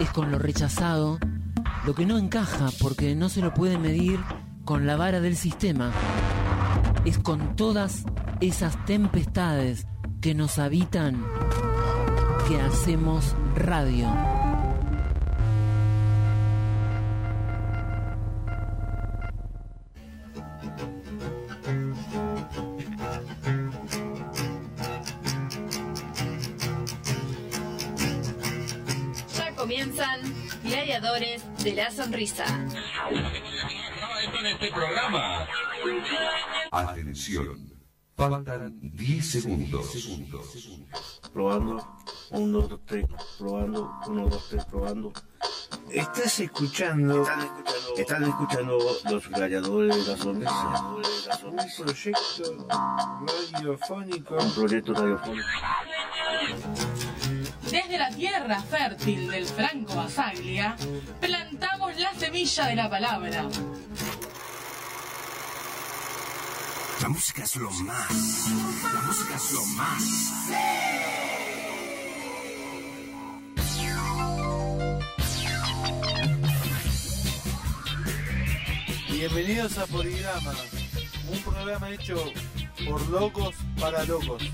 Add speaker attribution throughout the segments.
Speaker 1: es con lo rechazado, lo que no encaja porque no se lo puede medir con la vara del sistema. Es con todas esas tempestades que nos habitan que hacemos radio.
Speaker 2: De la Sonrisa.
Speaker 3: en este programa. Atención. Faltan 10 segundos.
Speaker 4: Probando. 1, 2, 3. Probando. 1, 2, 3. Probando. Estás escuchando. Están escuchando los gladiadores de la sonrisa. Un proyecto radiofónico. Un proyecto radiofónico.
Speaker 5: Desde la tierra fértil del Franco Basaglia, plantamos la semilla de la palabra.
Speaker 3: La música es lo más. La música es lo más.
Speaker 6: Bienvenidos a Poligrama, un programa hecho por locos para locos.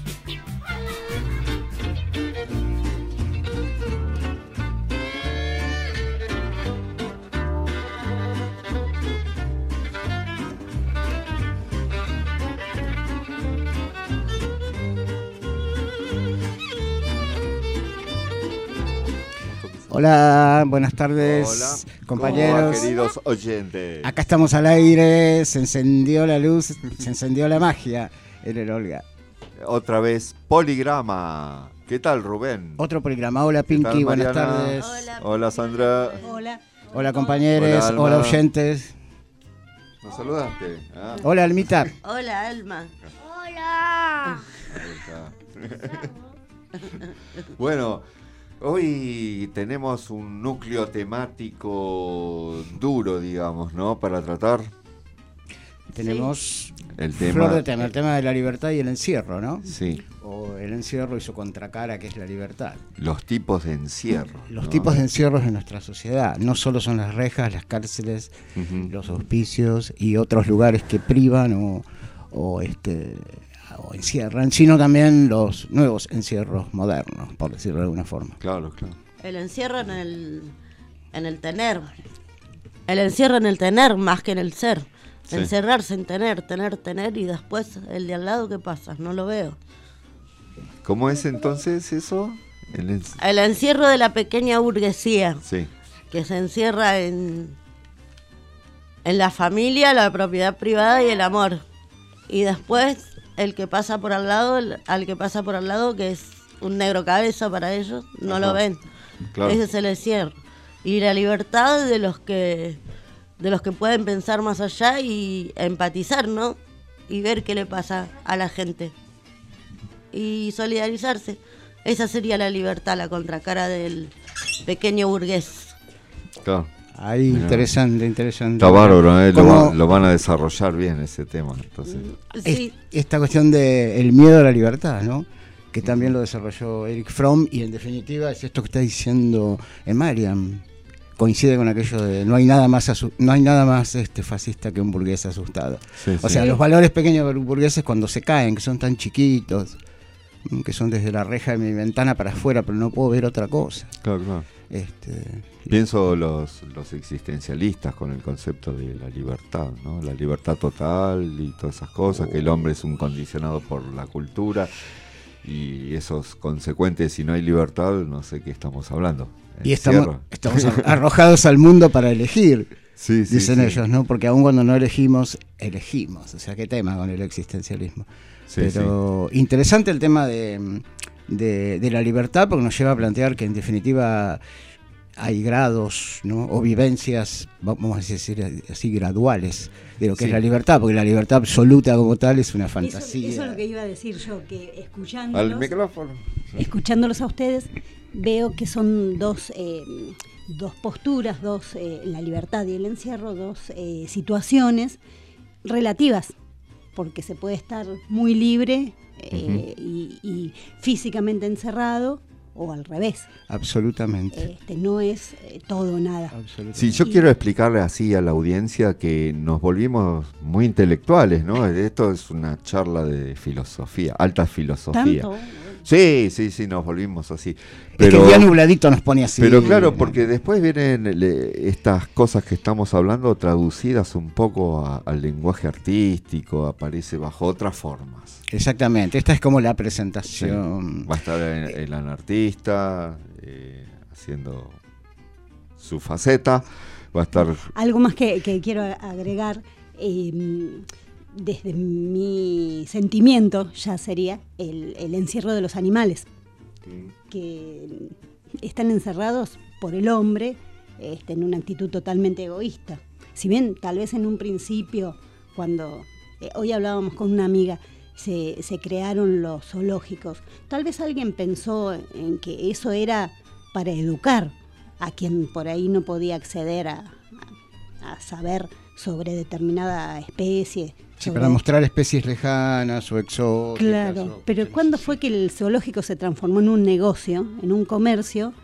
Speaker 7: Hola, buenas tardes,
Speaker 8: Hola.
Speaker 7: compañeros.
Speaker 8: ¿Cómo va, queridos oyentes?
Speaker 7: Acá estamos al aire, se encendió la luz, se encendió la magia en el Olga.
Speaker 8: Otra vez, Poligrama. ¿Qué tal, Rubén?
Speaker 7: Otro programa. Hola,
Speaker 8: ¿Qué tal,
Speaker 7: Pinky, buenas tardes.
Speaker 8: Hola, Sandra.
Speaker 9: Hola.
Speaker 7: Hola, compañeros.
Speaker 8: Hola,
Speaker 7: Hola, oyentes.
Speaker 8: ¿Nos saludaste? Ah,
Speaker 7: Hola, Almita.
Speaker 9: Hola, Alma.
Speaker 8: ahí está. bueno, hoy tenemos un núcleo temático duro, digamos, ¿no? Para tratar
Speaker 7: Tenemos
Speaker 8: el tema.
Speaker 7: flor de tema, el tema de la libertad y el encierro, ¿no?
Speaker 8: Sí,
Speaker 7: O el encierro y su contracara, que es la libertad.
Speaker 8: los tipos de encierro.
Speaker 7: Los
Speaker 8: ¿no?
Speaker 7: tipos de encierros en nuestra sociedad. No solo son las rejas, las cárceles, los hospicios y otros lugares que privan o, o, este o encierran, sino también los nuevos encierros modernos, por decirlo de alguna forma.
Speaker 8: Claro, claro.
Speaker 9: El encierro en el, en el tener. El encierro en el tener más que en el ser.
Speaker 8: Sí.
Speaker 9: Encerrarse en tener, tener, tener y después el de al lado, ¿qué pasa? No lo veo.
Speaker 8: ¿Cómo es entonces eso? El
Speaker 9: encierro de la pequeña burguesía
Speaker 8: Sí,
Speaker 9: que se encierra en, en la familia, la propiedad privada y el amor. Y después el que pasa por al lado, el- al que pasa por al lado, que es un negro cabeza para ellos, no
Speaker 8: Ajá.
Speaker 9: lo ven.
Speaker 8: claro.
Speaker 9: Ese es el encierro. Y la libertad de los que de los que pueden pensar más allá y empatizar, ¿no? Y ver qué le pasa a la gente. Y solidarizarse. Esa sería la libertad, la contracara del pequeño burgués.
Speaker 8: claro.
Speaker 7: Ahí,
Speaker 8: Mirá.
Speaker 7: interesante, interesante.
Speaker 8: Está bárbaro, ¿eh? lo, lo van a desarrollar bien ese tema. Entonces,
Speaker 7: es-
Speaker 9: Sí,
Speaker 7: esta cuestión del miedo a la libertad, ¿no? Que también lo desarrolló Eric Fromm y en definitiva es esto que está diciendo en Mariam. Coincide con aquello de no hay nada más no hay nada más este fascista que un burgués asustado.
Speaker 8: sí,
Speaker 7: O
Speaker 8: sí.
Speaker 7: sea, los valores pequeños burgueses cuando se caen, que son tan chiquitos, mm, que son desde la reja de mi ventana para afuera, pero no puedo ver otra cosa.
Speaker 8: Claro, claro.
Speaker 7: Este,
Speaker 8: Pienso los, los existencialistas con el concepto de la libertad, ¿no? La libertad total y todas esas cosas, que el hombre es un condicionado por la cultura y esos consecuentes, si no hay libertad, no sé qué estamos hablando.
Speaker 7: y estamos, arrojados al mundo para elegir,
Speaker 8: Sí, sí,
Speaker 7: dicen
Speaker 8: sí.
Speaker 7: ellos, ¿no? Porque aun cuando no elegimos, elegimos. O sea, qué tema con el existencialismo.
Speaker 8: Sí,
Speaker 7: Pero interesante el tema de, de- de la libertad porque nos lleva a plantear que en definitiva hay grados ¿no? o vivencias, vamos a decir así, graduales de lo que
Speaker 8: Sí.
Speaker 7: es la libertad, porque la libertad absoluta como tal es una fantasía.
Speaker 10: eso es lo que iba a decir yo, que
Speaker 8: Al
Speaker 10: escuchándolos,
Speaker 8: micrófono.
Speaker 10: escuchándolos a ustedes, veo que son dos, eh, dos posturas, dos, eh, la libertad y el encierro, dos eh, situaciones relativas, porque se puede estar muy libre eh, y, y físicamente encerrado o al revés.
Speaker 7: Absolutamente.
Speaker 10: Este, no es eh, todo o nada.
Speaker 8: Sí, yo
Speaker 10: Y-
Speaker 8: quiero explicarle así a la audiencia que nos volvimos muy intelectuales, ¿no? Esto es una charla de filosofía, alta filosofía.
Speaker 10: Tanto.
Speaker 8: Sí, sí, sí, nos volvimos así.
Speaker 7: Es que
Speaker 8: Pero,
Speaker 7: el día nubladito nos pone así.
Speaker 8: pero claro, porque después vienen le- estas cosas que estamos hablando traducidas un poco a- al lenguaje artístico, aparece bajo otras formas.
Speaker 7: Exactamente, esta es como la
Speaker 8: Sí.
Speaker 7: presentación.
Speaker 8: Va a estar el, el anartista eh, haciendo su faceta, va a estar
Speaker 10: Algo más que, que quiero agregar, eh, desde mi sentimiento ya sería el, el encierro de los animales, que están encerrados por el hombre este, en una actitud totalmente egoísta. Si bien tal vez en un principio, cuando eh, hoy hablábamos con una amiga, se, se crearon los zoológicos, tal vez alguien pensó en que eso era para educar a quien por ahí no podía acceder a, a- a saber sobre determinada especie.
Speaker 7: Sí, para mostrar especies lejanas o exóticas.
Speaker 10: Claro,
Speaker 7: o-
Speaker 10: pero ¿cuándo fue que el zoológico se transformó en un negocio, en un comercio,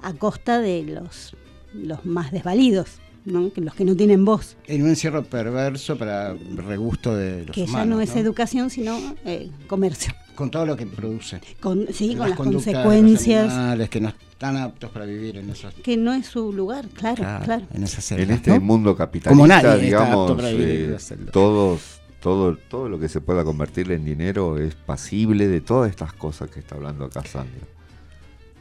Speaker 10: a costa de los, los más desvalidos, ¿no? que los que no tienen voz?
Speaker 7: En un encierro perverso para regusto de los
Speaker 10: Que ya
Speaker 7: humanos,
Speaker 10: no es educación, sino eh, comercio.
Speaker 7: Con todo lo que produce.
Speaker 10: Con, sí, con las
Speaker 7: de los
Speaker 10: consecuencias,
Speaker 7: animales que no están aptos para vivir en esos
Speaker 10: que no es su lugar, claro,
Speaker 7: claro,
Speaker 10: claro.
Speaker 7: en esas
Speaker 8: En este
Speaker 7: ¿no?
Speaker 8: mundo
Speaker 7: Como
Speaker 8: capitalista,
Speaker 7: nadie está apto
Speaker 8: digamos,
Speaker 7: para vivir en
Speaker 8: eh,
Speaker 7: selva.
Speaker 8: todos, todo, todo lo que se pueda convertirle en dinero es pasible de todas estas cosas que está hablando acá Sandra.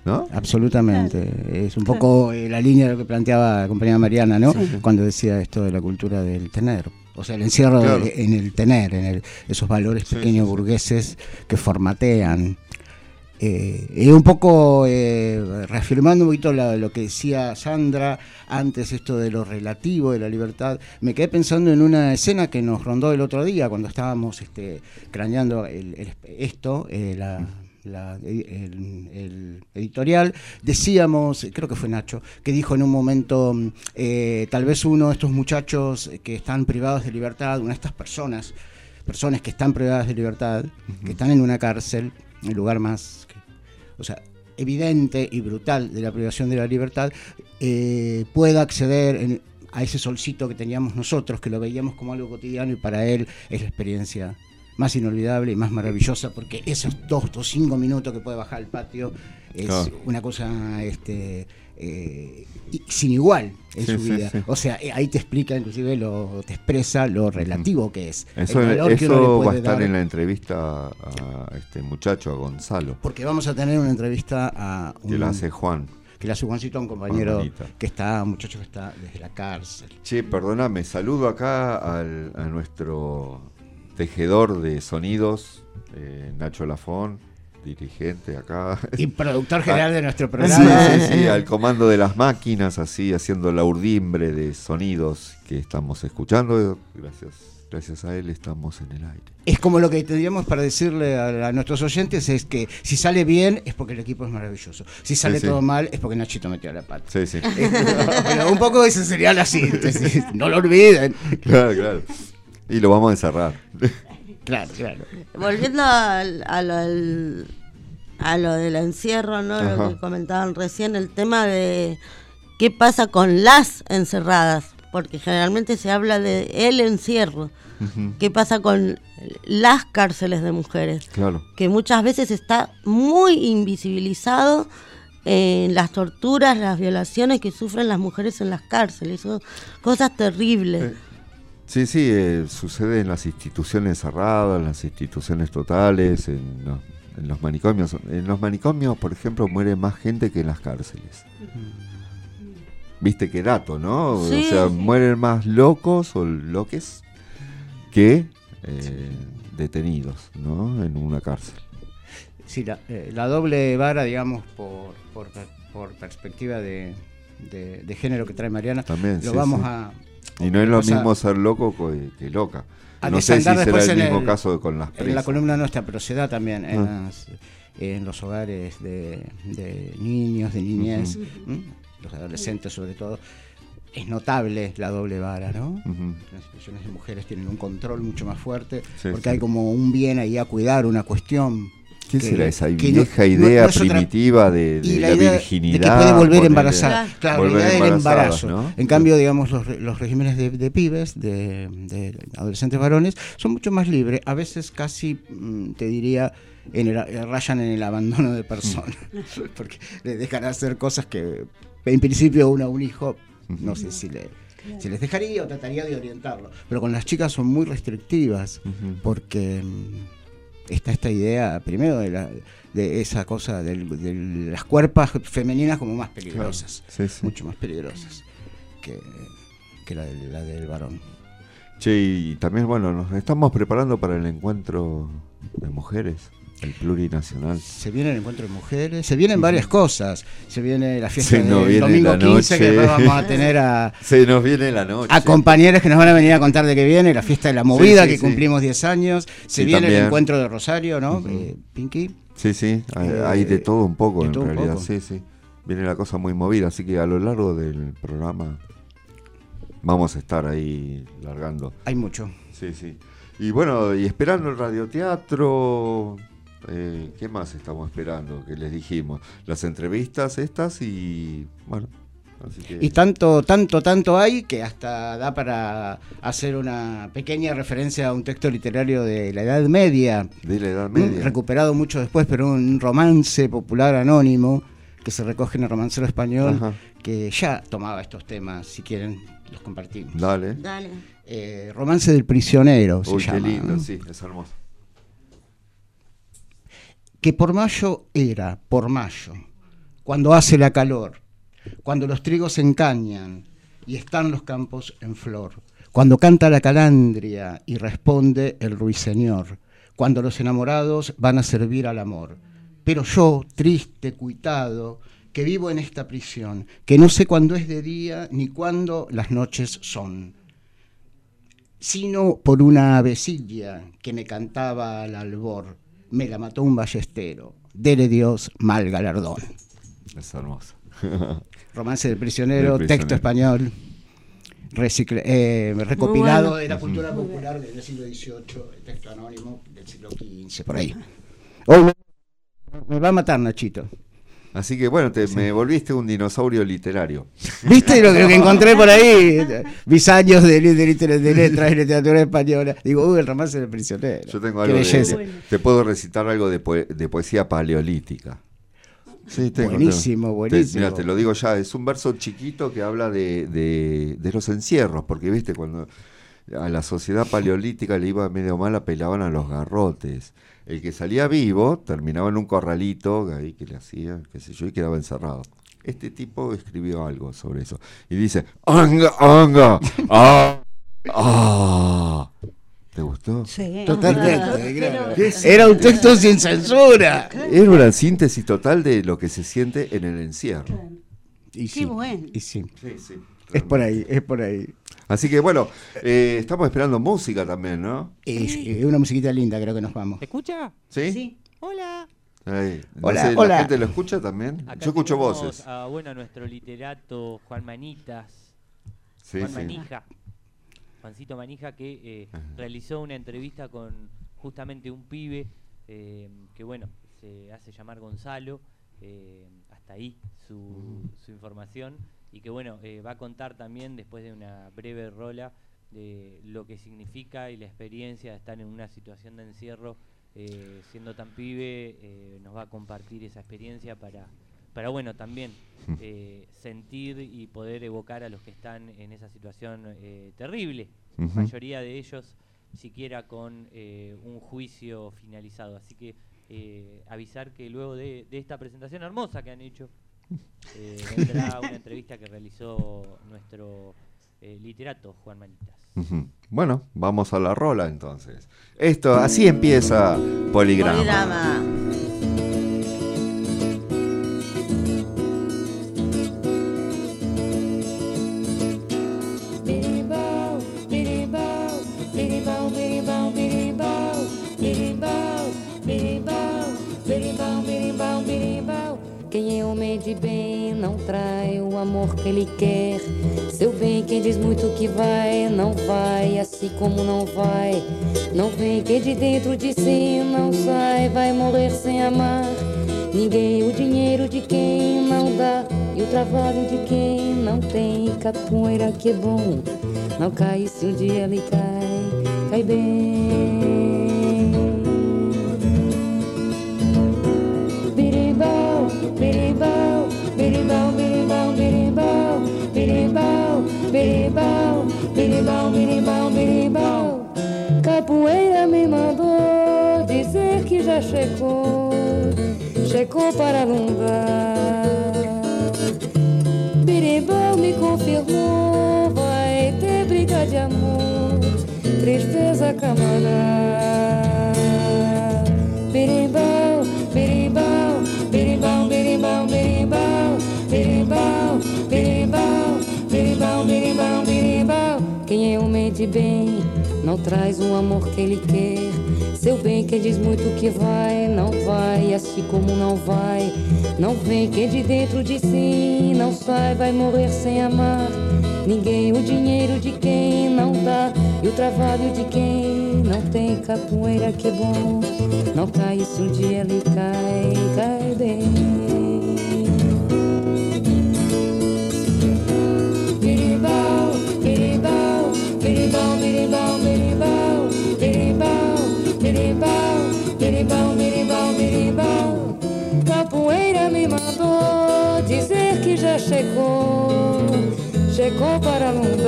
Speaker 8: ¿No?
Speaker 7: Absolutamente. Es un poco eh, la línea de lo que planteaba la compañera Mariana, ¿no?
Speaker 8: Sí, sí.
Speaker 7: Cuando decía esto de la cultura del tener. O sea, el encierro de-
Speaker 8: Claro.
Speaker 7: en el tener, en el- esos valores
Speaker 8: Sí,
Speaker 7: pequeños
Speaker 8: sí, sí.
Speaker 7: burgueses que formatean. Eh, y un poco eh, reafirmando un poquito la- lo que decía Sandra antes, esto de lo relativo de la libertad, me quedé pensando en una escena que nos rondó el otro día cuando estábamos este, craneando el- el- esto, eh, la, la- el, el editorial, decíamos, creo que fue Nacho, que dijo en un momento, eh, tal vez uno de estos muchachos que están privados de libertad, una de estas personas, personas que están privadas de libertad, que están en una cárcel, el lugar más, o sea, evidente y brutal de la privación de la libertad, eh, pueda acceder en- a ese solcito que teníamos nosotros, que lo veíamos como algo cotidiano y para él es la experiencia más inolvidable y más maravillosa, porque esos dos o cinco minutos que puede bajar al patio es
Speaker 8: Claro.
Speaker 7: una cosa este, eh, sin igual en
Speaker 8: Sí,
Speaker 7: su
Speaker 8: sí,
Speaker 7: vida.
Speaker 8: sí.
Speaker 7: O sea, eh, ahí te explica, inclusive lo, te expresa lo relativo que es.
Speaker 8: Eso,
Speaker 7: el valor que uno
Speaker 8: eso va a estar
Speaker 7: dar.
Speaker 8: en la entrevista a este muchacho, a Gonzalo,
Speaker 7: Porque vamos a tener una entrevista a un,
Speaker 8: que la hace Juan.
Speaker 7: que la hace Juancito, un compañero
Speaker 8: Juanita.
Speaker 7: que está, un muchacho que está desde la cárcel.
Speaker 8: Che, perdóname, saludo acá al- a nuestro tejedor de sonidos, eh, Nacho Lafón, dirigente acá.
Speaker 7: Y productor general de nuestro
Speaker 8: Sí,
Speaker 7: programa.
Speaker 8: sí, sí, al comando de las máquinas, así haciendo la urdimbre de sonidos que estamos escuchando. Gracias, gracias a él estamos en el aire.
Speaker 7: Es como lo que tendríamos para decirle a, a nuestros oyentes es que si sale bien es porque el equipo es maravilloso. Si sale
Speaker 8: sí.
Speaker 7: todo mal es porque Nachito metió la pata.
Speaker 8: Sí, sí.
Speaker 7: Pero un poco esa sería la síntesis. No lo olviden.
Speaker 8: claro, claro. Y lo vamos a encerrar.
Speaker 7: Claro, claro.
Speaker 9: Volviendo al- a, lo, del- a lo del encierro, ¿no? Lo que comentaban recién, el tema de qué pasa con las encerradas, porque generalmente se habla de el encierro. ¿Qué pasa con las cárceles de mujeres?
Speaker 8: Claro.
Speaker 9: Que muchas veces está muy invisibilizado en las torturas, las violaciones que sufren las mujeres en las cárceles. Son cosas terribles.
Speaker 8: Eh, Sí, sí, eh, sucede en las instituciones cerradas, en las instituciones totales, en los, en los manicomios. En los manicomios, por ejemplo, muere más gente que en las cárceles. Viste qué dato, ¿no?
Speaker 9: Sí.
Speaker 8: O sea, mueren más locos o loques que eh, detenidos, ¿no? En una cárcel.
Speaker 7: Sí, la, eh, la doble vara, digamos, por, por, por perspectiva de, de- de género que trae Mariana,
Speaker 8: También,
Speaker 7: lo
Speaker 8: sí,
Speaker 7: vamos
Speaker 8: sí.
Speaker 7: a...
Speaker 8: Y no es lo mismo ser loco que, loca. No sé si será el mismo
Speaker 7: el-
Speaker 8: caso con las
Speaker 7: En la
Speaker 8: presas.
Speaker 7: columna nuestra, pero se da también en,
Speaker 8: Ah.
Speaker 7: las- en los hogares de, de niños, de niñez, los adolescentes sobre todo. Es notable la doble vara, ¿no? Las instituciones de mujeres tienen un control mucho más fuerte
Speaker 8: Sí,
Speaker 7: porque
Speaker 8: sí.
Speaker 7: hay como un bien ahí a cuidar, una cuestión
Speaker 8: ¿Qué
Speaker 7: que-
Speaker 8: será esa
Speaker 7: que
Speaker 8: vieja
Speaker 7: no-
Speaker 8: idea
Speaker 7: no es otra-
Speaker 8: primitiva de, la,
Speaker 7: la idea de
Speaker 8: virginidad?
Speaker 7: que puede volver embarazada. Claro,
Speaker 8: volver
Speaker 7: la idea del embarazo.
Speaker 8: ¿no?
Speaker 7: En cambio, digamos, los, re- los regímenes de, de pibes, de, de adolescentes varones, son mucho más libres. A veces casi, mm, te diría, en el- rayan en el abandono de personas. Porque les dejan hacer cosas que, en principio, uno a un hijo, no sé si le... Si les dejaría o trataría de orientarlo. Pero con las chicas son muy restrictivas porque mm, está esta idea, primero, de, la, de esa cosa del- de, las cuerpas femeninas como más peligrosas,
Speaker 8: Sí, sí.
Speaker 7: mucho más peligrosas que, que la, del- la del varón.
Speaker 8: Che, y también, bueno, nos estamos preparando para el encuentro de mujeres, el plurinacional.
Speaker 7: Se viene el encuentro de mujeres, se vienen varias cosas. Se viene la fiesta del
Speaker 8: viene
Speaker 7: domingo
Speaker 8: la
Speaker 7: 15, que
Speaker 8: noche.
Speaker 7: después vamos a tener a,
Speaker 8: Se nos viene la noche.
Speaker 7: a compañeras que nos van a venir a contar de qué viene, la fiesta de la movida,
Speaker 8: sí,
Speaker 7: que
Speaker 8: sí.
Speaker 7: cumplimos 10 años. Se viene
Speaker 8: también.
Speaker 7: el encuentro de Rosario, ¿no? Eh, Pinky.
Speaker 8: Sí, sí, hay,
Speaker 7: Eh,
Speaker 8: hay de todo un poco
Speaker 7: de
Speaker 8: en realidad,
Speaker 7: poco.
Speaker 8: sí, sí. Viene la cosa muy movida, así que a lo largo del programa vamos a estar ahí largando.
Speaker 7: Hay mucho.
Speaker 8: Sí, sí. Y bueno, y esperando el radioteatro, eh, ¿qué más estamos esperando? Que les dijimos, las entrevistas estas y bueno, así que...
Speaker 7: Y tanto, tanto, tanto hay que hasta da para hacer una pequeña referencia a un texto literario de la Edad Media,
Speaker 8: de la Edad Media.
Speaker 7: recuperado mucho después, pero un romance popular anónimo que se recoge en el romancero español,
Speaker 8: Ajá.
Speaker 7: que ya tomaba estos temas, si quieren, los compartimos.
Speaker 8: Dale.
Speaker 9: Dale.
Speaker 7: Eh, romance del prisionero se
Speaker 8: Uy, qué
Speaker 7: llama.
Speaker 8: lindo, sí, es hermoso.
Speaker 7: Que por mayo era, por mayo, cuando hace la calor, cuando los trigos se encañan y están los campos en flor, cuando canta la calandria y responde el ruiseñor, cuando los enamorados van a servir al amor. Pero yo, triste, cuitado, que vivo en esta prisión, que no sé cuándo es de día ni cuándo las noches son sino por una avecilla que me cantaba al albor. Me la mató un ballestero. Dele Dios mal galardón.
Speaker 8: Es hermoso.
Speaker 7: Romance del prisionero,
Speaker 8: Del
Speaker 7: texto español, recicle- eh, recopilado
Speaker 9: bueno.
Speaker 7: de la cultura popular del siglo XVIII, el texto anónimo del siglo XV, por ahí. Me va a matar Nachito.
Speaker 8: Así que bueno, te, me volviste un dinosaurio literario.
Speaker 7: ¿Viste lo que, lo que encontré por ahí? Mis años de, de liter- de letras y literatura española. Digo, uy, el romance del prisionero.
Speaker 8: Yo tengo
Speaker 7: Qué
Speaker 8: algo de,
Speaker 7: belleza.
Speaker 8: de- Te puedo recitar algo de, poe- de poesía paleolítica. Sí, tengo,
Speaker 7: Buenísimo, buenísimo.
Speaker 8: Te, mira, te lo digo ya, es un verso chiquito que habla de, de- de los encierros, porque viste, cuando a la sociedad paleolítica le iba medio mal, apelaban a los garrotes. El que salía vivo terminaba en un corralito ahí que le hacía, qué sé yo, y quedaba encerrado. Este tipo escribió algo sobre eso. Y dice, ¡Anga, anga! ¡Ah! ¡Ah! ¿Te gustó?
Speaker 10: Sí.
Speaker 7: Totalmente. Era un texto sin censura.
Speaker 8: Era una síntesis total de lo que se siente en el encierro.
Speaker 7: Y
Speaker 10: Qué bueno.
Speaker 7: Y sí.
Speaker 8: Sí, sí.
Speaker 7: Es por ahí, es por ahí.
Speaker 8: Así que bueno, eh, estamos esperando música también, ¿no?
Speaker 7: Es, eh, una musiquita linda, creo que nos vamos.
Speaker 1: ¿Se escucha?
Speaker 8: ¿Sí?
Speaker 10: Sí.
Speaker 1: Hola.
Speaker 8: Ahí. No
Speaker 7: Hola,
Speaker 8: sé, ¿La
Speaker 7: hola.
Speaker 8: gente lo escucha también?
Speaker 1: Acá
Speaker 8: Yo escucho voces.
Speaker 1: A, bueno, a nuestro literato Juan Manitas.
Speaker 8: Sí,
Speaker 1: Juan
Speaker 8: sí.
Speaker 1: Manija. Juancito Manija que eh, realizó una entrevista con justamente un pibe eh, que, bueno, se hace llamar Gonzalo. eh, hasta ahí su, su información. Y que, bueno, eh, va a contar también, después de una breve rola, de lo que significa y la experiencia de estar en una situación de encierro eh, siendo tan pibe. eh, nos va a compartir esa experiencia para, para bueno, también eh, sentir y poder evocar a los que están en esa situación terrible. La mayoría de ellos siquiera con eh, un juicio finalizado. Así que avisar que luego de, de esta presentación hermosa que han hecho, eh, vendrá una entrevista que realizó nuestro eh, literato Juan Manitas.
Speaker 8: Ujú. Bueno, vamos a la rola entonces. Esto, así empieza Poligrama.
Speaker 9: Poligrama.
Speaker 11: De bem não trai o amor que ele quer. Seu bem, quem diz muito que vai, não vai, assim como não vai. Não vem quem de dentro de si não sai, vai morrer sem amar. Ninguém, o dinheiro de quem não dá e o trabalho de quem não tem. Capoeira que é bom, não cai se um dia ele cai, cai bem. Birimbau, birimbau, birimbau, birimbau, birimbau, birimbau, birimbau, birimbau, birimbau. Capoeira me mandou dizer que já chegou, chegou para alongar. Birimbau me confirmou, vai ter briga de amor, tristeza camarada. Quem é homem de bem não traz o amor que ele quer. Seu bem, quem diz muito que vai, não vai, assim como não vai. Não vem quem de dentro de si não sai, vai morrer sem amar. Ninguém, o dinheiro de quem não dá e o trabalho de quem não tem capoeira que é bom. Não cai se um dia ele cai, cai bem. Capoeira me mandou dizer que já chegou, chegou para alongar.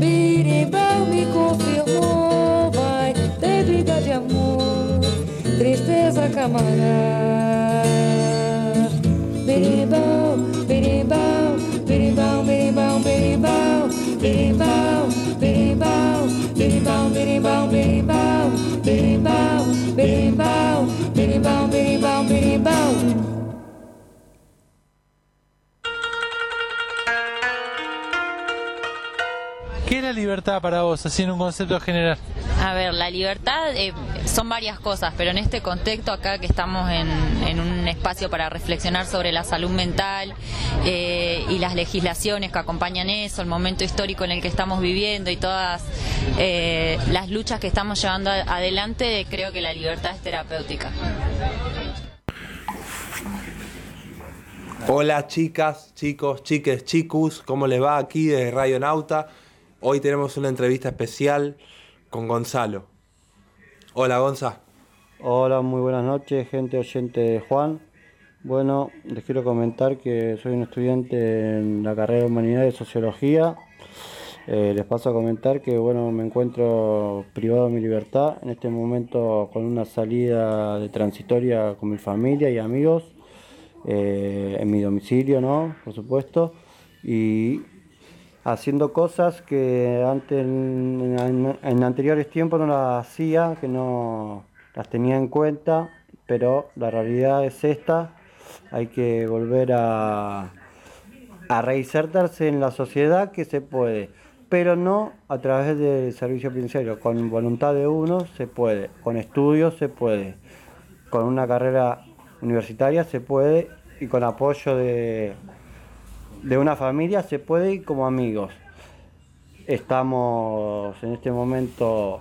Speaker 11: Birimbau me confirmou, vai ter briga de amor, tristeza camarada. Birimbau, birimbau, birimbau, birimbau, birimbau, birimbau, birimbau, birimbau, birimbau, birimbau, birimbau, birimbau, bitty bow, bitty
Speaker 6: bow, bitty bow. Libertad para vos, así en un concepto general?
Speaker 12: A ver, la libertad eh, son varias cosas, pero en este contexto acá que estamos en, en un espacio para reflexionar sobre la salud mental eh, y las legislaciones que acompañan eso, el momento histórico en el que estamos viviendo y todas eh, las luchas que estamos llevando adelante, creo que la libertad es terapéutica.
Speaker 13: Hola chicas, chicos, chiques, chicus, ¿cómo les va aquí de Radio Nauta? Hoy tenemos una entrevista especial con Gonzalo. Hola Gonza.
Speaker 14: Hola, muy buenas noches, gente oyente de Juan. Bueno, les quiero comentar que soy un estudiante en la carrera de Humanidades y Sociología. Eh, les paso a comentar que bueno, me encuentro privado de mi libertad en este momento con una salida de transitoria con mi familia y amigos eh, en mi domicilio, ¿no? Por supuesto. Y haciendo cosas que antes en, anteriores tiempos no las hacía, que no las tenía en cuenta, pero la realidad es esta, hay que volver a, a reinsertarse en la sociedad que se puede, pero no a través del servicio penitenciario, con voluntad de uno se puede, con estudios se puede, con una carrera universitaria se puede y con apoyo de, de una familia se puede y como amigos. Estamos en este momento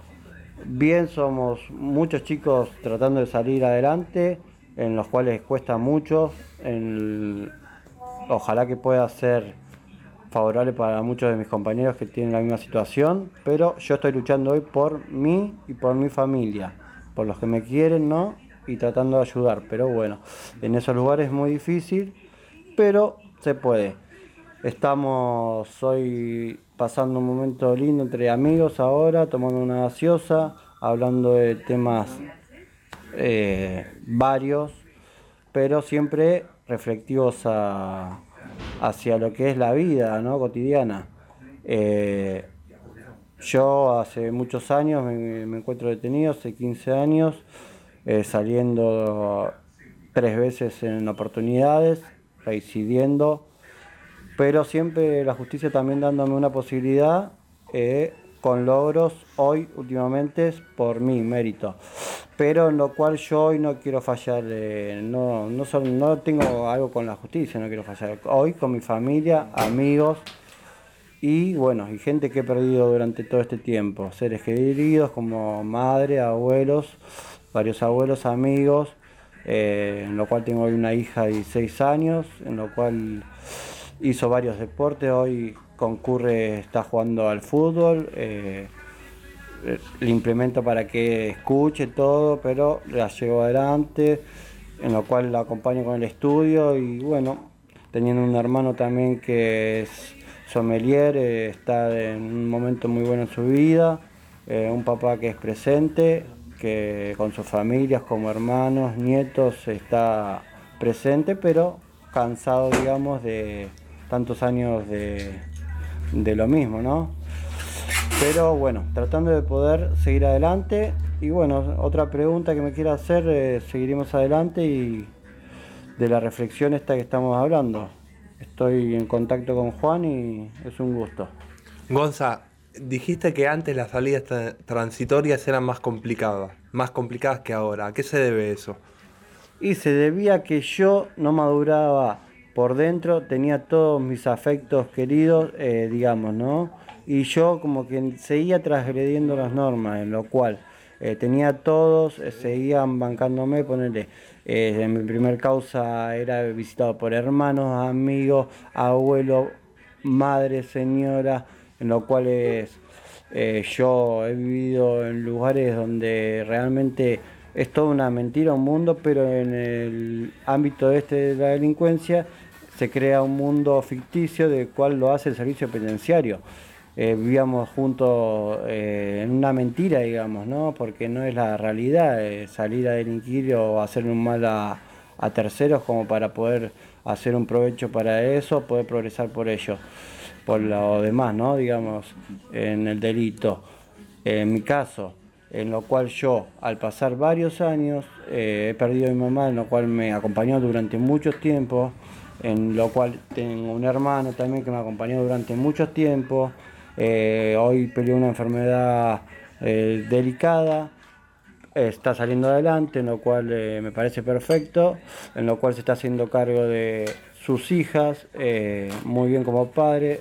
Speaker 14: bien, somos muchos chicos tratando de salir adelante, en los cuales cuesta mucho. ojalá que pueda ser favorable para muchos de mis compañeros que tienen la misma situación, pero yo estoy luchando hoy por mí y por mi familia, por los que me quieren, ¿no? Y tratando de ayudar, pero bueno, en esos lugares es muy difícil, pero se puede. Estamos hoy pasando un momento lindo entre amigos ahora, tomando una gaseosa, hablando de temas eh, varios, pero siempre reflectivos a- hacia lo que es la vida ¿no? cotidiana. Eh, yo hace muchos años me, encuentro detenido, hace 15 años, eh, saliendo tres veces en oportunidades, reincidiendo, pero siempre la justicia también dándome una posibilidad eh, con logros hoy últimamente por mi mérito. pero en lo cual yo hoy no quiero fallar, eh, no, no, son- no tengo algo con la justicia, no quiero fallar. Hoy con mi familia, amigos y bueno, y gente que he perdido durante todo este tiempo, seres queridos como madre, abuelos, varios abuelos, amigos, eh, en lo cual tengo hoy una hija de 16 años, en lo cual hizo varios deportes, hoy concurre, está jugando al fútbol, eh, le implemento para que escuche todo, pero la llevo adelante, en lo cual la acompaño con el estudio y bueno, teniendo un hermano también que es sommelier, eh, está en un momento muy bueno en su vida, eh, un papá que es presente, que con sus familias como hermanos, nietos, está presente, pero cansado, digamos, de tantos años de, de lo mismo, ¿no? Pero bueno, tratando de poder seguir adelante. Y bueno, otra pregunta que me quiera hacer, eh, seguiremos adelante y de la reflexión esta que estamos hablando. Estoy en contacto con Juan y es un gusto.
Speaker 13: Gonza, dijiste que antes las salidas tra- transitorias eran más complicadas, más complicadas que ahora. ¿A qué se debe eso?
Speaker 14: Y se debía que yo no maduraba por dentro, tenía todos mis afectos queridos, eh, digamos, ¿no? Y yo como que seguía transgrediendo las normas, en lo cual eh, tenía todos, eh, seguían bancándome, ponerle, mi primer causa era visitado por hermanos, amigos, abuelos, madre, señora, en lo cual es, yo he vivido en lugares donde realmente es toda una mentira, un mundo, pero en el ámbito este de la delincuencia se crea un mundo ficticio del cual lo hace el servicio penitenciario. Eh, vivíamos juntos eh, en una mentira, digamos, ¿no? Porque no es la realidad eh, salir a delinquir o hacer un mal a, a terceros como para poder hacer un provecho para eso, poder progresar por ello, por lo demás, ¿no? Digamos, en el delito. En mi caso, en lo cual yo, al pasar varios años, eh, he perdido a mi mamá, en lo cual me acompañó durante muchos tiempos, en lo cual tengo un hermano también que me acompañó durante muchos tiempos. Eh, hoy peleó una enfermedad eh, delicada, está saliendo adelante, en lo cual me parece perfecto, en lo cual se está haciendo cargo de sus hijas, muy bien como padre,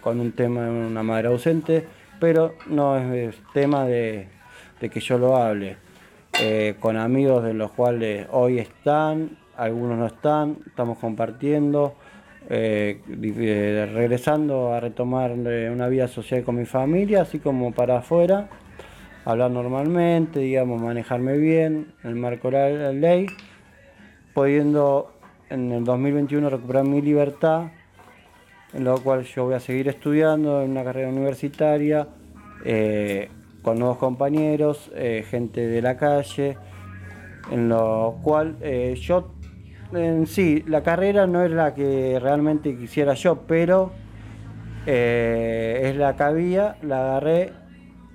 Speaker 14: con un tema de una madre ausente, pero no es, tema de, que yo lo hable. Eh, con amigos de los cuales hoy están, algunos no están, estamos compartiendo, eh, eh, regresando a retomar una vida social con mi familia, así como para afuera, hablar normalmente, digamos, manejarme bien en el marco de la ley, pudiendo en el 2021 recuperar mi libertad, en lo cual yo voy a seguir estudiando en una carrera universitaria, eh, con nuevos compañeros, eh, gente de la calle, en lo cual eh, yo en sí, la carrera no es la que realmente quisiera yo, pero eh, es la que había, la agarré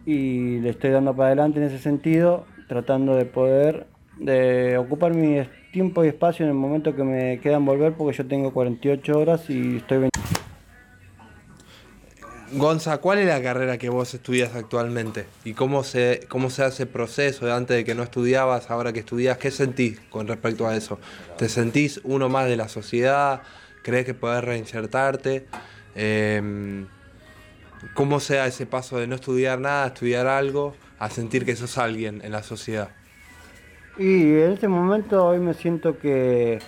Speaker 14: y le estoy dando para adelante en ese sentido, tratando de poder de ocupar mi tiempo y espacio en el momento que me quedan volver, porque yo tengo 48 horas y estoy 20
Speaker 13: Gonza, ¿cuál es la carrera que vos estudias actualmente? ¿Y cómo se, cómo se hace el proceso de antes de que no estudiabas, ahora que estudias? ¿Qué sentís con respecto a eso? ¿Te sentís uno más de la sociedad? ¿Crees que podés reinsertarte? Em, ¿Cómo sea ese paso de no estudiar nada, estudiar algo, a sentir que sos alguien en la sociedad?
Speaker 14: Y en este momento hoy me siento que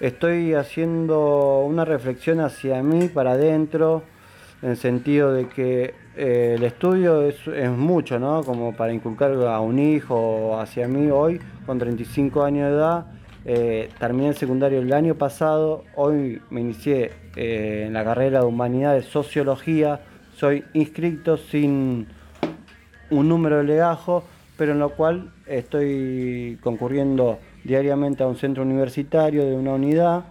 Speaker 14: estoy haciendo una reflexión hacia mí, para adentro, en el sentido de que eh, el estudio es, mucho, ¿no? Como para inculcar a un hijo hacia mí hoy, con 35 años de edad. eh, terminé el secundario el año pasado, hoy me inicié eh, en la carrera de Humanidades Sociología, soy inscrito sin un número de legajo, pero en lo cual estoy concurriendo diariamente a un centro universitario de una unidad,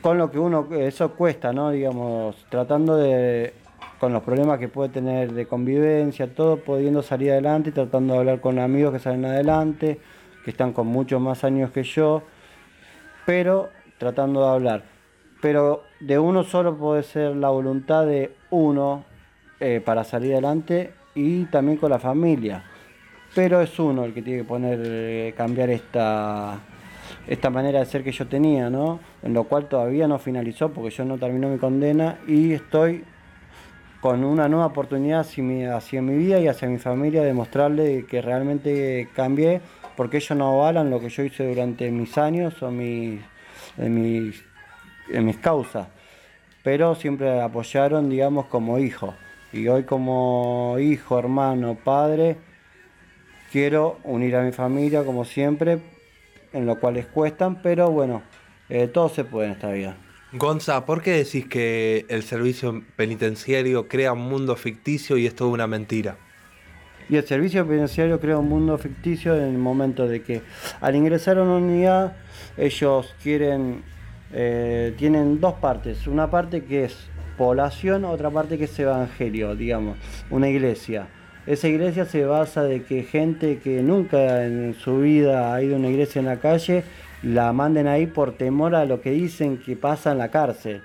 Speaker 14: con lo que uno, eso cuesta, ¿no? Digamos, tratando de, con los problemas que puede tener de convivencia, todo, pudiendo salir adelante, tratando de hablar con amigos que salen adelante, que están con muchos más años que yo, pero tratando de hablar. Pero de uno solo puede ser la voluntad de uno eh, para salir adelante y también con la familia. Pero es uno el que tiene que poner, eh, cambiar esta, esta manera de ser que yo tenía, ¿no? En lo cual todavía no finalizó porque yo no terminó mi condena y estoy con una nueva oportunidad hacia mi, vida y hacia mi familia de mostrarle que realmente cambié porque ellos no avalan lo que yo hice durante mis años o mis, mis, en mis causas, pero siempre apoyaron, digamos, como hijo. Y hoy como hijo, hermano, padre, quiero unir a mi familia como siempre, en lo cual les cuestan, pero bueno, eh, todo se puede en esta vida.
Speaker 13: Gonza, ¿por qué decís que el servicio penitenciario crea un mundo ficticio y es toda una mentira?
Speaker 14: Y el servicio penitenciario crea un mundo ficticio en el momento de que al ingresar a una unidad ellos quieren, eh, tienen dos partes, una parte que es población, otra parte que es evangelio, digamos, una iglesia. Esa iglesia se basa de que gente que nunca en su vida ha ido a una iglesia en la calle, la manden ahí por temor a lo que dicen que pasa en la cárcel.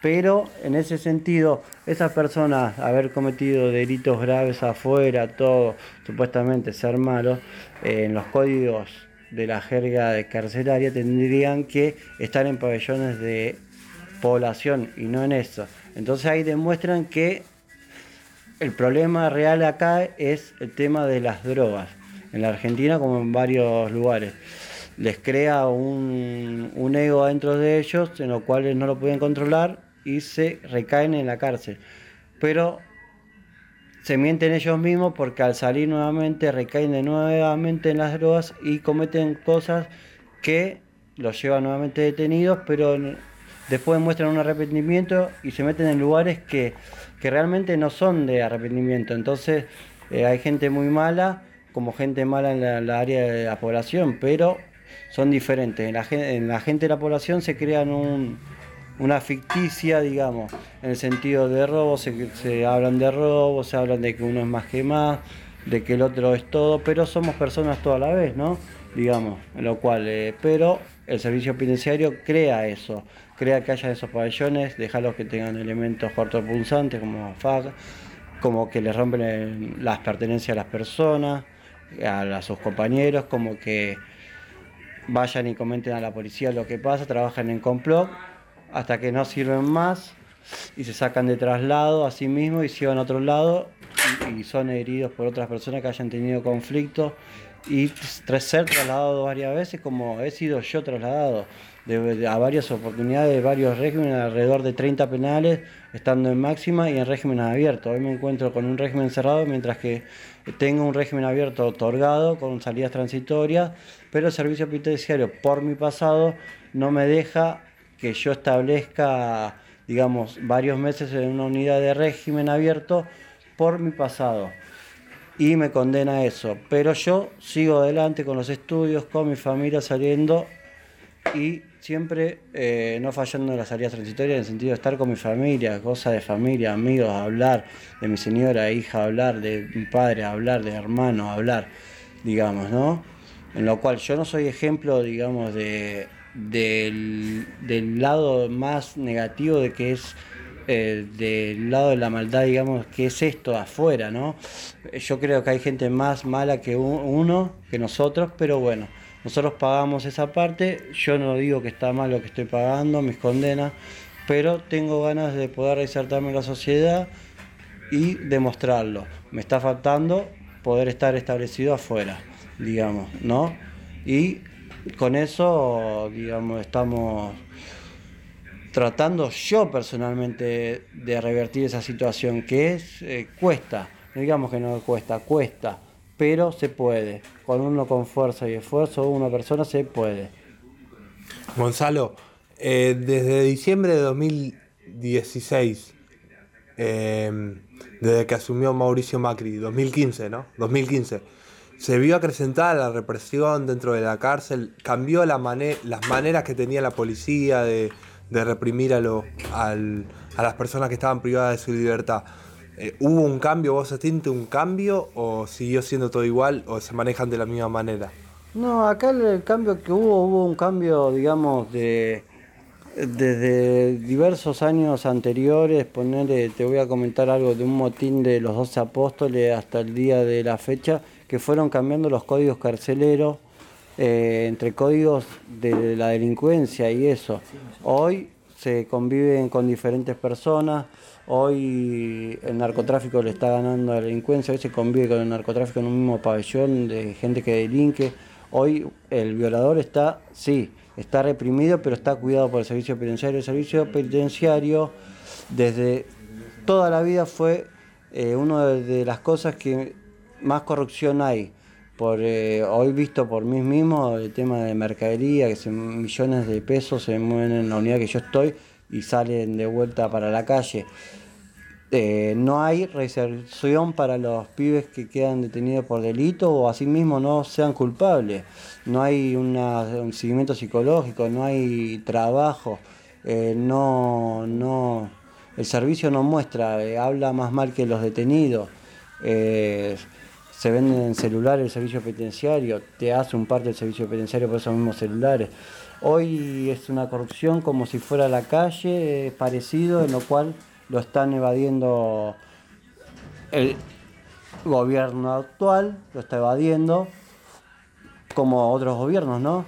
Speaker 14: Pero en ese sentido, esas personas haber cometido delitos graves afuera, todo supuestamente ser malos, eh, en los códigos de la jerga de carcelaria tendrían que estar en pabellones de población y no en eso. Entonces ahí demuestran que el problema real acá es el tema de las drogas, en la Argentina como en varios lugares. Les crea un, ego dentro de ellos en lo cual no lo pueden controlar y se recaen en la cárcel. Pero se mienten ellos mismos porque al salir nuevamente recaen de nuevamente en las drogas y cometen cosas que los llevan nuevamente detenidos, pero después muestran un arrepentimiento y se meten en lugares que, que realmente no son de arrepentimiento. Entonces eh, hay gente muy mala, como gente mala en la, área de la población, pero son diferentes. En la, en la gente de la población se crean un, una ficticia, digamos, en el sentido de robo, se, hablan de robo, se hablan de que uno es más que más, de que el otro es todo, pero somos personas toda la vez, ¿no? Digamos, lo cual, eh, pero el servicio penitenciario crea eso, crea que haya esos pabellones, dejarlos que tengan elementos cortopulsantes como FAC, como que les rompen las pertenencias a las personas, a, sus compañeros, como que vayan y comenten a la policía lo que pasa, trabajan en complot hasta que no sirven más y se sacan de traslado a sí mismos y se van a otro lado y, y son heridos por otras personas que hayan tenido conflicto y ser trasladado varias veces como he sido yo trasladado a varias oportunidades de varios regímenes, alrededor de 30 penales, estando en máxima y en régimen abierto. Hoy me encuentro con un régimen cerrado, mientras que tengo un régimen abierto otorgado con salidas transitorias, pero el servicio penitenciario, por mi pasado, no me deja que yo establezca, digamos, varios meses en una unidad de régimen abierto por mi pasado. Y me condena eso. Pero yo sigo adelante con los estudios, con mi familia saliendo y siempre eh, no fallando las salidas transitorias en el sentido de estar con mi familia, cosas de familia, amigos, hablar de mi señora, hija, hablar de mi padre, hablar de hermano, hablar, digamos, ¿no? En lo cual yo no soy ejemplo, digamos, de, del, del lado más negativo de que es eh, del lado de la maldad, digamos, que es esto afuera, ¿no? Yo creo que hay gente más mala que uno, que nosotros, pero bueno, nosotros pagamos esa parte, yo no digo que está mal lo que estoy pagando, mis condenas, pero tengo ganas de poder reinsertarme en la sociedad y demostrarlo. Me está faltando poder estar establecido afuera, digamos, ¿no? Y con eso, digamos, estamos tratando yo personalmente de revertir esa situación, que es, eh, cuesta, no digamos que no cuesta, cuesta, pero se puede. Con uno con fuerza y esfuerzo, una persona se puede.
Speaker 13: Gonzalo, eh, desde diciembre de 2016, eh, desde que asumió Mauricio Macri, 2015, ¿no? 2015 se vio acrecentada la represión dentro de la cárcel, cambió la mane las maneras que tenía la policía de, de reprimir a, lo, al, a, las personas que estaban privadas de su libertad. Eh, ¿Hubo un cambio? ¿Vos sentiste un cambio o siguió siendo todo igual o se manejan de la misma manera?
Speaker 14: No, acá el, cambio que hubo, hubo un cambio, digamos, de Desde diversos años anteriores, ponerle, te voy a comentar algo de un motín de los doce apóstoles hasta el día de la fecha, que fueron cambiando los códigos carceleros eh, entre códigos de la delincuencia y eso. Hoy se conviven con diferentes personas, hoy el narcotráfico le está ganando a la delincuencia, hoy se convive con el narcotráfico en un mismo pabellón de gente que delinque. Hoy el violador está, sí, está reprimido, pero está cuidado por el servicio penitenciario. El servicio penitenciario desde toda la vida fue eh, una de las cosas que más corrupción hay. Por, eh, hoy visto por mí mismo el tema de mercadería, que se, millones de pesos se mueven en la unidad que yo estoy y salen de vuelta para la calle. Eh, no hay reserción para los pibes que quedan detenidos por delito o asimismo no sean culpables. No hay un seguimiento psicológico, no hay trabajo, eh, no, no, el servicio no muestra, eh, habla más mal que los detenidos. Se venden en celular el servicio penitenciario, te hace un parte del servicio penitenciario por esos mismos celulares. Hoy es una corrupción como si fuera la calle, eh, parecido, en lo cual lo están evadiendo el gobierno actual, lo está evadiendo, como otros gobiernos, ¿no?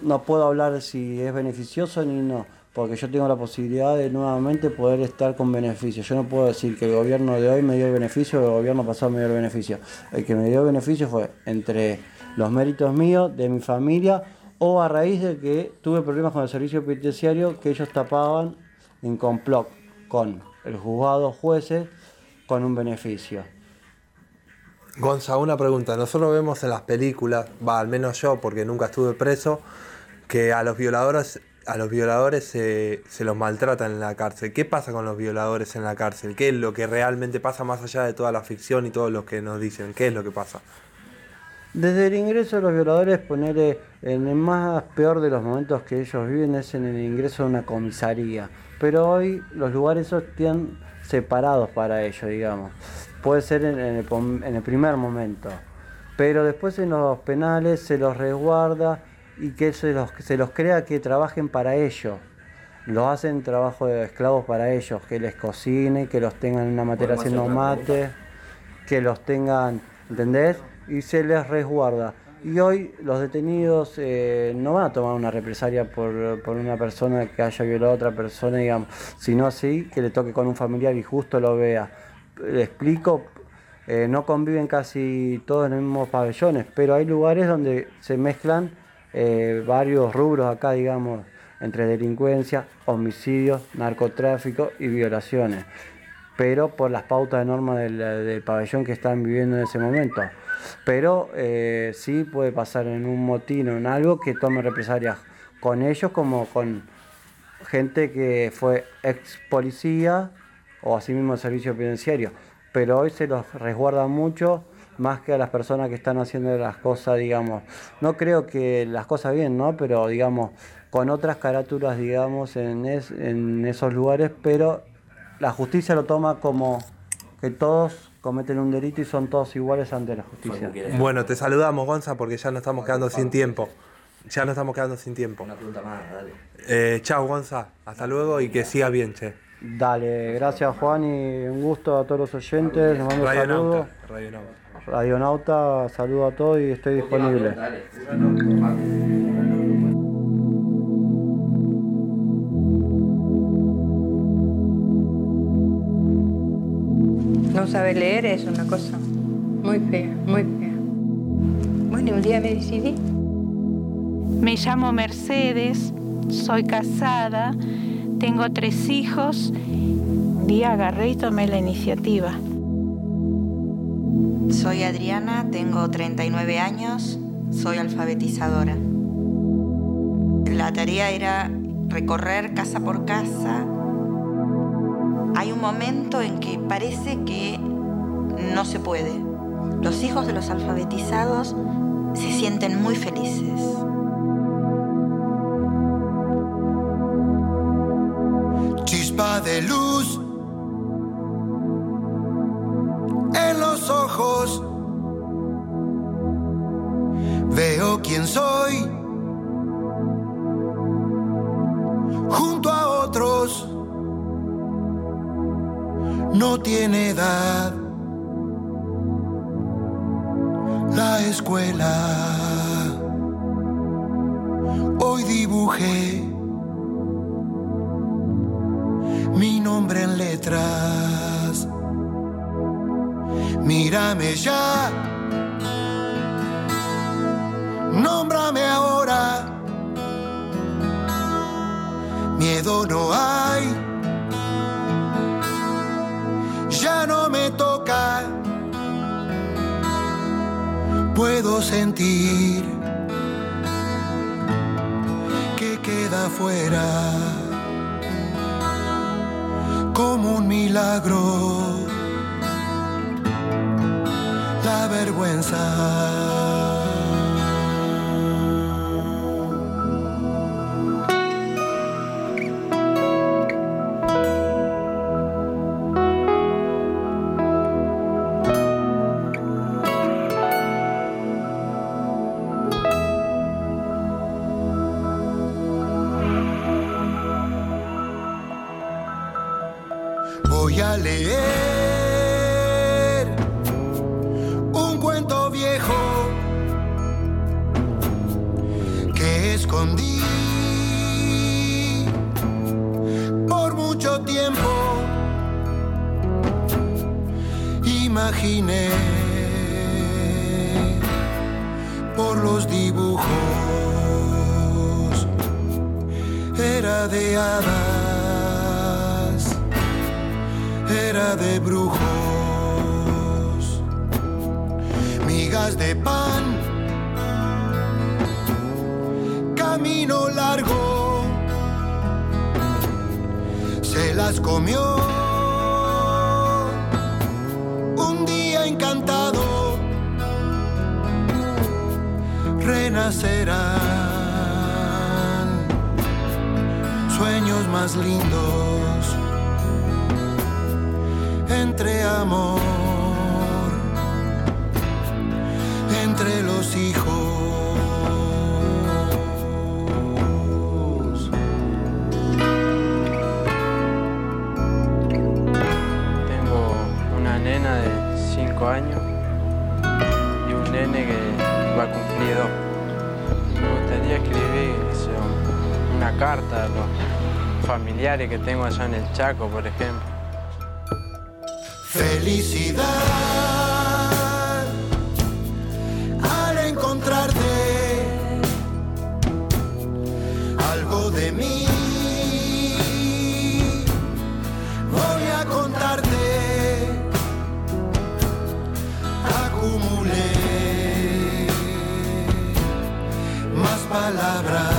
Speaker 14: No puedo hablar si es beneficioso ni no, porque yo tengo la posibilidad de nuevamente poder estar con beneficio. Yo no puedo decir que el gobierno de hoy me dio el beneficio o el gobierno pasado me dio el beneficio. El que me dio el beneficio fue entre los méritos míos, de mi familia, o a raíz de que tuve problemas con el servicio penitenciario que ellos tapaban en complot con el juzgado, jueces, con un beneficio.
Speaker 13: Gonza, una pregunta. Nosotros vemos en las películas, va, al menos yo, porque nunca estuve preso, que a los violadores, a los violadores se, se los maltratan en la cárcel. ¿Qué pasa con los violadores en la cárcel? ¿Qué es lo que realmente pasa más allá de toda la ficción y todo lo que nos dicen? ¿Qué es lo que pasa?
Speaker 14: Desde el ingreso de los violadores, poner en el más peor de los momentos que ellos viven es en el ingreso de una comisaría. Pero hoy los lugares esos están separados para ello, digamos. Puede ser en, en el, en el primer momento. Pero después en los penales se los resguarda y que se los, se los crea que trabajen para ellos. Los hacen trabajo de esclavos para ellos, que les cocinen, que los tengan en una materia haciendo mate, que los tengan, ¿entendés? Y se les resguarda. Y hoy los detenidos eh, no van a tomar una represalia por, por una persona que haya violado a otra persona, digamos, sino así que le toque con un familiar y justo lo vea. Le explico, eh, no conviven casi todos en los mismos pabellones, pero hay lugares donde se mezclan eh, varios rubros acá, digamos, entre delincuencia, homicidios, narcotráfico y violaciones, pero por las pautas de norma del, del pabellón que están viviendo en ese momento. Pero eh, sí puede pasar en un motín o en algo que tome represalias con ellos como con gente que fue ex policía o asimismo servicio penitenciario. Pero hoy se los resguarda mucho más que a las personas que están haciendo las cosas, digamos, no creo que las cosas bien, ¿no? Pero digamos, con otras carátulas, digamos, en, es- en esos lugares, pero la justicia lo toma como que todos cometen un delito y son todos iguales ante la justicia.
Speaker 13: Bueno, te saludamos, Gonza, porque ya nos estamos quedando sin tiempo. Ya nos estamos quedando sin tiempo. Una
Speaker 15: pregunta más, dale.
Speaker 13: Eh, chao, Gonza. Hasta luego y que siga bien, che.
Speaker 14: Dale, gracias Juan y un gusto a todos los oyentes, les mando un
Speaker 13: Radio
Speaker 14: saludo.
Speaker 13: Nauta, Radio Nauta.
Speaker 14: Radionauta, saludo a todos y estoy disponible.
Speaker 16: No saber leer es una cosa muy fea, muy fea. Bueno, un día me decidí.
Speaker 17: Me llamo Mercedes, soy casada, tengo tres hijos y agarré y tomé la iniciativa.
Speaker 18: Soy Adriana, tengo 39 años, soy alfabetizadora. La tarea era recorrer casa por casa. Hay un momento en que parece que no se puede. Los hijos de los alfabetizados se sienten muy felices.
Speaker 19: chispa de luz en los ojos. Veo quién soy. No tiene edad. La escuela. Hoy dibujé mi nombre en letras. Mírame ya. Nómbrame ahora. Miedo no hay. Ya no me toca. Puedo sentir que queda fuera como un milagro la vergüenza. Que
Speaker 15: tengo allá en el Chaco, por ejemplo.
Speaker 19: Felicidad al encontrarte algo de mí. Voy a contarte, acumulé más palabras.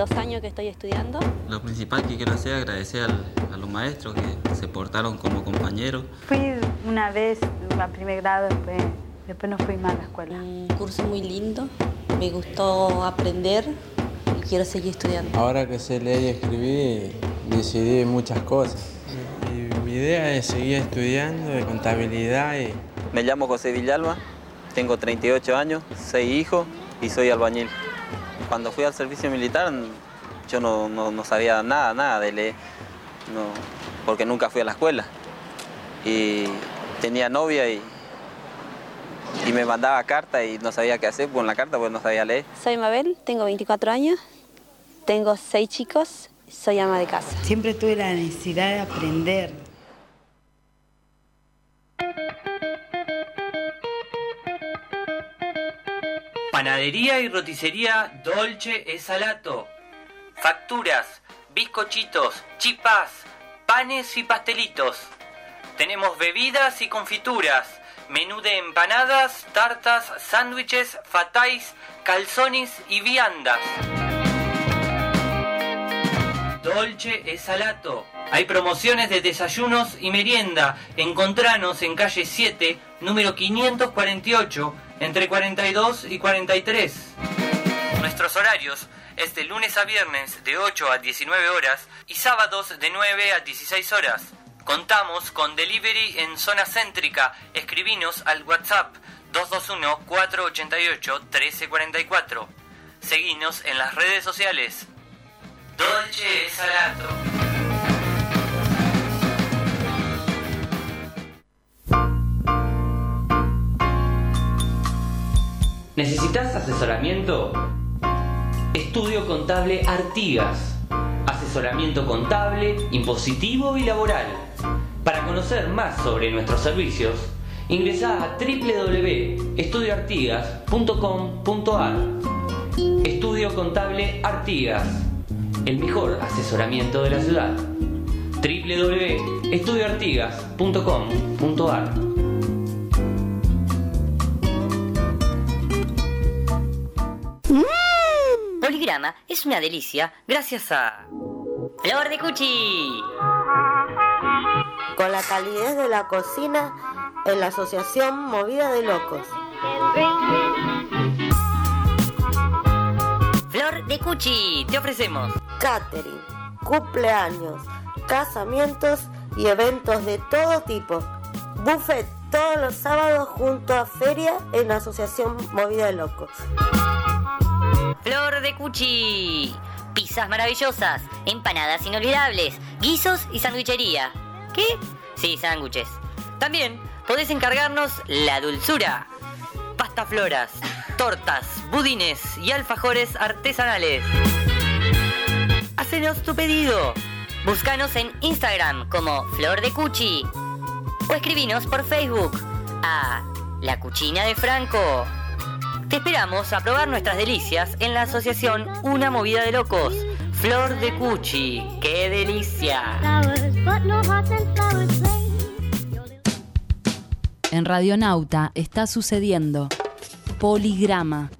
Speaker 20: Dos años que estoy estudiando.
Speaker 18: Lo principal que quiero hacer es agradecer al- a los maestros que se portaron como compañeros.
Speaker 17: Fui una vez a primer grado, después, después no fui más a la escuela.
Speaker 20: Un curso muy lindo, me gustó aprender y quiero seguir estudiando.
Speaker 15: Ahora que sé leer y escribir, decidí muchas cosas. Y mi idea es seguir estudiando de contabilidad y
Speaker 21: Me llamo José Villalba, tengo 38 años, 6 hijos y soy albañil. Cuando fui al servicio militar yo no, no- no sabía nada, nada de leer, no, porque nunca fui a la escuela. Y tenía novia y, y me mandaba carta y no sabía qué hacer con la carta porque no sabía leer.
Speaker 20: Soy Mabel, tengo 24 años, tengo seis chicos, soy ama de casa.
Speaker 22: Siempre tuve la necesidad de aprender.
Speaker 23: Panadería y roticería Dolce e Salato. Facturas, bizcochitos, chipas, panes y pastelitos. Tenemos bebidas y confituras, menú de empanadas, tartas, sándwiches, fatáis, calzones y viandas. Dolce e Salato. Hay promociones de desayunos y merienda. Encontranos en calle 7, número 548, entre 42 y 43. Nuestros horarios es de lunes a viernes de 8 a 19 horas y sábados de 9 a 16 horas. Contamos con delivery en zona céntrica. Escribinos al WhatsApp 221-488-1344. Seguinos en las redes sociales. Dolce Salato. ¿Necesitas asesoramiento? Estudio Contable Artigas. Asesoramiento contable, impositivo y laboral. Para conocer más sobre nuestros servicios, ingresa a www.estudioartigas.com.ar. Estudio Contable Artigas. El mejor asesoramiento de la ciudad. www.estudioartigas.com.ar.
Speaker 24: Es una delicia gracias a Flor de Cuchi.
Speaker 9: Con la calidez de la cocina en la Asociación Movida de Locos.
Speaker 24: Flor de Cuchi, te ofrecemos
Speaker 9: Catering, cumpleaños, casamientos y eventos de todo tipo. Buffet todos los sábados junto a Feria en la Asociación Movida de Locos.
Speaker 24: Flor de Cuchi. Pizzas maravillosas, empanadas inolvidables, guisos y sandwichería. ¿Qué? Sí, sándwiches. También podés encargarnos la dulzura. Pasta floras, tortas, budines y alfajores artesanales. Hacenos tu pedido. Búscanos en Instagram como Flor de Cuchi. O escribinos por Facebook a La Cuchina de Franco. Te esperamos a probar nuestras delicias en la asociación Una Movida de Locos. Flor de Cuchi. ¡Qué delicia!
Speaker 25: En Radionauta está sucediendo Poligrama.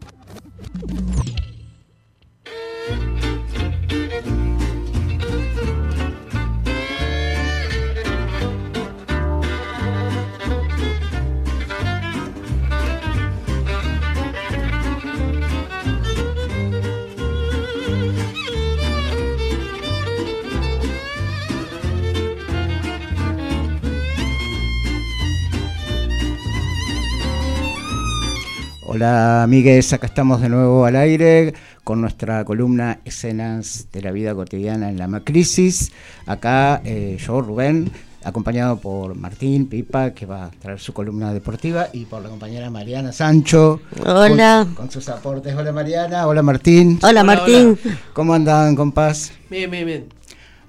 Speaker 7: Hola amigues, acá estamos de nuevo al aire con nuestra columna Escenas de la vida cotidiana en la Macrisis. Acá eh, yo, Rubén, acompañado por Martín Pipa, que va a traer su columna deportiva, y por la compañera Mariana Sancho.
Speaker 9: Hola.
Speaker 7: Con, con sus aportes. Hola Mariana, hola Martín.
Speaker 9: Hola, Martín.
Speaker 7: ¿Cómo andan, compás?
Speaker 26: Bien, bien, bien.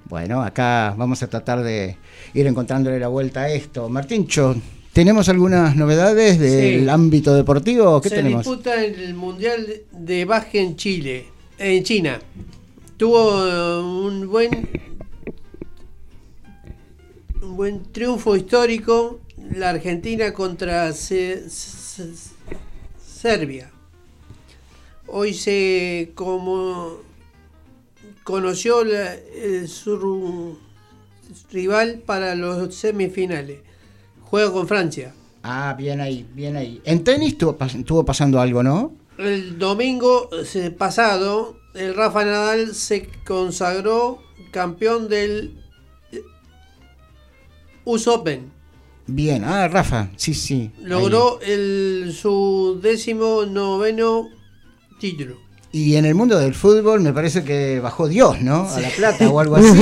Speaker 7: Bueno, acá vamos a tratar de ir encontrándole la vuelta a esto. Martíncho, ¿tenemos algunas novedades del
Speaker 26: Sí.
Speaker 7: ámbito deportivo? ¿Qué
Speaker 26: Se
Speaker 7: tenemos?
Speaker 26: disputa el Mundial de Básquet en Chile, en China. Tuvo eh, un buen un buen triunfo histórico la Argentina contra Se- Se- Serbia. Hoy se como conoció la- eh, su rival para los semifinales. Juega con Francia.
Speaker 7: Ah, bien ahí, bien ahí. En tenis estuvo, pas- estuvo pasando algo, ¿no?
Speaker 26: El domingo pasado, el Rafa Nadal se consagró campeón del US Open.
Speaker 7: Bien, ah, Rafa, sí, sí.
Speaker 26: Logró el, su décimo noveno título.
Speaker 7: Y en el mundo del fútbol me parece que bajó Dios, ¿no? A La Plata o algo así.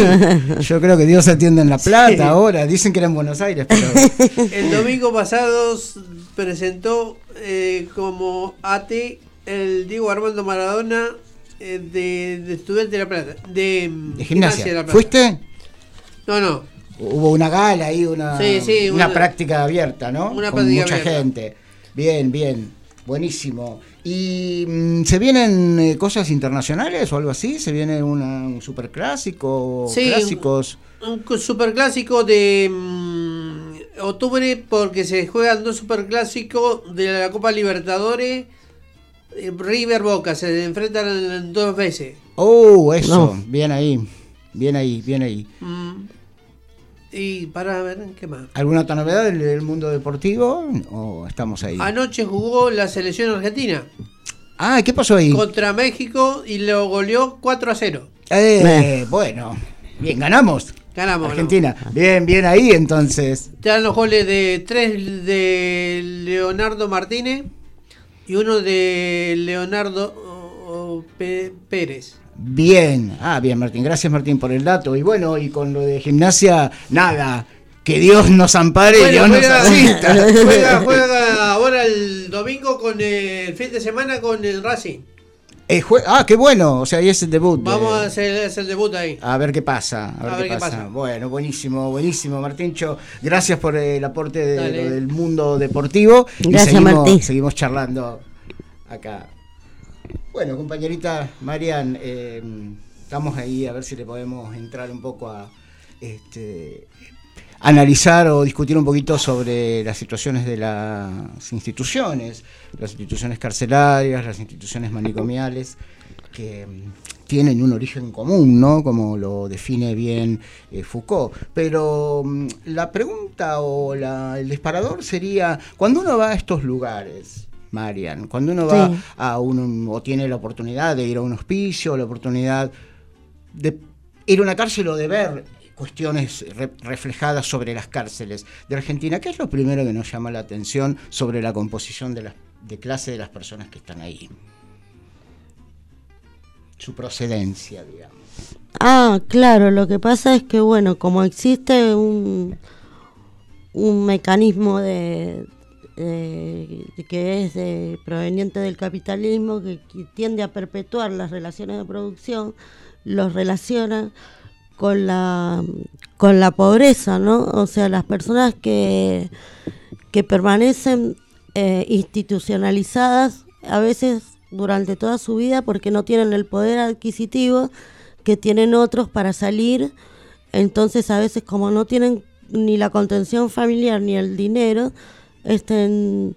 Speaker 7: Yo creo que Dios atiende en La Plata
Speaker 26: Sí.
Speaker 7: ahora. Dicen que era en Buenos Aires, pero...
Speaker 26: El domingo pasado presentó eh, como AT el Diego Armando Maradona eh, de, de Estudiante de La Plata. De, mm,
Speaker 7: De gimnasia.
Speaker 26: de La Plata.
Speaker 7: ¿Fuiste?
Speaker 26: No, no.
Speaker 7: Hubo una gala ahí, una,
Speaker 26: Sí, sí,
Speaker 7: una,
Speaker 26: una-
Speaker 7: práctica abierta, ¿no?
Speaker 26: una
Speaker 7: Con
Speaker 26: práctica
Speaker 7: mucha
Speaker 26: abierta.
Speaker 7: gente. Bien, bien. Buenísimo. ¿Y mm, se vienen eh, cosas internacionales o algo así? ¿Se viene una, un superclásico?
Speaker 26: Sí,
Speaker 7: ¿Clásicos?
Speaker 26: Un cu- superclásico de mm, octubre porque se juegan dos superclásicos de la Copa Libertadores. eh, River Boca se enfrentan dos veces.
Speaker 7: Oh, eso.
Speaker 26: No.
Speaker 7: Bien ahí. Bien ahí, bien ahí.
Speaker 26: Mm. Y para ver qué más.
Speaker 7: ¿Alguna otra novedad del, del mundo deportivo? ¿O estamos ahí?
Speaker 26: Anoche jugó la selección argentina
Speaker 7: Ah, ¿qué pasó ahí?
Speaker 26: contra México y lo goleó 4 a 0.
Speaker 7: Eh, bueno, bien, ganamos.
Speaker 26: Ganamos.
Speaker 7: Argentina. Bien, bien ahí entonces.
Speaker 26: Están los goles de tres de Leonardo Martínez y uno de Leonardo oh, oh, Pérez.
Speaker 7: Bien. Ah, bien, Martín. Gracias, Martín, por el dato. Y bueno, y con lo de gimnasia, nada. Que Dios nos ampare y
Speaker 26: Bueno,
Speaker 7: Dios nos
Speaker 26: juega,
Speaker 7: asista.
Speaker 26: juega- juega ahora el domingo con el fin de semana con el Racing.
Speaker 7: Eh, ah, qué bueno. O sea, ahí es el debut. de-
Speaker 26: Vamos a hacer, el debut ahí.
Speaker 7: A ver qué pasa. A ver, qué, pasa. Bueno, buenísimo, buenísimo, Martíncho. Gracias por el aporte de
Speaker 26: Dale.
Speaker 7: lo del mundo deportivo. Y
Speaker 9: Gracias,
Speaker 7: seguimos,
Speaker 9: Martín.
Speaker 7: Seguimos charlando acá. Bueno, compañerita Marian, eh, estamos ahí a ver si le podemos entrar un poco a este, analizar o discutir un poquito sobre las situaciones de las instituciones, las instituciones carcelarias, las instituciones manicomiales, que mm, tienen un origen común, ¿no? Como lo define bien eh, Foucault. Pero mm, la pregunta o la- el disparador sería, cuando uno va a estos lugares, Marian, cuando uno va
Speaker 9: Sí.
Speaker 7: a un, o tiene la oportunidad de ir a un hospicio, la oportunidad de ir a una cárcel o de ver cuestiones re- reflejadas sobre las cárceles de Argentina, ¿qué es lo primero que nos llama la atención sobre la composición de, la, de clase de las personas que están ahí? Su procedencia, digamos.
Speaker 9: Ah, claro, lo que pasa es que, bueno, como existe un, un mecanismo de, de- que es de- proveniente del capitalismo que, que tiende a perpetuar las relaciones de producción, los relaciona con la, con la pobreza, ¿no? O sea, las personas que, que permanecen eh, institucionalizadas a veces durante toda su vida porque no tienen el poder adquisitivo que tienen otros para salir. Entonces a veces como no tienen ni la contención familiar ni el dinero, este,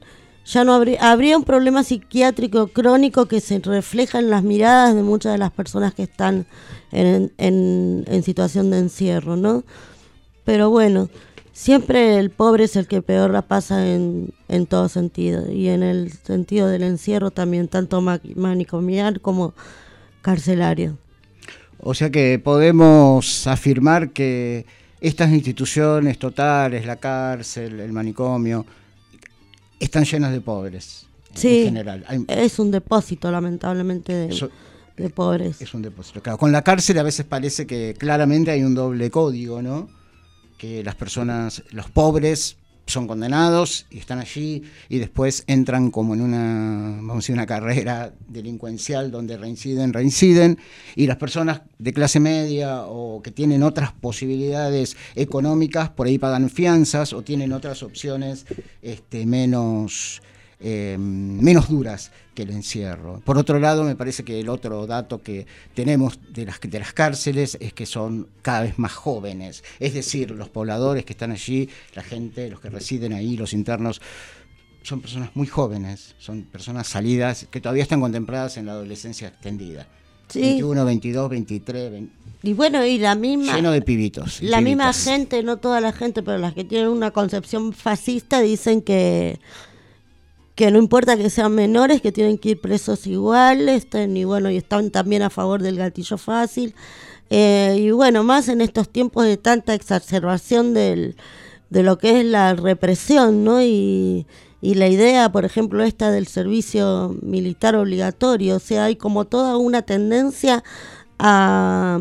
Speaker 9: ya no habría, habría un problema psiquiátrico crónico que se refleja en las miradas de muchas de las personas que están en, en- situación de encierro, ¿no? Pero bueno, siempre el pobre es el que peor la pasa en, en todo sentido. Y en el sentido del encierro también, tanto ma- manicomial como carcelario.
Speaker 7: O sea que podemos afirmar que estas instituciones totales, la cárcel, el manicomio, están llenas de pobres
Speaker 9: Sí,
Speaker 7: en general. Hay-
Speaker 9: es un depósito lamentablemente de pobres.
Speaker 7: Es un depósito. Claro, con la cárcel a veces parece que claramente hay un doble código, ¿no? Que las personas, los pobres son condenados y están allí y después entran como en una, vamos a decir, una carrera delincuencial donde reinciden, reinciden y las personas de clase media o que tienen otras posibilidades económicas por ahí pagan fianzas o tienen otras opciones este, menos eh, menos duras que el encierro. Por otro lado, me parece que el otro dato que tenemos de las, de las cárceles es que son cada vez más jóvenes. Es decir, los pobladores que están allí, la gente, los que residen ahí, los internos, son personas muy jóvenes, son personas salidas que todavía están contempladas en la adolescencia extendida.
Speaker 9: Sí.
Speaker 7: 21, 22, 23, 20,
Speaker 9: Y bueno, y la misma...
Speaker 7: lleno de pibitos.
Speaker 9: La misma gente, no toda la gente, pero las que tienen una concepción fascista dicen que que no importa que sean menores, que tienen que ir presos igual, estén, y bueno, y están también a favor del gatillo fácil. Eh, y bueno, más en estos tiempos de tanta exacerbación del, de lo que es la represión, ¿no? Y, y la idea, por ejemplo, esta del servicio militar obligatorio, o sea, hay como toda una tendencia a,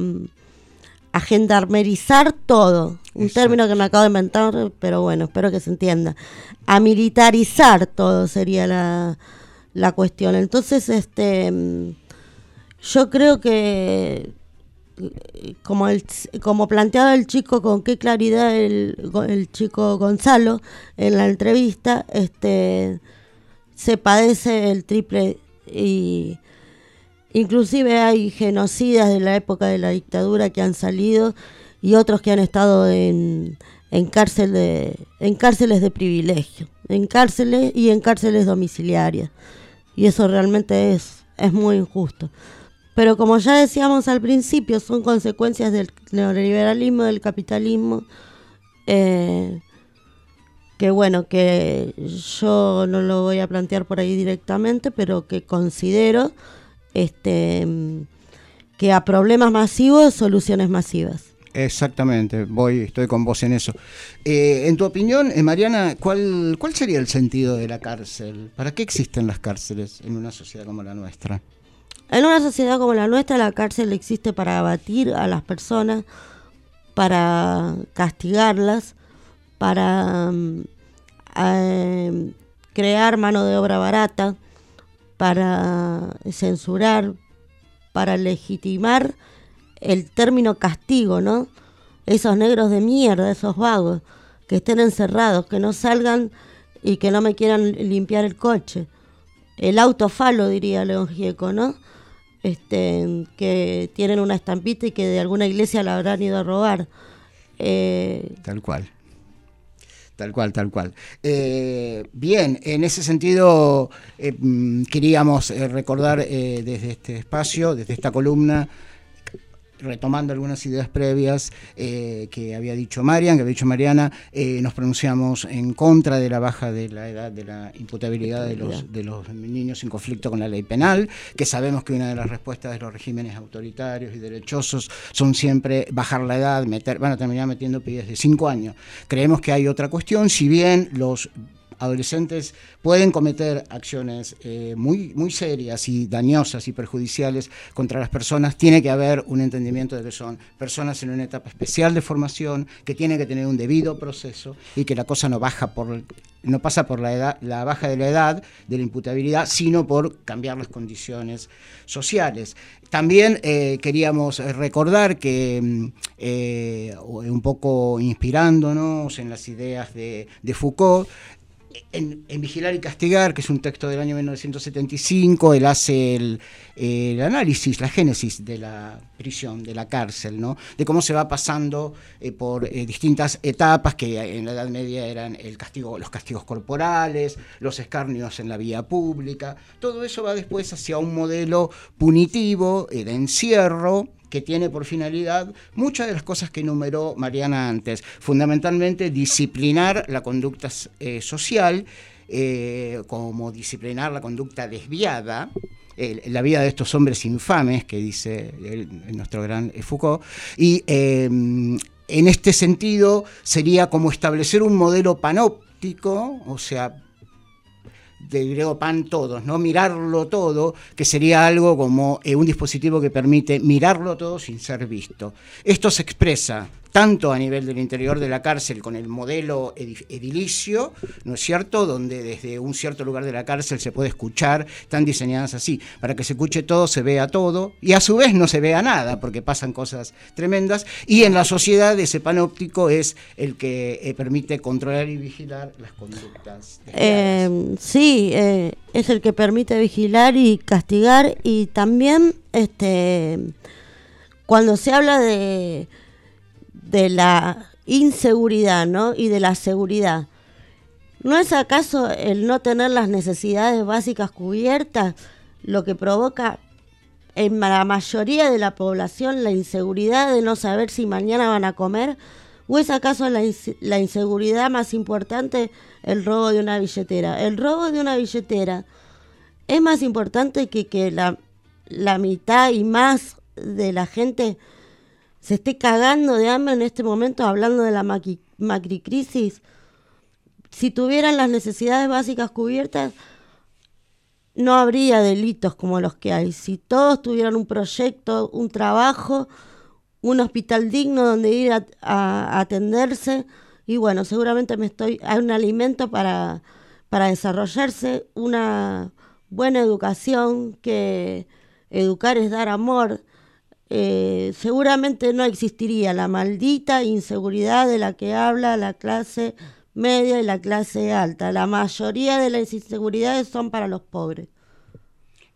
Speaker 9: a gendarmerizar todo, un término que me acabo de inventar, pero bueno, espero que se entienda, a militarizar todo sería la, la cuestión. Entonces, este, mm, yo creo que como el, como planteaba el chico con qué claridad el, el chico Gonzalo en la entrevista este se padece el triple y inclusive hay genocidas de la época de la dictadura que han salido y otros que han estado en, en de en cárceles de privilegio en cárceles y en cárceles domiciliarias. Y eso realmente es es muy injusto. Pero como ya decíamos al principio, son consecuencias del neoliberalismo, del capitalismo, eh, que bueno, que yo no lo voy a plantear por ahí directamente, pero que considero este, que a problemas masivos, soluciones masivas.
Speaker 7: Exactamente, voy, estoy con vos en eso. Eh, en tu opinión, eh, Mariana, ¿cuál, ¿cuál sería el sentido de la cárcel? ¿Para qué existen las cárceles en una sociedad como la nuestra?
Speaker 9: En una sociedad como la nuestra, la cárcel existe para abatir a las personas, para castigarlas, para mm, eh, crear mano de obra barata, para censurar, para legitimar el término castigo, ¿no? Esos negros de mierda, esos vagos, que estén encerrados, que no salgan y que no me quieran limpiar el coche. El auto falo, diría León Gieco, ¿no? este, que tienen una estampita y que de alguna iglesia la habrán ido a robar. Eh,
Speaker 7: tal cual. Tal cual, tal cual. Eh, bien, en ese sentido eh, mm, queríamos recordar desde este espacio, desde esta columna, retomando algunas ideas previas eh, que había dicho Marian, que había dicho Mariana, eh, nos pronunciamos en contra de la baja de la edad de la imputabilidad de los, niños en conflicto con la ley penal, que sabemos que una de las respuestas de los regímenes autoritarios y derechosos son siempre bajar la edad, meter, van a terminar metiendo pibes de cinco años. Creemos que hay otra cuestión, si bien los adolescentes pueden cometer acciones eh, muy, muy serias y dañosas y perjudiciales contra las personas, tiene que haber un entendimiento de que son personas en una etapa especial de formación, que tienen que tener un debido proceso y que la cosa no baja por no pasa por la edad, la baja de la edad de la imputabilidad, sino por cambiar las condiciones sociales. También eh, queríamos recordar que, mm, eh, un poco inspirándonos en las ideas de, de Foucault, en, Vigilar y Castigar, que es un texto del año 1975, él hace el, análisis, la génesis de la prisión, de la cárcel, ¿no? de cómo se va pasando eh, por eh, distintas etapas que en la Edad Media eran el castigo, los castigos corporales, los escarnios en la vía pública. Todo eso va después hacia un modelo punitivo eh, de encierro que tiene por finalidad muchas de las cosas que enumeró Mariana antes, fundamentalmente disciplinar la conducta eh, social, eh, como disciplinar la conducta desviada, la vida de estos hombres infames, que dice nuestro gran Foucault, y em, en este sentido sería como establecer un modelo panóptico, o sea, del griego pan todos, ¿no? Mirarlo todo, que sería algo como eh, un dispositivo que permite mirarlo todo sin ser visto. Esto se expresa tanto a nivel del interior de la cárcel con el modelo edilicio, ¿no es cierto?, donde desde un cierto lugar de la cárcel se puede escuchar, están diseñadas así, para que se escuche todo, se vea todo, y a su vez no se vea nada, porque pasan cosas tremendas, y en la sociedad ese panóptico es el que eh, permite controlar y vigilar las conductas.
Speaker 9: Eh, sí, eh, es el que permite vigilar y castigar, y también este cuando se habla de de la inseguridad ¿no? y de la seguridad. ¿No es acaso el no tener las necesidades básicas cubiertas lo que provoca en la mayoría de la población la inseguridad de no saber si mañana van a comer? ¿O es acaso la, la inseguridad más importante el robo de una billetera? El robo de una billetera es más importante que que la, la mitad y más de la gente se esté cagando de hambre en este momento hablando de la macricrisis, si tuvieran las necesidades básicas cubiertas, no habría delitos como los que hay. Si todos tuvieran un proyecto, un trabajo, un hospital digno donde ir a, a atenderse, y bueno, seguramente me estoy, hay un alimento para, para desarrollarse, una buena educación, que educar es dar amor. Eh, seguramente no existiría la maldita inseguridad de la que habla la clase media y la clase alta. La mayoría de las inseguridades son para los pobres.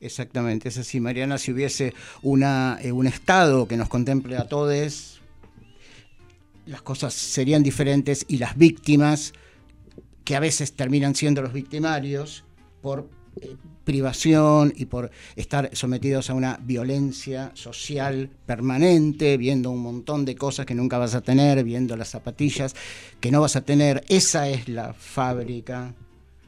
Speaker 7: Exactamente, es así, Mariana, si hubiese una, eh, un Estado que nos contemple a todos, las cosas serían diferentes y las víctimas, que a veces terminan siendo los victimarios, por eh, privación y por estar sometidos a una violencia social permanente, viendo un montón de cosas que nunca vas a tener, viendo las zapatillas que no vas a tener. Esa es la fábrica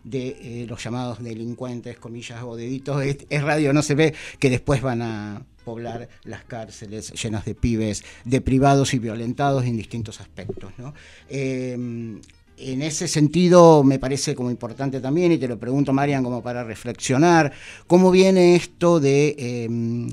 Speaker 7: de eh, los llamados delincuentes, comillas o deditos. Es, radio, no se ve que después van a poblar las cárceles llenas de pibes, de privados y violentados en distintos aspectos. ¿no? Eh, en ese sentido me parece como importante también, y te lo pregunto Marian como para reflexionar, cómo viene esto de... eh,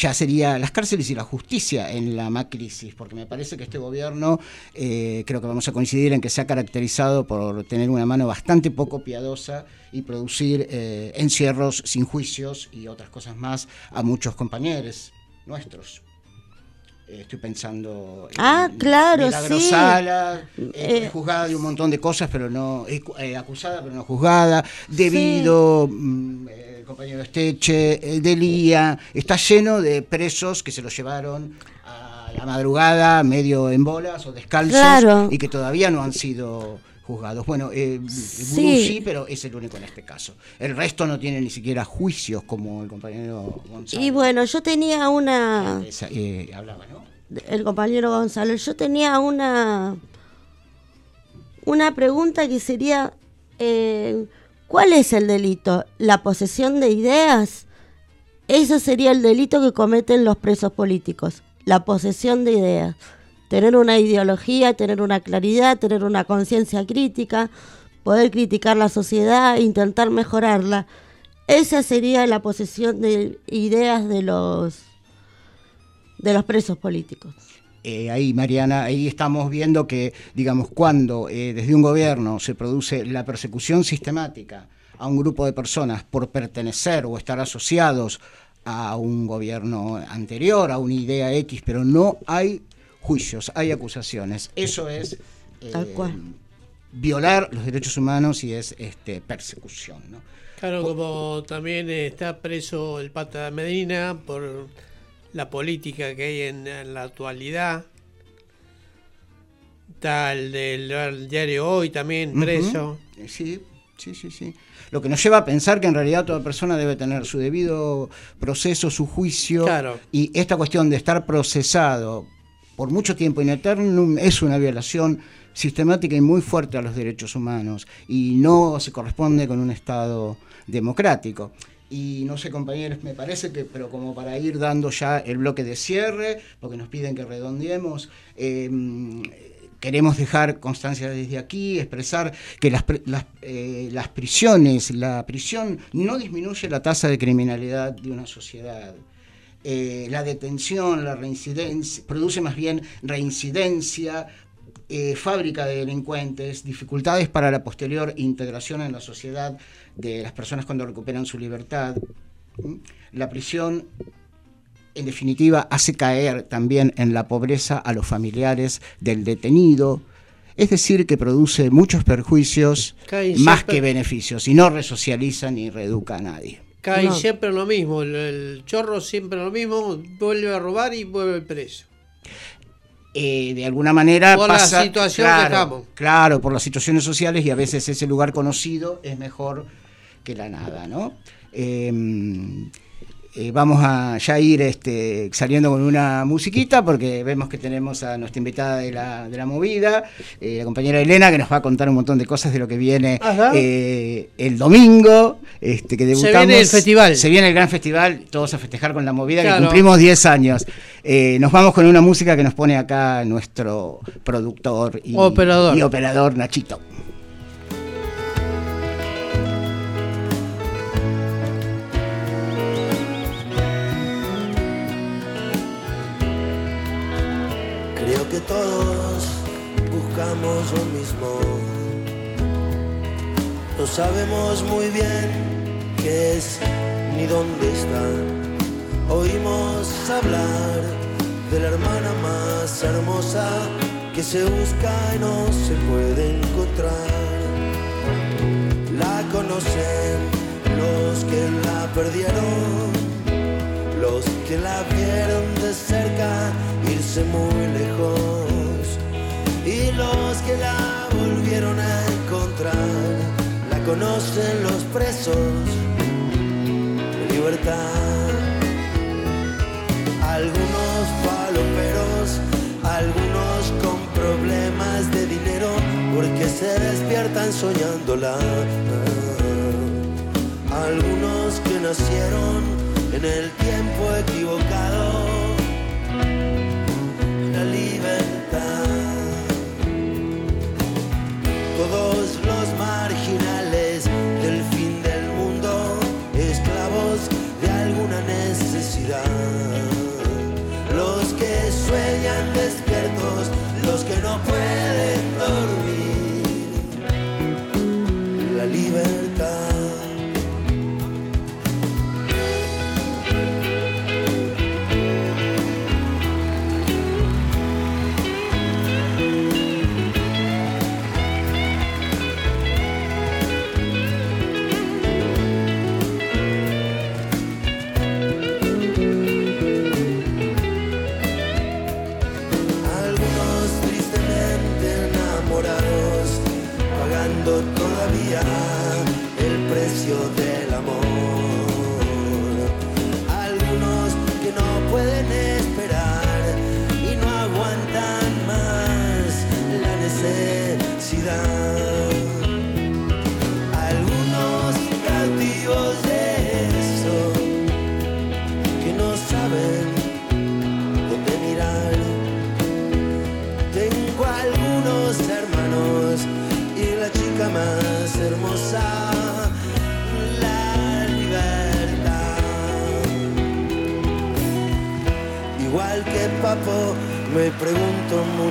Speaker 7: ya sería las cárceles y la justicia en la macrisis, porque me parece que este gobierno, eh, creo que vamos a coincidir en que se ha caracterizado por tener una mano bastante poco piadosa y producir eh, encierros sin juicios y otras cosas más a muchos compañeros nuestros. Estoy pensando en
Speaker 9: Ah, claro,
Speaker 7: Milagro
Speaker 9: sí.
Speaker 7: Eh,
Speaker 9: Eh,
Speaker 7: juzgada de un montón de cosas, pero no eh, cu- acusada, pero no juzgada, debido mm, eh, el compañero Esteche, el Delía, está lleno de presos que se los llevaron a la madrugada, medio en bolas o descalzos,
Speaker 9: Claro.
Speaker 7: y que todavía no han sido juzgados. Bueno, eh, Vudú
Speaker 9: Sí.
Speaker 7: sí, pero es el único en este caso. El resto no tiene ni siquiera juicios como el compañero González.
Speaker 9: Y bueno, yo tenía una...
Speaker 7: Esa, eh, hablaba, ¿no?
Speaker 9: el compañero Gonzalo, yo tenía una una pregunta que sería eh, ¿cuál es el delito? ¿La posesión de ideas? Ese sería el delito que cometen los presos políticos, la posesión de ideas. Tener una ideología, tener una claridad, tener una conciencia crítica, poder criticar la sociedad, intentar mejorarla. Esa sería la posesión de ideas de los de los presos políticos.
Speaker 7: Eh, ahí, Mariana, ahí estamos viendo que, digamos, cuando eh, desde un gobierno se produce la persecución sistemática a un grupo de personas por pertenecer o estar asociados a un gobierno anterior, a una idea X, pero no hay juicios, hay acusaciones. Eso es eh,
Speaker 9: Tal cual.
Speaker 7: violar los derechos humanos y es este, persecución. ¿no?
Speaker 26: Claro, como también está preso el Pata Medina por la política que hay en, en la actualidad. Está el del el diario Hoy también preso.
Speaker 7: Ujú. Sí, sí, sí, sí. Lo que nos lleva a pensar que en realidad toda persona debe tener su debido proceso, su juicio.
Speaker 26: Claro.
Speaker 7: Y esta cuestión de estar procesado por mucho tiempo in eternum es una violación sistemática y muy fuerte a los derechos humanos y no se corresponde con un Estado democrático. Y no sé, compañeros, me parece que, pero como para ir dando ya el bloque de cierre, porque nos piden que redondeemos, eh, queremos dejar constancia desde aquí, expresar que las, las, eh, las prisiones, la prisión no disminuye la tasa de criminalidad de una sociedad. Eh, la detención, la reincidencia, produce más bien reincidencia, eh, fábrica de delincuentes, dificultades para la posterior integración en la sociedad de las personas cuando recuperan su libertad. La prisión, en definitiva, hace caer también en la pobreza a los familiares del detenido. Es decir, que produce muchos perjuicios más que beneficios y no resocializa ni reeduca a nadie.
Speaker 26: Cae
Speaker 9: No.
Speaker 26: siempre lo mismo, el, el chorro siempre lo mismo, vuelve a robar y vuelve preso.
Speaker 7: eh, de alguna manera
Speaker 26: Por la
Speaker 7: pasa,
Speaker 26: situación que estamos.
Speaker 7: claro, por las situaciones sociales y a veces ese lugar conocido es mejor que la nada, ¿no? Eh, eh, vamos a ya ir este, saliendo con una musiquita porque vemos que tenemos a nuestra invitada de la, de la movida, eh, la compañera Elena, que nos va a contar un montón de cosas de lo que viene eh, el domingo, este, que
Speaker 26: Se
Speaker 7: debutamos.
Speaker 26: viene el festival.
Speaker 7: Se viene el gran festival, todos a festejar con la movida, que cumplimos 10 años. Eh, nos vamos con una música que nos pone acá nuestro productor y
Speaker 26: Operador.
Speaker 7: y operador Nachito.
Speaker 19: Todos buscamos lo mismo. No sabemos muy bien qué es ni dónde está. Oímos hablar de la hermana más hermosa que se busca y no se puede encontrar. La conocen los que la perdieron, los que la vieron de cerca irse muy lejos y los que la volvieron a encontrar. La conocen los presos de libertad. Algunos paloperos, algunos con problemas de dinero, porque se despiertan soñándola. Algunos que nacieron en el tiempo equivocado. La libertad. Todos los marginales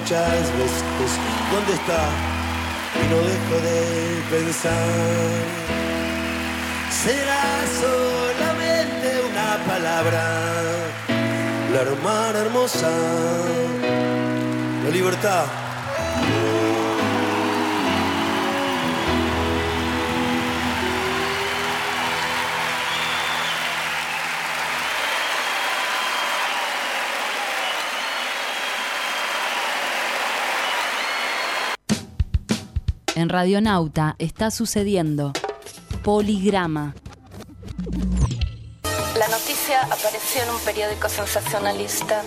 Speaker 19: muchas veces, ¿dónde está? Y no dejo de pensar. Será solamente una palabra, la hermana hermosa la libertad.
Speaker 25: En Radionauta está sucediendo Poligrama.
Speaker 20: La noticia apareció en un periódico sensacionalista.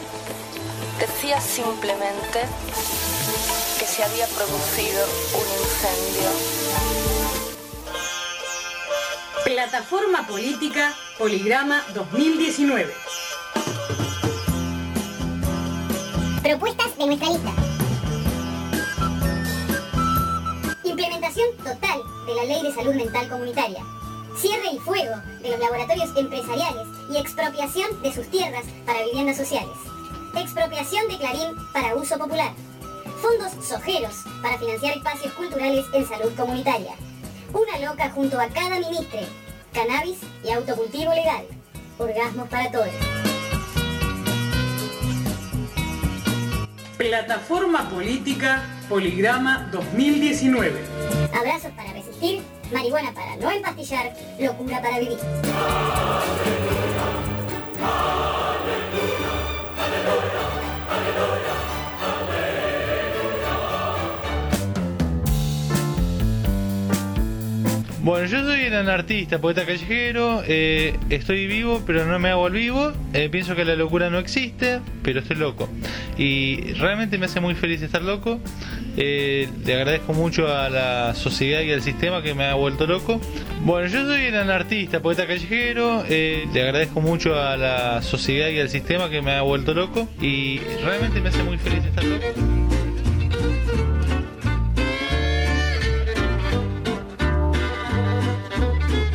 Speaker 20: Decía simplemente que se había producido un incendio.
Speaker 27: Plataforma Política Poligrama 2019.
Speaker 28: Propuestas de nuestra lista. Total de la Ley de Salud Mental Comunitaria. Cierre y fuego de los laboratorios empresariales y expropiación de sus tierras para viviendas sociales. Expropiación de Clarín para uso popular. Fondos sojeros para financiar espacios culturales en salud comunitaria. Una loca junto a cada ministre. Cannabis y autocultivo legal. Orgasmos para todos.
Speaker 27: Plataforma Política Poligrama 2019.
Speaker 28: Abrazos para resistir, marihuana para no empastillar, locura para vivir.
Speaker 29: Bueno, yo soy un artista, poeta callejero, eh, estoy vivo pero no me hago el vivo, eh, pienso que la locura no existe, pero estoy loco. Y realmente me hace muy feliz estar loco, eh, le agradezco mucho a la sociedad y al sistema que me ha vuelto loco. Bueno, yo soy un artista, poeta callejero, eh, le agradezco mucho a la sociedad y al sistema que me ha vuelto loco y realmente me hace muy feliz estar loco.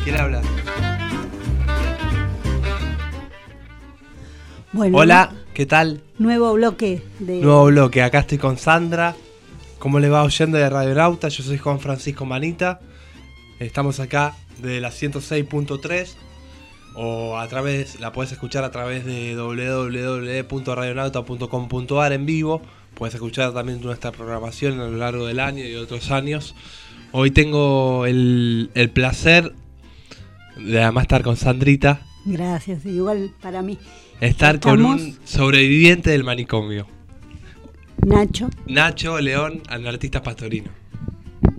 Speaker 30: ¿Quién habla?
Speaker 10: Bueno,
Speaker 30: Hola, ¿Qué tal?
Speaker 31: Nuevo bloque de.
Speaker 30: Nuevo bloque. Acá estoy con Sandra. ¿Cómo le va oyendo de Radio Nauta? Yo soy Juan Francisco Manita. Estamos acá de la 106.3 o a través, la puedes escuchar a través de www.radionauta.com.ar en vivo. Puedes escuchar también nuestra programación a lo largo del año y otros años. Hoy tengo el, el placer de además estar con Sandrita,
Speaker 31: Gracias, igual para mí.
Speaker 30: Estar con un sobreviviente del manicomio.
Speaker 31: Nacho.
Speaker 30: Nacho León, artista pastorino.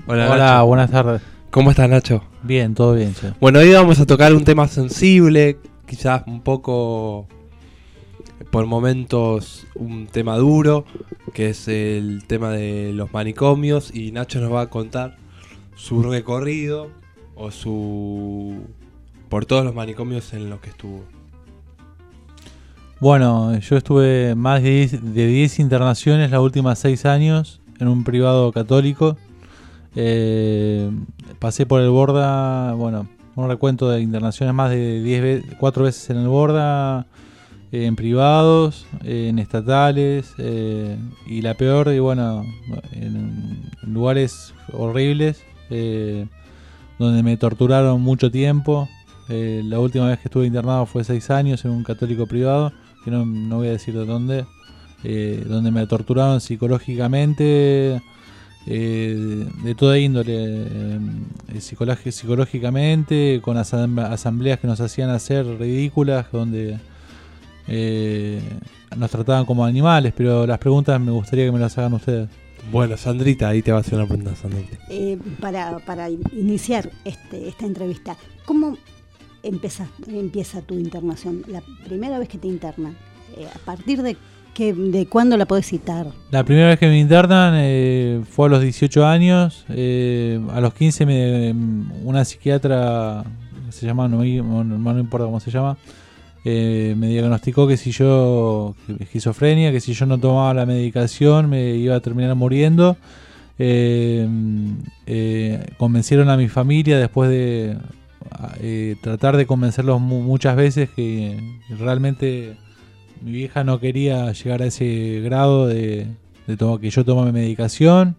Speaker 29: Hola,
Speaker 30: Nacho.
Speaker 29: buenas tardes.
Speaker 30: ¿Cómo estás, Nacho?
Speaker 29: Bien, todo bien, che.
Speaker 30: Bueno, hoy vamos a tocar un tema sensible, quizás un poco por momentos un tema duro, que es el tema de los manicomios y Nacho nos va a contar su recorrido o su por todos los manicomios en los que estuvo.
Speaker 29: Bueno, yo estuve más de 10, de 10 internaciones las últimas 6 años en un privado católico. Eh, pasé por el Borda, bueno, un recuento de internaciones más de 10 veces, 4 veces en el Borda, eh, en privados, eh, en estatales, y la peor, y bueno, en, en lugares horribles, donde me torturaron mucho tiempo. La última vez que estuve internado fue 6 años en un católico privado, que no, no voy a decir de dónde, eh, donde me torturaron psicológicamente, eh, de toda índole, eh, psicológi- psicológicamente, con asam- asambleas que nos hacían hacer ridículas, donde eh, nos trataban como animales, pero las preguntas me gustaría que me las hagan ustedes.
Speaker 30: Bueno, Sandrita, ahí te va a hacer una pregunta, Sandrita.
Speaker 31: Eh, para, para iniciar este, esta entrevista, ¿cómo empieza, empieza tu internación? La primera vez que te internan, eh, ¿a partir de, qué, de cuándo la podés citar?
Speaker 29: La primera vez que me internan eh, fue a los 18 años. eh, a los 15 me, una psiquiatra, se llama, no, importa cómo se llama, me diagnosticó que si yo, esquizofrenia, que si yo no tomaba la medicación me iba a terminar muriendo. Convencieron a mi familia después de eh, tratar de convencerlos mu- muchas veces que realmente mi vieja no quería llegar a ese grado de, que yo tome medicación.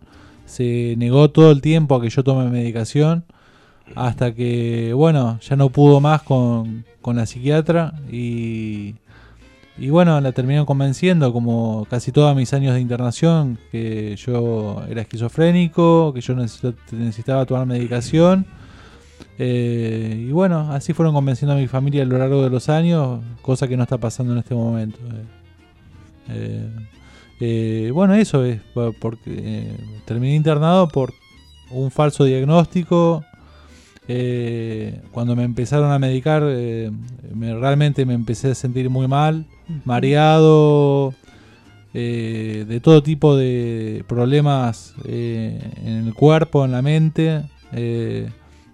Speaker 29: Se negó todo el tiempo a que yo tome medicación. Hasta que, bueno, ya no pudo más con, con la psiquiatra. Y, y bueno, la terminaron convenciendo, como casi todos mis años de internación, que yo era esquizofrénico, que yo necesitaba tomar medicación. Eh, y bueno, así fueron convenciendo a mi familia a lo largo de los años, cosa que no está pasando en este momento. Eh, eh, bueno, eso es, por- porque terminé internado por un falso diagnóstico. Cuando me empezaron a medicar, me- realmente me empecé a sentir muy mal, mareado, eh, de todo tipo de problemas eh, en el cuerpo, en la mente. eh,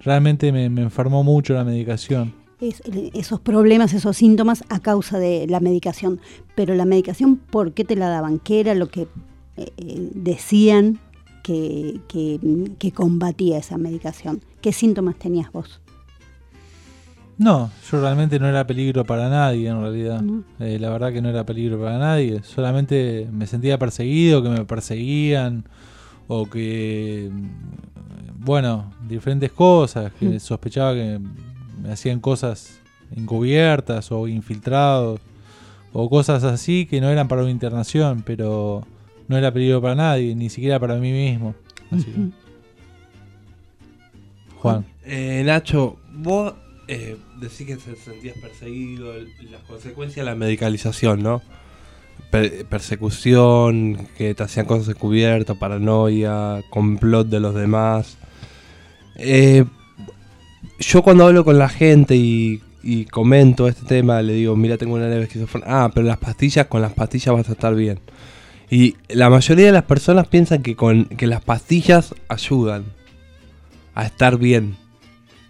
Speaker 29: realmente me, me enfermó mucho la medicación.
Speaker 31: Es- esos problemas, esos síntomas a causa de la medicación. Pero la medicación, ¿por qué te la daban? ¿Qué era lo que eh, eh, decían que, que, que combatía esa medicación? ¿Qué síntomas tenías vos?
Speaker 29: No, yo realmente no era peligro para nadie en realidad.
Speaker 31: No.
Speaker 29: Eh, la verdad que no era peligro para nadie. Solamente me sentía perseguido, que me perseguían o que, bueno, diferentes cosas, que
Speaker 31: Mm.
Speaker 29: sospechaba que me hacían cosas encubiertas o infiltrados o cosas así que no eran para una internación, pero no era peligro para nadie, ni siquiera para mí mismo. Así que-. Juan.
Speaker 30: Eh, Nacho, vos eh, decís que te sentías perseguido, las consecuencias de la medicalización, ¿no? Per- persecución, que te hacían cosas encubiertas, paranoia, complot de los demás. Eh, yo cuando hablo con la gente y, y comento este tema, le digo, mira, tengo una leve esquizofrenia. Ah, pero las pastillas, con las pastillas vas a estar bien. Y la mayoría de las personas piensan que, con, que las pastillas ayudan a estar bien.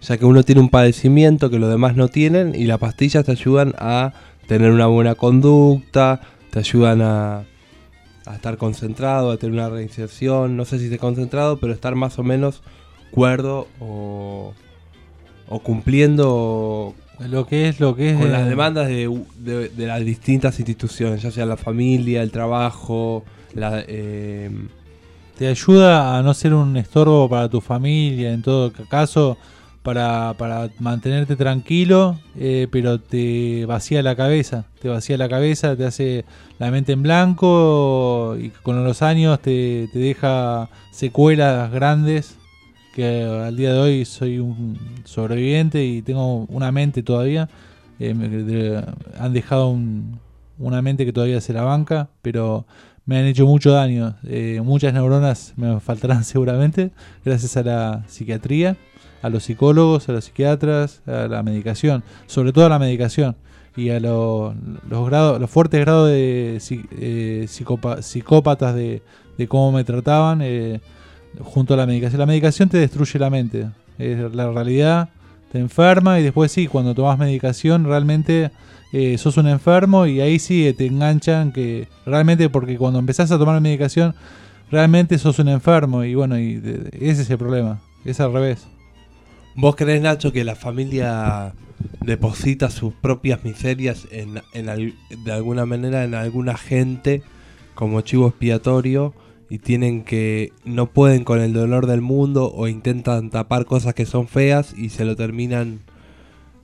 Speaker 30: Ya que uno tiene un padecimiento que los demás no tienen y las pastillas te ayudan a tener una buena conducta, te ayudan a, a estar concentrado, a tener una reinserción, no sé si esté concentrado, pero estar más o menos cuerdo o, o cumpliendo
Speaker 29: Lo que es, lo que es.
Speaker 30: con las demandas de, de- de las distintas instituciones, ya sea la familia, el trabajo, la, eh,
Speaker 29: te ayuda a no ser un estorbo para tu familia, en todo caso, para, para mantenerte tranquilo, eh, pero te vacía la cabeza, te vacía la cabeza, te hace la mente en blanco y con los años te, te deja secuelas grandes, que al día de hoy soy un sobreviviente y tengo una mente todavía, eh, de- han dejado un- una mente que todavía se la banca, pero me han hecho mucho daño. Eh, muchas neuronas me faltarán seguramente, gracias a la psiquiatría, a los psicólogos, a los psiquiatras, a la medicación, sobre todo a la medicación y a lo- los grados, los fuertes grados de eh, psicópatas de, de cómo me trataban eh, junto a la medicación. La medicación te destruye la mente, es la realidad, te enferma y después sí, cuando tomas medicación realmente eh, sos un enfermo y ahí sí te enganchan que realmente porque cuando empezás a tomar medicación realmente sos un enfermo y bueno, y ese es el problema, es al revés.
Speaker 30: ¿Vos crees, Nacho, que la familia deposita sus propias miserias en, en de alguna manera en alguna gente como chivo expiatorio y tienen que no pueden con el dolor del mundo o intentan tapar cosas que son feas y se lo terminan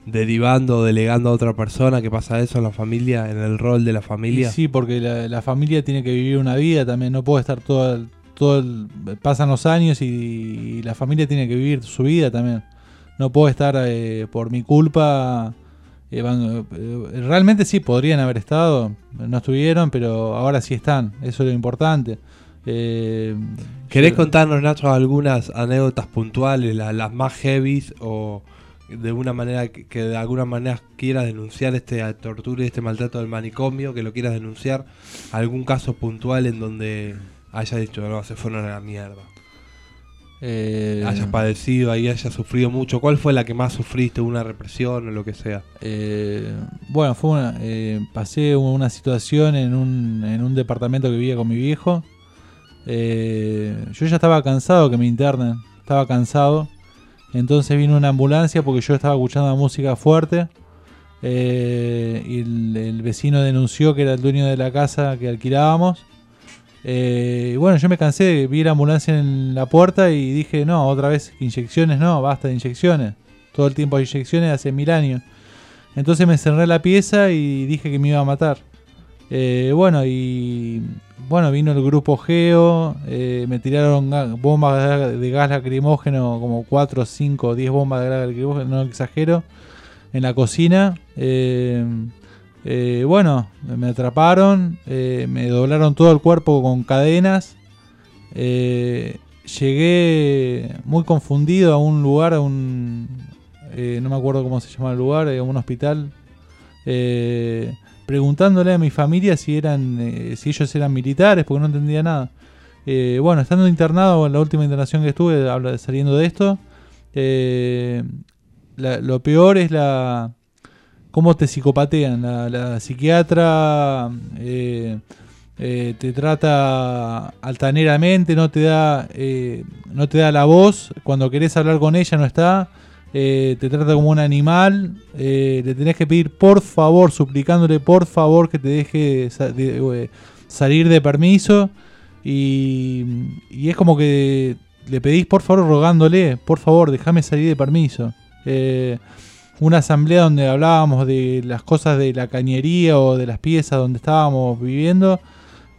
Speaker 30: derivando o delegando a otra persona que pasa eso en la familia, en el rol de la
Speaker 29: Y
Speaker 30: familia?
Speaker 29: sí, porque la, la familia tiene que vivir una vida también, no puede estar todo el- todo el- pasan los años y, y la familia tiene que vivir su vida también. No puedo estar eh, por mi culpa. eh, van- eh, realmente sí podrían haber estado, no estuvieron, pero ahora sí están. Eso es lo importante. Eh,
Speaker 30: ¿Querés
Speaker 29: yo-
Speaker 30: contarnos, Nacho, algunas anécdotas puntuales, la- las más heavies o de una manera que, que de alguna manera quieras denunciar este tortura y este maltrato del manicomio, que lo quieras denunciar? ¿Algún caso puntual en donde haya dicho, no, se fueron a la mierda?
Speaker 29: Eh,
Speaker 30: hayas padecido ahí, hayas sufrido mucho. ¿Cuál fue la que más sufriste? ¿Una represión o lo que sea?
Speaker 29: Eh, bueno, fue una, eh, pasé una situación en un, en un departamento que vivía con mi viejo. Eh, yo ya estaba cansado que me internen, estaba cansado. Entonces vino una ambulancia porque yo estaba escuchando música fuerte. Eh, y el, vecino denunció que era el dueño de la casa que alquilábamos. Eh, y bueno, yo me cansé, vi la ambulancia en la puerta y dije, no, otra vez inyecciones, no, basta de inyecciones. Todo el tiempo hay inyecciones hace mil años. Entonces me cerré la pieza y dije que me iba a matar. Bueno, y bueno, vino el grupo Geo, eh, me tiraron bombas de, gas lacrimógeno, como 4, 5, 10 bombas de gas lacrimógeno, no exagero, en la cocina. Eh, eh, bueno, me atraparon, me doblaron todo el cuerpo con cadenas. Llegué muy confundido a un lugar, a un. no me acuerdo cómo se llama el lugar, a un hospital. Preguntándole a mi familia si eran eh, si ellos eran militares, porque no entendía nada. Eh, bueno, estando internado en la última internación que estuve, saliendo de esto, eh, la- lo peor es la cómo te psicopatean. La, psiquiatra eh, eh, te trata altaneramente, no te da no te da la voz. Cuando querés hablar con ella no está. Eh, te trata como un animal. eh, le tenés que pedir por favor, suplicándole por favor que te deje eh, salir de permiso. Y, y es como que le pedís por favor rogándole, por favor, déjame salir de permiso. Eh, una asamblea donde hablábamos de las cosas de la cañería o de las piezas donde estábamos viviendo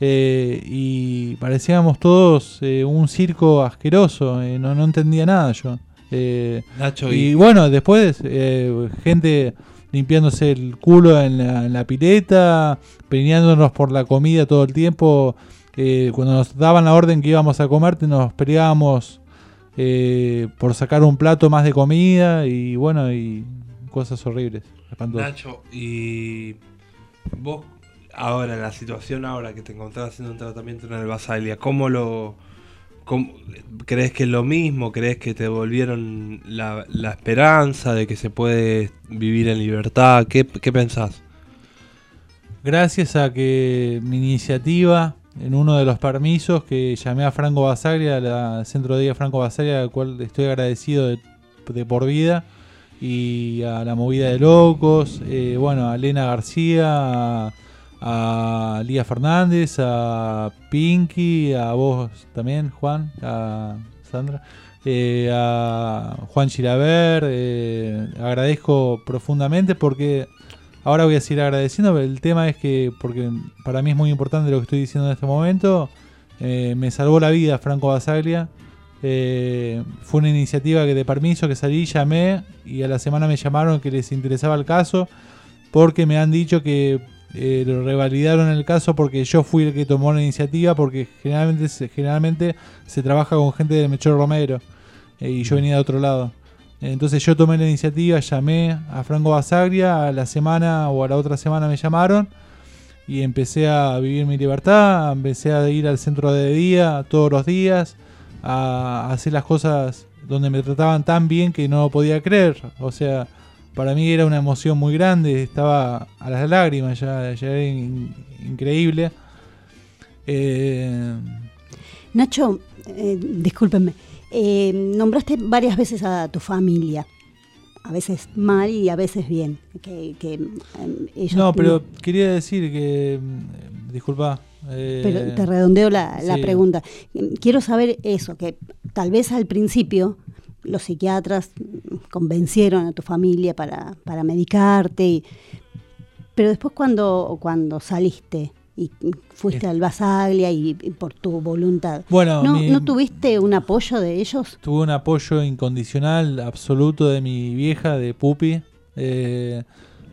Speaker 29: y parecíamos todos un circo asqueroso, no entendía nada yo. Eh,
Speaker 30: Nacho,
Speaker 29: y,
Speaker 30: y-
Speaker 29: bueno, después eh, gente limpiándose el culo en la, en la pileta, peleándonos por la comida todo el tiempo. Eh, cuando nos daban la orden que íbamos a comer, nos peleábamos por sacar un plato más de comida y bueno, y cosas horribles. espantosas.
Speaker 30: Nacho, y vos ahora, la situación ahora que te encontrás haciendo un tratamiento en el Basalia, ¿cómo lo... ¿Crees que es lo mismo? ¿Crees que te devolvieron la, la esperanza de que se puede vivir en libertad? ¿Qué, qué pensás?
Speaker 29: Gracias a que mi iniciativa, en uno de los permisos que llamé a Franco Basaglia, al Centro de Día Franco Basaglia, al cual estoy agradecido de, de por vida, y a La Movida de Locos, eh, bueno, a Elena García, a, a Lía Fernández, a Pinky, a vos también, Juan, a Sandra, eh, a Juan Chilaver, eh, agradezco profundamente porque ahora voy a seguir agradeciendo, pero el tema es que, porque para mí es muy importante lo que estoy diciendo en este momento, eh, me salvó la vida Franco Basaglia. Fue una iniciativa que de permiso que salí, llamé y a la semana me llamaron que les interesaba el caso porque me han dicho que eh, lo revalidaron el caso porque yo fui el que tomó la iniciativa porque generalmente se, generalmente se trabaja con gente del Mechor Romero eh, y yo venía de otro lado. Entonces yo tomé la iniciativa, llamé a Franco Basaglia, a la semana o a la otra semana me llamaron y empecé a vivir mi libertad, empecé a ir al centro de día todos los días, a hacer las cosas donde me trataban tan bien que no podía creer. O sea, para mí era una emoción muy grande, estaba a las lágrimas, ya, ya era in- increíble. Eh,
Speaker 31: Nacho, eh, discúlpenme, eh, nombraste varias veces a tu familia, a veces mal y a veces bien. Que, que, eh, ellos
Speaker 29: no, pero quería decir que, disculpa. eh,
Speaker 31: Pero te redondeo la, la
Speaker 29: sí.
Speaker 31: pregunta. Quiero saber eso, que tal vez al principio los psiquiatras convencieron a tu familia para, para medicarte, y- pero después cuando, cuando saliste y fuiste al Basaglia y, y por tu voluntad,
Speaker 29: Bueno,
Speaker 31: ¿no,
Speaker 29: mi-
Speaker 31: ¿no tuviste un apoyo de ellos?
Speaker 29: Tuve un apoyo incondicional, absoluto de mi vieja, de Pupi, eh,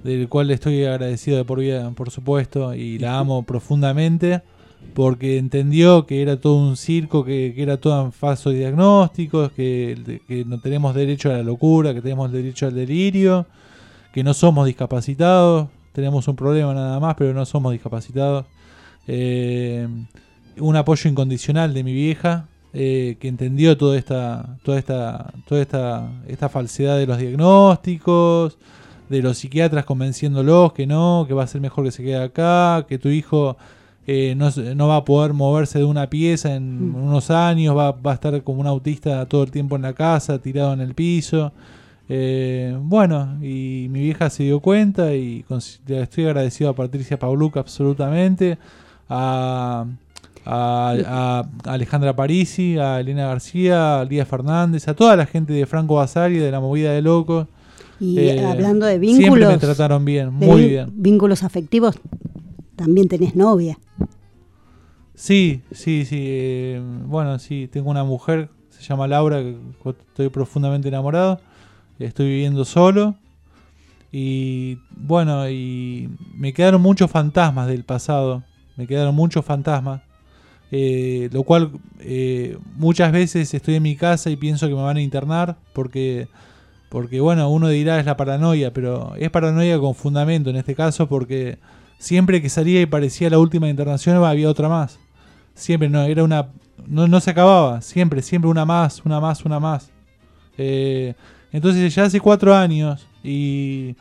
Speaker 29: del cual estoy agradecido de por vida, por supuesto, y la amo profundamente, porque entendió que era todo un circo, que, que era todo en falsos diagnósticos, que, que no tenemos derecho a la locura, que tenemos derecho al delirio, que no somos discapacitados, tenemos un problema nada más, pero no somos discapacitados. Eh, un apoyo incondicional de mi vieja, eh, que entendió toda esta, toda esta, toda esta, esta falsedad de los diagnósticos, de los psiquiatras convenciéndolos que no, que va a ser mejor que se quede acá, que tu hijo eh, no, va a poder moverse de una pieza en unos años, va, va a estar como un autista todo el tiempo en la casa, tirado en el piso. Eh, bueno, y mi vieja se dio cuenta y estoy agradecido a Patricia Pauluca absolutamente, a, a- a Alejandra Parisi, a Elena García, a Lía Fernández, a toda la gente de Franco Basari, de la movida de locos.
Speaker 31: Y
Speaker 29: Eh,
Speaker 31: hablando de
Speaker 29: Siempre
Speaker 31: vínculos...
Speaker 29: me trataron bien, muy bien.
Speaker 31: Vínculos afectivos, también tenés novia.
Speaker 29: Sí, sí, sí. eh, bueno, sí, tengo una mujer, se llama Laura, que estoy profundamente enamorado. Estoy viviendo solo. Y bueno, y me quedaron muchos fantasmas del pasado. Me quedaron muchos fantasmas. eh, lo cual eh, muchas veces estoy en mi casa y pienso que me van a internar porque porque bueno, uno dirá es la paranoia, pero es paranoia con fundamento en este caso porque siempre que salía y parecía la última internación había otra más. Siempre no, era una no, no se acababa, siempre, siempre una más, una más, una más. Eh, entonces ya hace cuatro años y,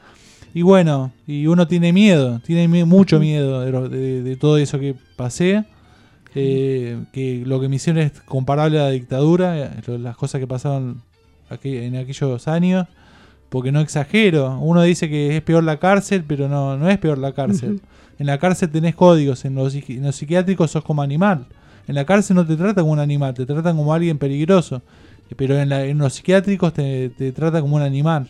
Speaker 29: y bueno, y uno tiene miedo, tiene mucho miedo de, todo eso que pasé. eh, que lo que me hicieron es comparable a la dictadura, eh, las cosas que pasaron aqu- en aquellos años, porque no exagero. Uno dice que es peor la cárcel, pero no, no es peor la cárcel. En la cárcel tenés códigos, en los, psiqui- en los psiquiátricos sos como animal. En la cárcel no te tratan como un animal, te tratan como alguien peligroso. Pero en, la- en los psiquiátricos te, te tratan como un animal.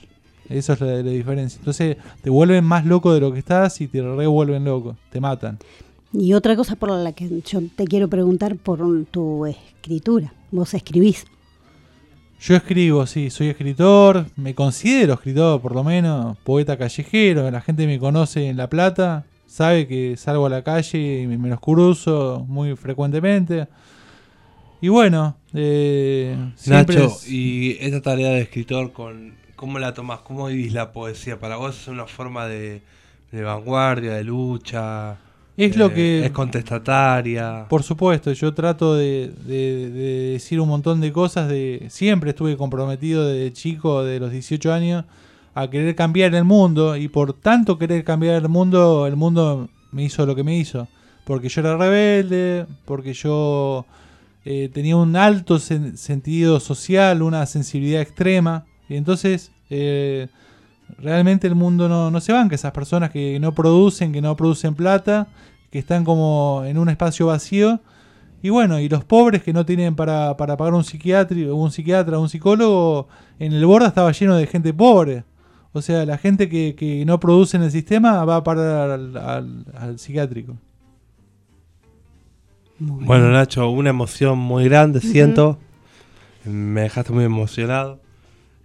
Speaker 29: Eso es la, la diferencia. Entonces te vuelven más loco de lo que estás y te revuelven loco. Te matan.
Speaker 31: Y otra cosa por la que yo te quiero preguntar por tu escritura. Vos escribís.
Speaker 29: Yo escribo, sí, soy escritor, me considero escritor por lo menos, poeta callejero, la gente me conoce en La Plata, sabe que salgo a la calle y me, los cruzo muy frecuentemente. Y bueno, eh,
Speaker 30: Nacho,
Speaker 29: es-
Speaker 30: y esta tarea de escritor, con ¿cómo la tomás? ¿Cómo vivís la poesía? ¿Para vos es una forma de, de vanguardia, de lucha?
Speaker 29: Es lo
Speaker 30: eh,
Speaker 29: que-
Speaker 30: Es contestataria.
Speaker 29: Por supuesto, yo trato de, de- de decir un montón de cosas. De Siempre estuve comprometido desde chico, de los 18 años, a querer cambiar el mundo. Y por tanto querer cambiar el mundo, el mundo me hizo lo que me hizo. Porque yo era rebelde, porque yo eh, tenía un alto sen- sentido social, una sensibilidad extrema. Y entonces Eh, realmente el mundo no, no se banca. Esas personas que no producen, que no producen plata, que están como en un espacio vacío. Y bueno, y los pobres que no tienen para, para pagar un psiquiatra, un psiquiatra, un psicólogo, en el Borda estaba lleno de gente pobre. O sea, la gente que, que no produce en el sistema va a parar al, al- al psiquiátrico.
Speaker 30: Bueno, Nacho, una emoción muy grande, siento. Me dejaste muy emocionado.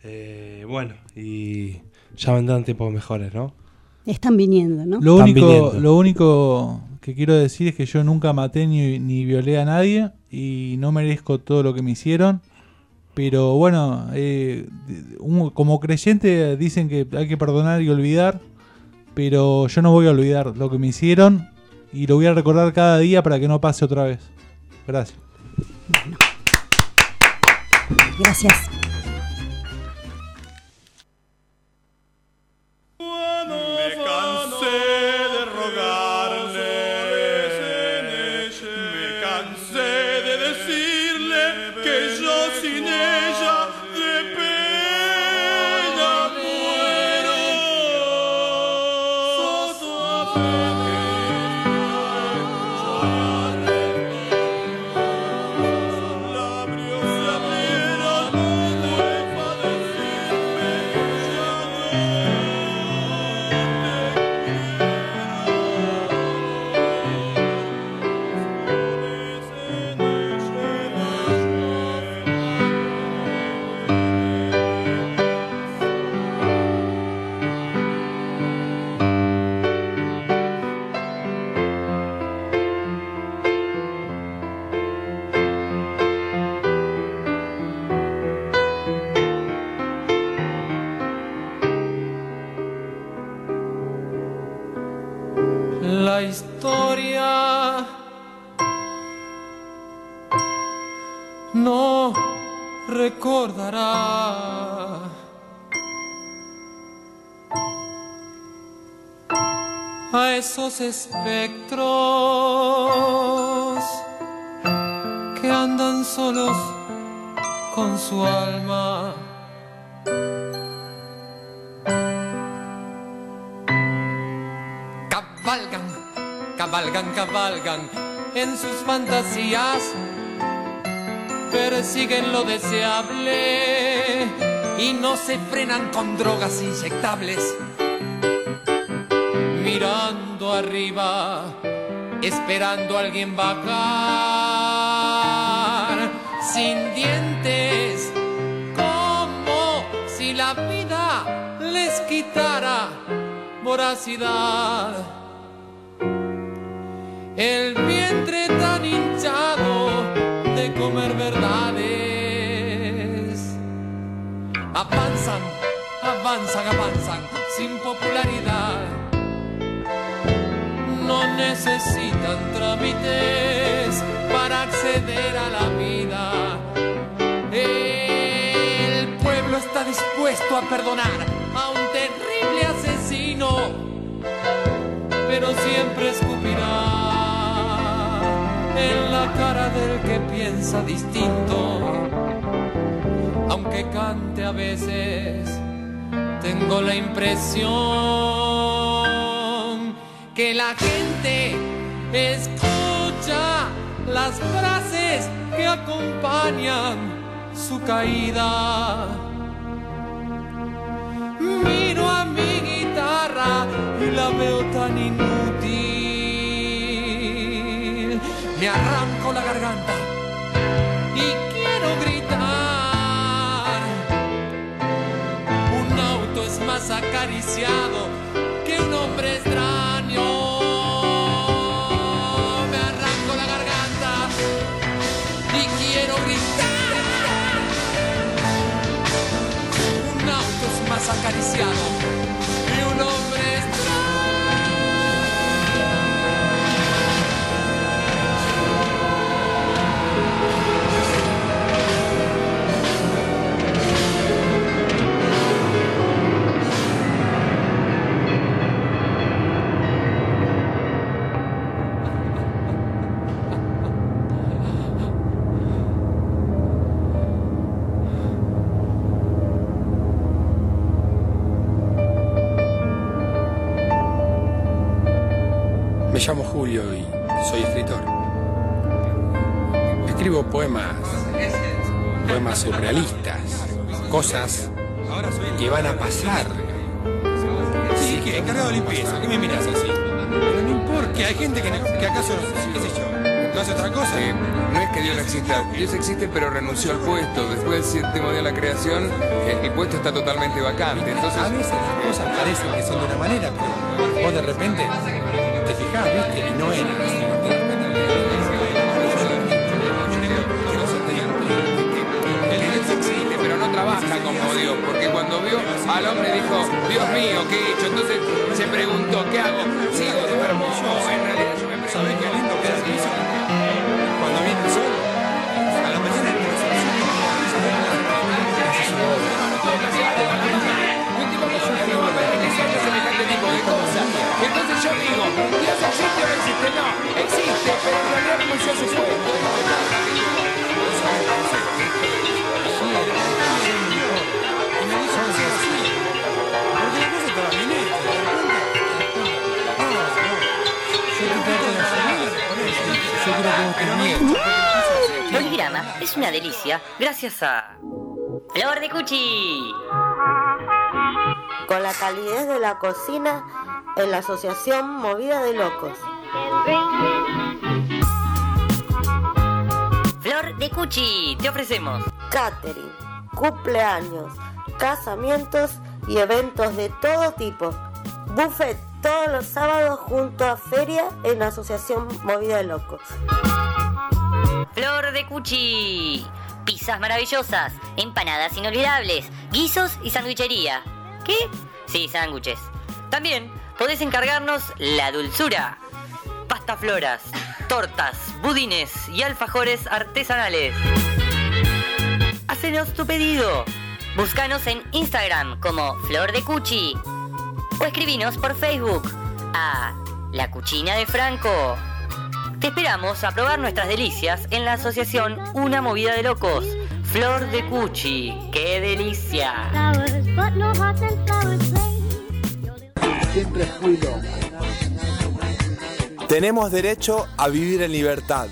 Speaker 30: Eh, bueno, y ya vendrán tiempos mejores, ¿no?
Speaker 31: Están viniendo, ¿no?
Speaker 29: Lo
Speaker 30: Están
Speaker 29: único,
Speaker 30: viniendo.
Speaker 29: lo único que quiero decir es que yo nunca maté ni, ni violé a nadie y no merezco todo lo que me hicieron. Pero bueno, eh, como creyente dicen que hay que perdonar y olvidar, pero yo no voy a olvidar lo que me hicieron y lo voy a recordar cada día para que no pase otra vez. Gracias.
Speaker 31: Gracias.
Speaker 32: Recordará a esos espectros que andan solos con su alma. cabalgan, cabalgan, cabalgan en sus fantasías, persiguen lo deseable y no se frenan con drogas inyectables. Mirando arriba, esperando a alguien bajar, sin dientes, como si la vida les quitara voracidad. El vientre tan hinchado comer verdades. Avanzan, avanzan, avanzan sin popularidad. No necesitan trámites para acceder a la vida. El pueblo está dispuesto a perdonar a un terrible asesino, pero siempre escupirá en la cara del que piensa distinto. Aunque cante a veces, tengo la impresión que la gente escucha las frases que acompañan su caída. Miro a mi guitarra y la veo tan inútil. Acariciado que un hombre extraño. Me arranco la garganta y quiero gritar. Un auto más acariciado
Speaker 33: poemas, poemas surrealistas, cosas que van a pasar. Sí, que encargado de limpieza, ¿qué me miras así? Pero no importa, que hay gente que, que acaso, qué sé yo, no hace otra cosa.
Speaker 34: No es que Dios no exista, Dios existe pero renunció al puesto. Después del séptimo día de la creación, eh, el puesto está totalmente vacante. Entonces,
Speaker 33: A veces las cosas parecen que son de una manera, pero vos de repente te fijás, viste, y no era
Speaker 34: Porque cuando vio al hombre dijo, Dios mío, ¿qué he hecho? Entonces se preguntó, ¿qué hago? ¿Sigo duermo? En realidad yo me pregunto,
Speaker 33: ¿Sabés qué lindo que? Cuando viene el sol, a la mañana el.
Speaker 34: Entonces yo digo, ¿Dios existe o no existe? No, existe, pero en realidad renunció su puesto.
Speaker 24: Poligrama es una delicia gracias a Flor de Cuchi.
Speaker 9: Con la calidez de la cocina en la Asociación Movida de Locos.
Speaker 24: Flor de Cuchi, te ofrecemos
Speaker 9: Catering, cumpleaños, casamientos y eventos de todo tipo. Buffet todos los sábados junto a Feria en la Asociación Movida de Locos.
Speaker 24: Flor de Cuchi. Pizzas maravillosas, empanadas inolvidables, guisos y sandwichería. ¿Qué? Sí, sándwiches. También podés encargarnos la dulzura. Pasta floras, tortas, budines y alfajores artesanales. Hacenos tu pedido. Búscanos en Instagram como Flor de Cuchi. O escribinos por Facebook a La Cuchina de Franco. Te esperamos a probar nuestras delicias en la asociación Una Movida de Locos. Flor de Cuchi, qué delicia.
Speaker 35: Siempre fui loco.
Speaker 36: Tenemos derecho a vivir en libertad.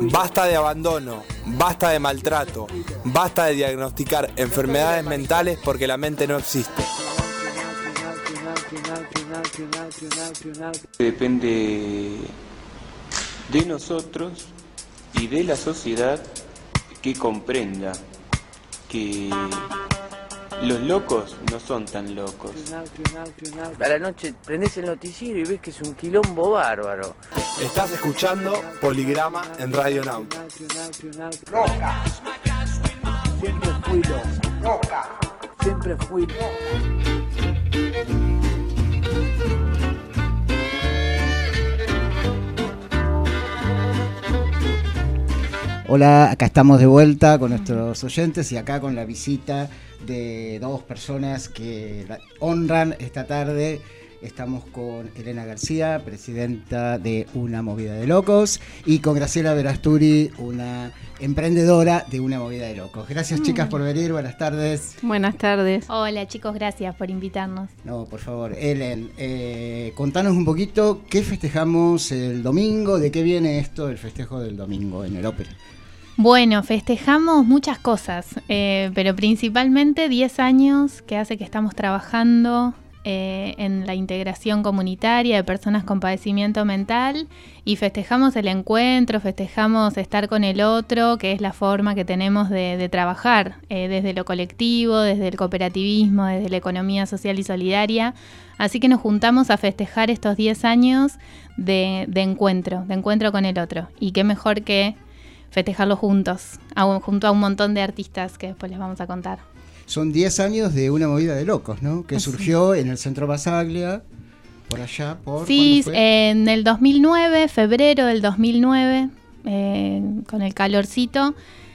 Speaker 36: Basta de abandono, basta de maltrato, basta de diagnosticar enfermedades mentales porque la mente no existe.
Speaker 37: Depende de nosotros y de la sociedad que comprenda que los locos no son tan locos.
Speaker 38: A la noche prendés el noticiero y ves que es un quilombo bárbaro.
Speaker 36: Estás escuchando Poligrama en Radio Nauta.
Speaker 35: Loca. Siempre fui loco. Loca. Siempre fui loco.
Speaker 7: Hola, acá estamos de vuelta con nuestros oyentes y acá con la visita de dos personas que honran esta tarde. Estamos con Elena García, presidenta de Una Movida de Locos, y con Graciela Verasturi, una emprendedora de Una Movida de Locos. Gracias chicas por venir, buenas tardes.
Speaker 39: Buenas tardes. Hola chicos, gracias por invitarnos.
Speaker 7: No, por favor, Ellen, eh, contanos un poquito qué festejamos el domingo, de qué viene esto del festejo del domingo en el ópera.
Speaker 39: Bueno, festejamos muchas cosas, eh, pero principalmente 10 años que hace que estamos trabajando eh, en la integración comunitaria de personas con padecimiento mental y festejamos el encuentro, festejamos estar con el otro, que es la forma que tenemos de, trabajar eh, desde lo colectivo, desde el cooperativismo, desde la economía social y solidaria. Así que nos juntamos a festejar estos 10 años de, de encuentro, de encuentro con el otro. Y qué mejor que festejarlo juntos, a un- junto a un montón de artistas que después les vamos a contar.
Speaker 7: Son 10 años de una movida de locos, ¿no? Que
Speaker 39: Así.
Speaker 7: surgió en el centro Basaglia, por allá, por.
Speaker 39: Sí, en el 2009, febrero del 2009, eh, con el calorcito.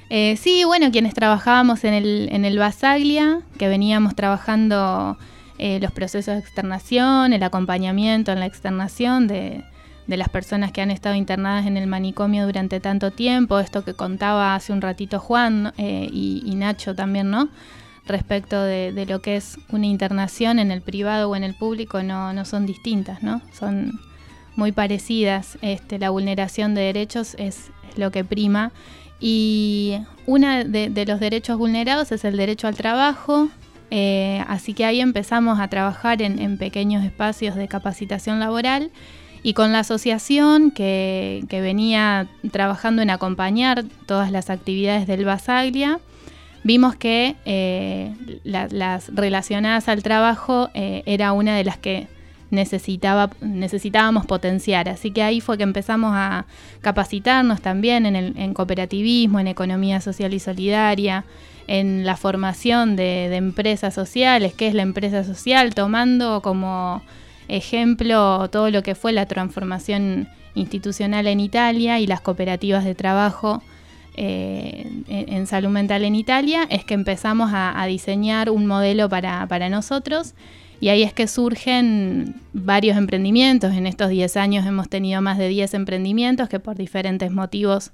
Speaker 39: Eh, sí, bueno, quienes trabajábamos en el, en el Basaglia, que veníamos trabajando eh, los procesos de externación, el acompañamiento en la externación de, de las personas que han estado internadas en el manicomio durante tanto tiempo, esto que contaba hace un ratito Juan. Eh, y, Nacho también, ¿no? respecto de, lo que es una internación en el privado o en el público no, no son distintas, ¿no? Son muy parecidas. Este, la vulneración de derechos es, lo que prima. Y uno de, los derechos vulnerados es el derecho al trabajo. Eh, así que ahí empezamos a trabajar en, pequeños espacios de capacitación laboral. Y con la asociación que, que venía trabajando en acompañar todas las actividades del Basaglia, vimos que eh, la, las relacionadas al trabajo eh, era una de las que necesitábamos potenciar. Así que ahí fue que empezamos a capacitarnos también en, el, en cooperativismo, en economía social y solidaria, en la formación de, de, empresas sociales, qué es la empresa social, tomando como ejemplo todo lo que fue la transformación institucional en Italia y las cooperativas de trabajo eh, en salud mental en Italia, es que empezamos a, diseñar un modelo para, para, nosotros y ahí es que surgen varios emprendimientos. En estos 10 años hemos tenido más de 10 emprendimientos que por diferentes motivos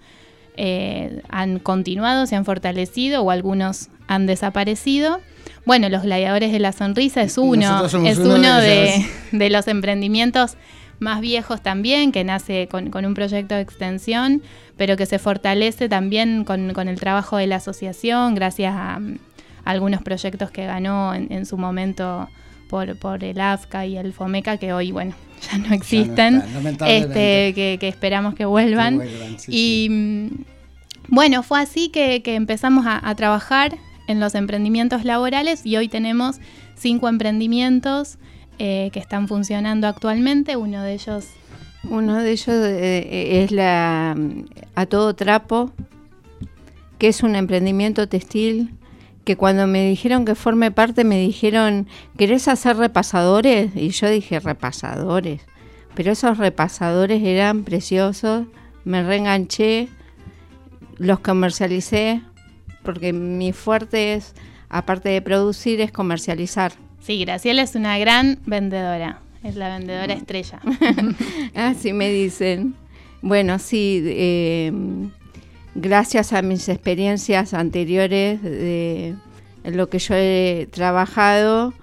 Speaker 39: eh, han continuado, se han fortalecido o algunos han desaparecido. Bueno, los gladiadores de la sonrisa es uno, es uno, uno de, de, de los emprendimientos más viejos también, que nace con, con, un proyecto de extensión, pero que se fortalece también con, con el trabajo de la asociación, gracias a, a algunos proyectos que ganó en, en, su momento por, por el AFCA y el FOMECA, que hoy, bueno, ya no existen, ya no este, que, que, esperamos que vuelvan. Que vuelvan sí, y sí. bueno, fue así que, que empezamos a, a trabajar en los emprendimientos laborales y hoy tenemos cinco emprendimientos eh, que están funcionando actualmente. Uno de ellos.
Speaker 40: Uno de ellos eh, es la A Todo Trapo, que es un emprendimiento textil que cuando me dijeron que forme parte me dijeron, ¿querés hacer repasadores? Y yo dije, repasadores. Pero esos repasadores eran preciosos, me reenganché, los comercialicé, porque mi fuerte es, aparte de producir, es comercializar.
Speaker 39: Sí, Graciela es una gran vendedora, es la vendedora estrella.
Speaker 40: Así me dicen. Bueno, sí, eh, gracias a mis experiencias anteriores de lo que yo he trabajado,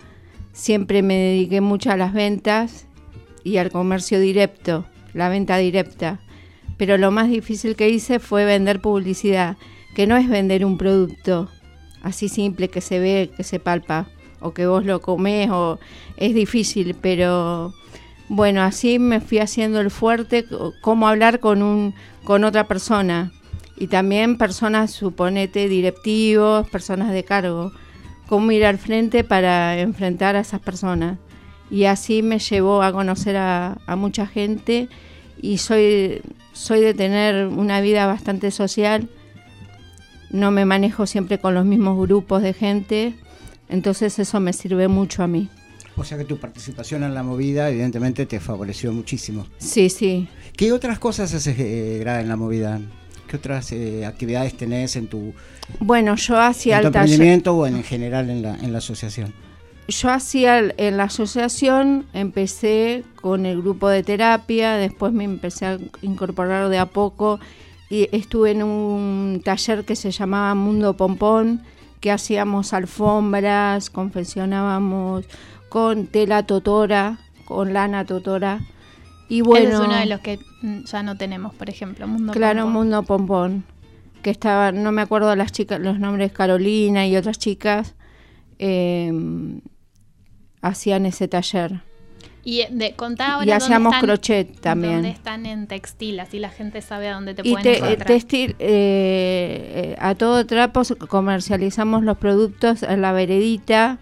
Speaker 40: siempre me dediqué mucho a las ventas y al comercio directo, la venta directa. Pero lo más difícil que hice fue vender publicidad, que no es vender un producto así simple que se ve, que se palpa o que vos lo comés o es difícil, pero bueno, así me fui haciendo el fuerte, cómo hablar con un con otra persona. Y también personas, suponete, directivos, personas de cargo, cómo ir al frente para enfrentar a esas personas. Y así me llevó a conocer a, a mucha gente y soy, soy de tener una vida bastante social, no me manejo siempre con los mismos grupos de gente, entonces eso me sirve mucho a mí.
Speaker 7: O sea que tu participación en la movida evidentemente te favoreció muchísimo.
Speaker 40: Sí, sí.
Speaker 7: ¿Qué otras cosas haces eh, en la movida? ¿Qué otras eh, actividades tenés en tu
Speaker 40: Bueno, yo hacía
Speaker 7: en el emprendimiento taller. o en general en la, en la asociación?
Speaker 40: Yo hacía en la asociación, empecé con el grupo de terapia, después me empecé a incorporar de a poco y estuve en un taller que se llamaba Mundo Pompón, que hacíamos alfombras, confeccionábamos con tela totora, con lana totora.
Speaker 39: Y bueno, Ese es uno de los que mm, ya no tenemos, por ejemplo, Mundo
Speaker 40: claro,
Speaker 39: Pompón.
Speaker 40: Mundo Pompón, que estaba, no me acuerdo las chicas, los nombres Carolina y otras chicas eh, hacían ese taller.
Speaker 39: Y de, contá ahora
Speaker 40: y hacíamos
Speaker 39: están,
Speaker 40: crochet también.
Speaker 39: Dónde están en textil, así la gente sabe a dónde te
Speaker 40: y
Speaker 39: pueden
Speaker 40: te,
Speaker 39: encontrar.
Speaker 40: Textil, eh, a todo trapo comercializamos los productos en la veredita,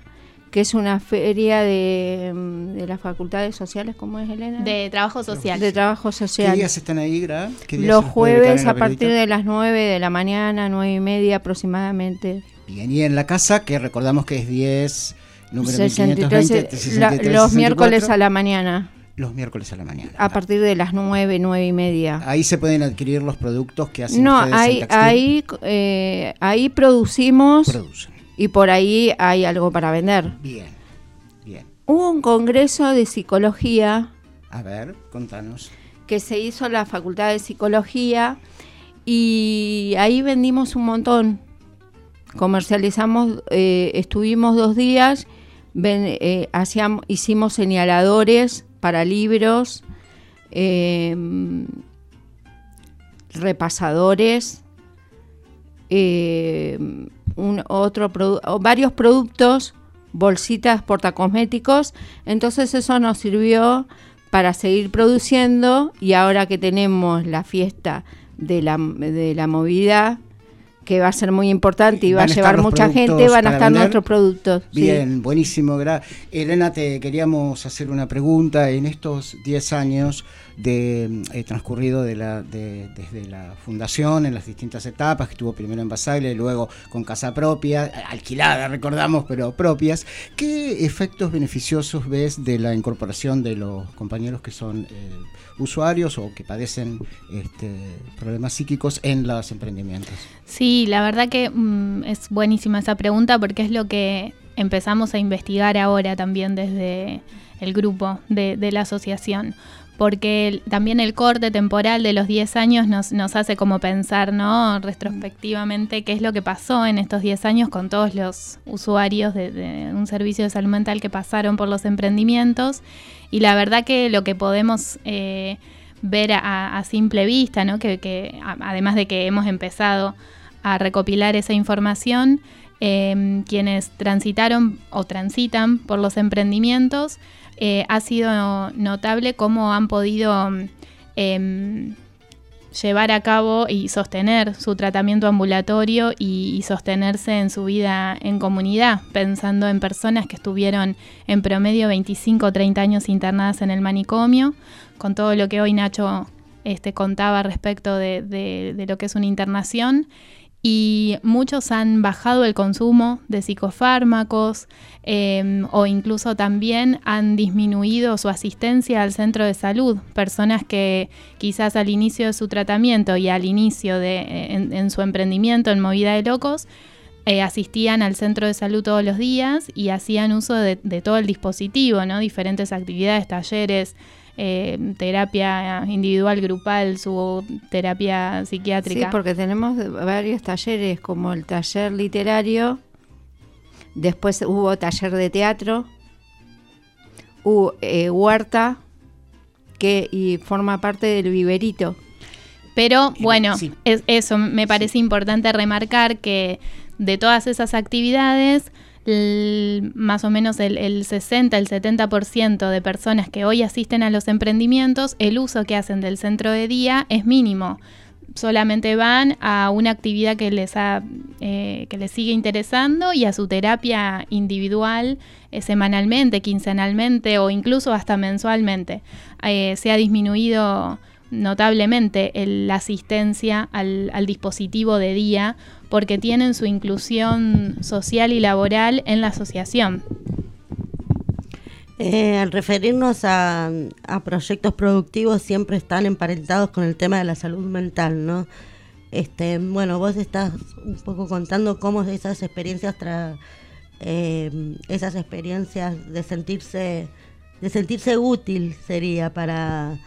Speaker 40: que es una feria de, de las facultades sociales, ¿cómo es Elena?
Speaker 39: De trabajo social.
Speaker 40: De trabajo social.
Speaker 7: ¿Qué días están ahí, Gra?
Speaker 40: Los jueves a partir de las 9 de la mañana, 9 y media aproximadamente.
Speaker 7: Bien, y en la casa, que recordamos que es 10 número
Speaker 40: 63, 1520, la, los 64. miércoles a la mañana.
Speaker 7: Los miércoles a la mañana.
Speaker 40: A partir de las 9, 9 y media.
Speaker 7: Ahí se pueden adquirir los productos que hacen
Speaker 40: no,
Speaker 7: ustedes
Speaker 40: ahí,
Speaker 7: en
Speaker 40: ahí, eh, ahí producimos
Speaker 7: Producen.
Speaker 40: y por ahí hay algo para vender.
Speaker 7: Bien, bien.
Speaker 40: Hubo un congreso de psicología.
Speaker 7: A ver, contanos.
Speaker 40: Que se hizo en la Facultad de Psicología y ahí vendimos un montón. Comercializamos, eh, estuvimos dos días eh, hacíamos, hicimos señaladores para libros, eh, repasadores, un otro varios productos, bolsitas portacosméticos. Entonces eso nos sirvió para seguir produciendo y ahora que tenemos la fiesta de la, de la movida que va a ser muy importante y va a llevar mucha gente, van a estar
Speaker 7: vender.
Speaker 40: nuestros productos. sí.
Speaker 7: Bien, buenísimo. gra- Elena, te queríamos hacer una pregunta. En estos 10 años de eh, transcurrido de la, de- desde la fundación, en las distintas etapas, que estuvo primero en Basaglia y luego con casa propia, alquilada, recordamos, pero propias, ¿qué efectos beneficiosos ves de la incorporación de los compañeros que son eh, usuarios o que padecen este, problemas psíquicos en los emprendimientos?
Speaker 39: Sí, la verdad que mm, es buenísima esa pregunta porque es lo que empezamos a investigar ahora también desde el grupo de, la asociación. Porque también el corte temporal de los 10 años nos, nos hace como pensar, ¿no? Retrospectivamente, qué es lo que pasó en estos 10 años con todos los usuarios de, de un servicio de salud mental que pasaron por los emprendimientos. Y la verdad que lo que podemos eh, ver a, simple vista. Que, además de que hemos empezado a recopilar esa información, eh, quienes transitaron o transitan por los emprendimientos, eh, ha sido notable cómo han podido em, llevar a cabo y sostener su tratamiento ambulatorio y sostenerse en su vida en comunidad, pensando en personas que estuvieron en promedio 25 o 30 años internadas en el manicomio, con todo lo que hoy Nacho este, contaba respecto de, lo que es una internación. Y muchos han bajado el consumo de psicofármacos eh, o incluso también han disminuido su asistencia al centro de salud. Personas que quizás al inicio de su tratamiento y al inicio de en, en su emprendimiento en Movida de Locos eh, asistían al centro de salud todos los días y hacían uso de, de todo el dispositivo, ¿no? Diferentes actividades, talleres, eh, terapia individual, grupal, su terapia psiquiátrica.
Speaker 40: Sí, porque tenemos varios talleres, como el taller literario, después hubo taller de teatro, hubo eh, huerta, que y forma parte del viverito.
Speaker 39: Pero bueno, es, eso me parece importante remarcar que de todas esas actividades, más o menos el, el 60, el 70% de personas que hoy asisten a los emprendimientos, el uso que hacen del centro de día es mínimo. Solamente van a una actividad que les, ha, eh, que les sigue interesando y a su terapia individual eh, semanalmente, quincenalmente o incluso hasta mensualmente. Eh, se ha disminuido notablemente el- la asistencia al, al dispositivo de día porque tienen su inclusión social y laboral en la asociación.
Speaker 9: Eh, al referirnos a, proyectos productivos siempre están emparentados con el tema de la salud mental, ¿no? Este, bueno, vos estás un poco contando cómo esas experiencias tra- eh, esas experiencias de sentirse de sentirse útil sería para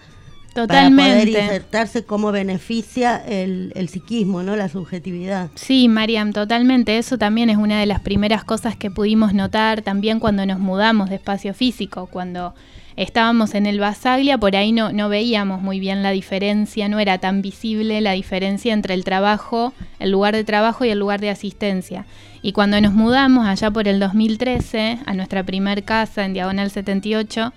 Speaker 9: para poder
Speaker 39: Totalmente.
Speaker 9: insertarse cómo beneficia el, el psiquismo, ¿no? La subjetividad.
Speaker 39: Sí, Mariam, totalmente. Eso también es una de las primeras cosas que pudimos notar también cuando nos mudamos de espacio físico, cuando estábamos en el Basaglia, por ahí no, no veíamos muy bien la diferencia, no era tan visible la diferencia entre el trabajo, el lugar de trabajo y el lugar de asistencia. Y cuando nos mudamos allá por el 2013 a nuestra primer casa en Diagonal 78,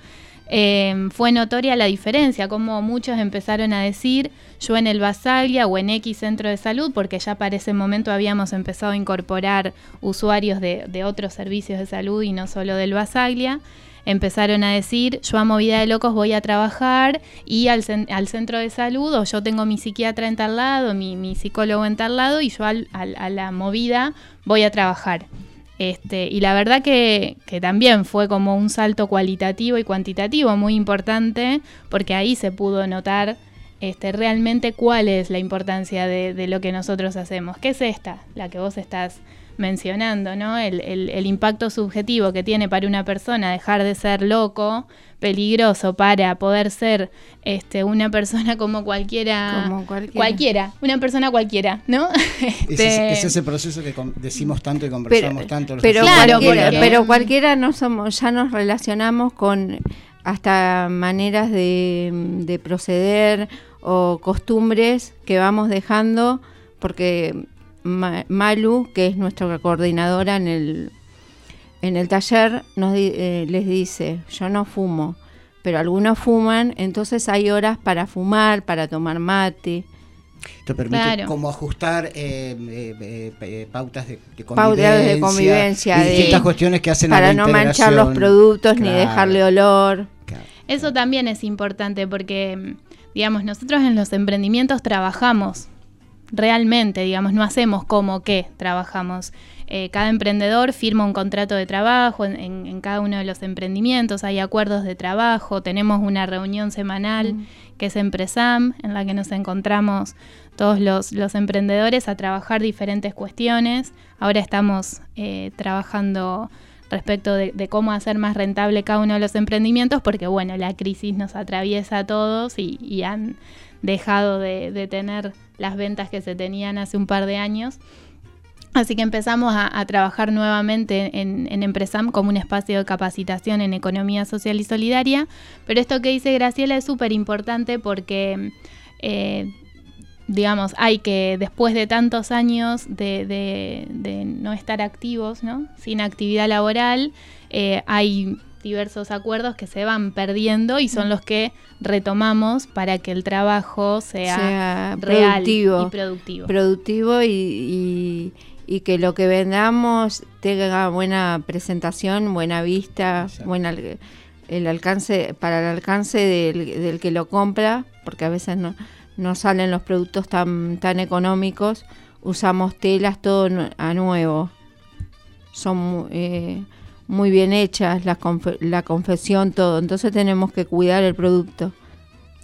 Speaker 39: eh, fue notoria la diferencia, como muchos empezaron a decir, yo en el Basaglia o en X centro de salud, porque ya para ese momento habíamos empezado a incorporar usuarios de, de otros servicios de salud y no solo del Basaglia, empezaron a decir, yo a Movida de Locos voy a trabajar y al, al centro de salud, o yo tengo mi psiquiatra en tal lado, mi, mi psicólogo en tal lado, y yo al- al- a la movida voy a trabajar. Este, y la verdad que, que también fue como un salto cualitativo y cuantitativo muy importante, porque ahí se pudo notar este, realmente cuál es la importancia de, de lo que nosotros hacemos. ¿Qué es esta? La que vos estás mencionando, ¿no? El, el- el impacto subjetivo que tiene para una persona dejar de ser loco, peligroso, para poder ser este, una persona como cualquiera,
Speaker 40: Como cualquiera.
Speaker 39: cualquiera, una persona cualquiera, ¿no?
Speaker 7: Es,
Speaker 39: Este,
Speaker 7: ese- es ese proceso que decimos tanto y conversamos tanto. los
Speaker 40: Pero,
Speaker 7: que somos
Speaker 40: cualquiera,
Speaker 7: ¿no?
Speaker 40: pero cualquiera no somos, ya nos relacionamos con hasta maneras de, de proceder o costumbres que vamos dejando, porque Ma- Malu, que es nuestra coordinadora en el, en el taller, nos di- eh, les dice, yo no fumo, pero algunos fuman, entonces hay horas para fumar, para tomar mate.
Speaker 7: Esto permite
Speaker 40: Claro.
Speaker 7: como ajustar eh, eh, eh, pautas de, de convivencia,
Speaker 40: Pautas de convivencia,
Speaker 7: y distintas
Speaker 40: de-
Speaker 7: cuestiones que hacen a
Speaker 40: para
Speaker 7: la
Speaker 40: no manchar los productos ni dejarle olor.
Speaker 39: Eso también es importante porque, mm, digamos, nosotros en los emprendimientos trabajamos realmente, digamos, no hacemos como que trabajamos. Eh, cada emprendedor firma un contrato de trabajo en, en- en cada uno de los emprendimientos, hay acuerdos de trabajo, tenemos una reunión semanal que es Empresam, en la que nos encontramos todos los, los emprendedores a trabajar diferentes cuestiones. Ahora estamos eh, trabajando respecto de, de cómo hacer más rentable cada uno de los emprendimientos, porque bueno, la crisis nos atraviesa a todos y, y han dejado de, de tener las ventas que se tenían hace un par de años. Así que empezamos a, trabajar nuevamente en, Empresam como un espacio de capacitación en economía social y solidaria. Pero esto que dice Graciela es súper importante porque, eh, digamos, hay que, después de tantos años de no estar activos, ¿no? sin actividad laboral, eh, hay diversos acuerdos que se van perdiendo y son los que retomamos para que el trabajo sea,
Speaker 40: sea
Speaker 39: real
Speaker 40: productivo,
Speaker 39: y productivo.
Speaker 40: productivo y, y- y que lo que vendamos tenga buena presentación, buena vista, buena el alcance para el alcance del, del que lo compra, porque a veces no, no salen los productos tan tan económicos. Usamos telas todo a nuevo, son mu- eh, muy bien hechas las confe- la confección todo, entonces tenemos que cuidar el producto.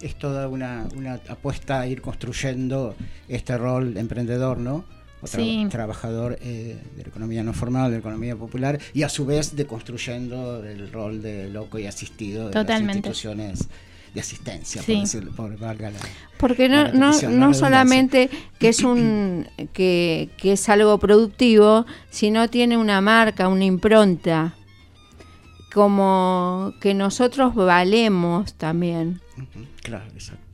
Speaker 7: Es toda una, una apuesta a ir construyendo este rol de emprendedor, ¿no? O tra-
Speaker 39: Sí.
Speaker 7: trabajador eh, de la economía no formal, de la economía popular, y a su vez de construyendo el rol de loco y asistido de
Speaker 39: Totalmente.
Speaker 7: las instituciones de asistencia,
Speaker 40: Sí.
Speaker 7: por, decirlo, por valga la,
Speaker 40: Porque no, no,
Speaker 7: la
Speaker 40: no solamente que es un que, que es algo productivo, sino tiene una marca, una impronta, como que nosotros valemos también.
Speaker 7: Claro, exacto.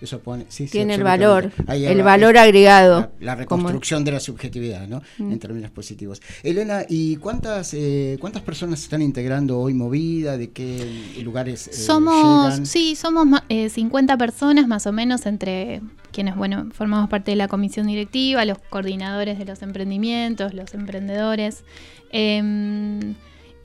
Speaker 7: Eso pone, sí, sí,
Speaker 40: Tiene el valor,
Speaker 7: Ahí
Speaker 40: el
Speaker 7: va-
Speaker 40: valor
Speaker 7: es
Speaker 40: agregado.
Speaker 7: La, la
Speaker 40: Como-
Speaker 7: reconstrucción de la subjetividad, ¿no?
Speaker 40: Mm.
Speaker 7: En términos positivos. Elena, ¿y cuántas eh, cuántas personas están integrando hoy Movida? ¿De qué lugares eh,
Speaker 39: Somos,
Speaker 7: llegan?
Speaker 39: sí, somos eh, 50 personas más o menos entre quienes, bueno, formamos parte de la comisión directiva, los coordinadores de los emprendimientos, los emprendedores. Em,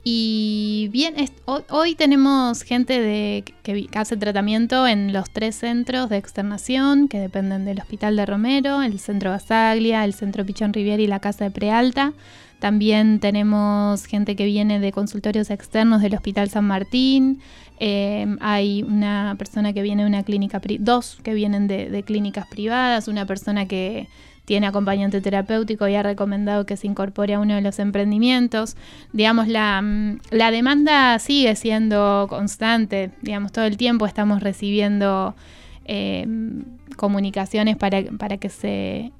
Speaker 39: y bien, hoy tenemos gente de, que, hace tratamiento en los tres centros de externación que dependen del Hospital de Romero, el Centro Basaglia, el Centro Pichón Riviera y la Casa de Prealta. También tenemos gente que viene de consultorios externos del Hospital San Martín. Eh, hay una persona que viene de una clínica, dos que vienen de clínicas privadas, una persona que tiene acompañante terapéutico y ha recomendado que se incorpore a uno de los emprendimientos. Digamos, la, mm, la demanda sigue siendo constante, digamos, todo el tiempo estamos recibiendo eh, comunicaciones para, para que se-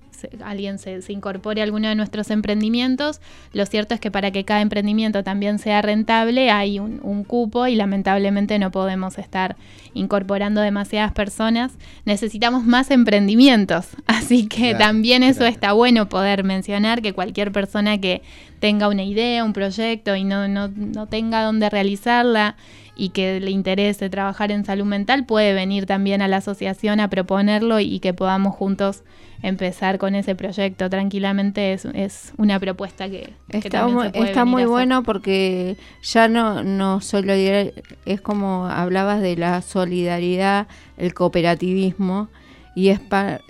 Speaker 39: alguien se, se incorpore a alguno de nuestros emprendimientos. Lo cierto es que para que cada emprendimiento también sea rentable hay un, un cupo y lamentablemente no podemos estar incorporando demasiadas personas. Necesitamos más emprendimientos, así que
Speaker 41: Claro,
Speaker 39: también eso está bueno poder mencionar que cualquier persona que tenga una idea, un proyecto y no, no, no tenga dónde realizarla y que le interese trabajar en salud mental puede venir también a la asociación a proponerlo y que podamos juntos empezar con ese proyecto tranquilamente. Es, es una propuesta que, que
Speaker 40: Está,
Speaker 39: también
Speaker 40: muy,
Speaker 39: se puede
Speaker 40: está
Speaker 39: venir
Speaker 40: muy
Speaker 39: a hacer.
Speaker 40: bueno porque ya no, no solidaridad, es como hablabas de la solidaridad, el cooperativismo, y es, pa-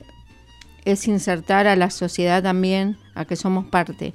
Speaker 40: es insertar a la sociedad también a que somos parte.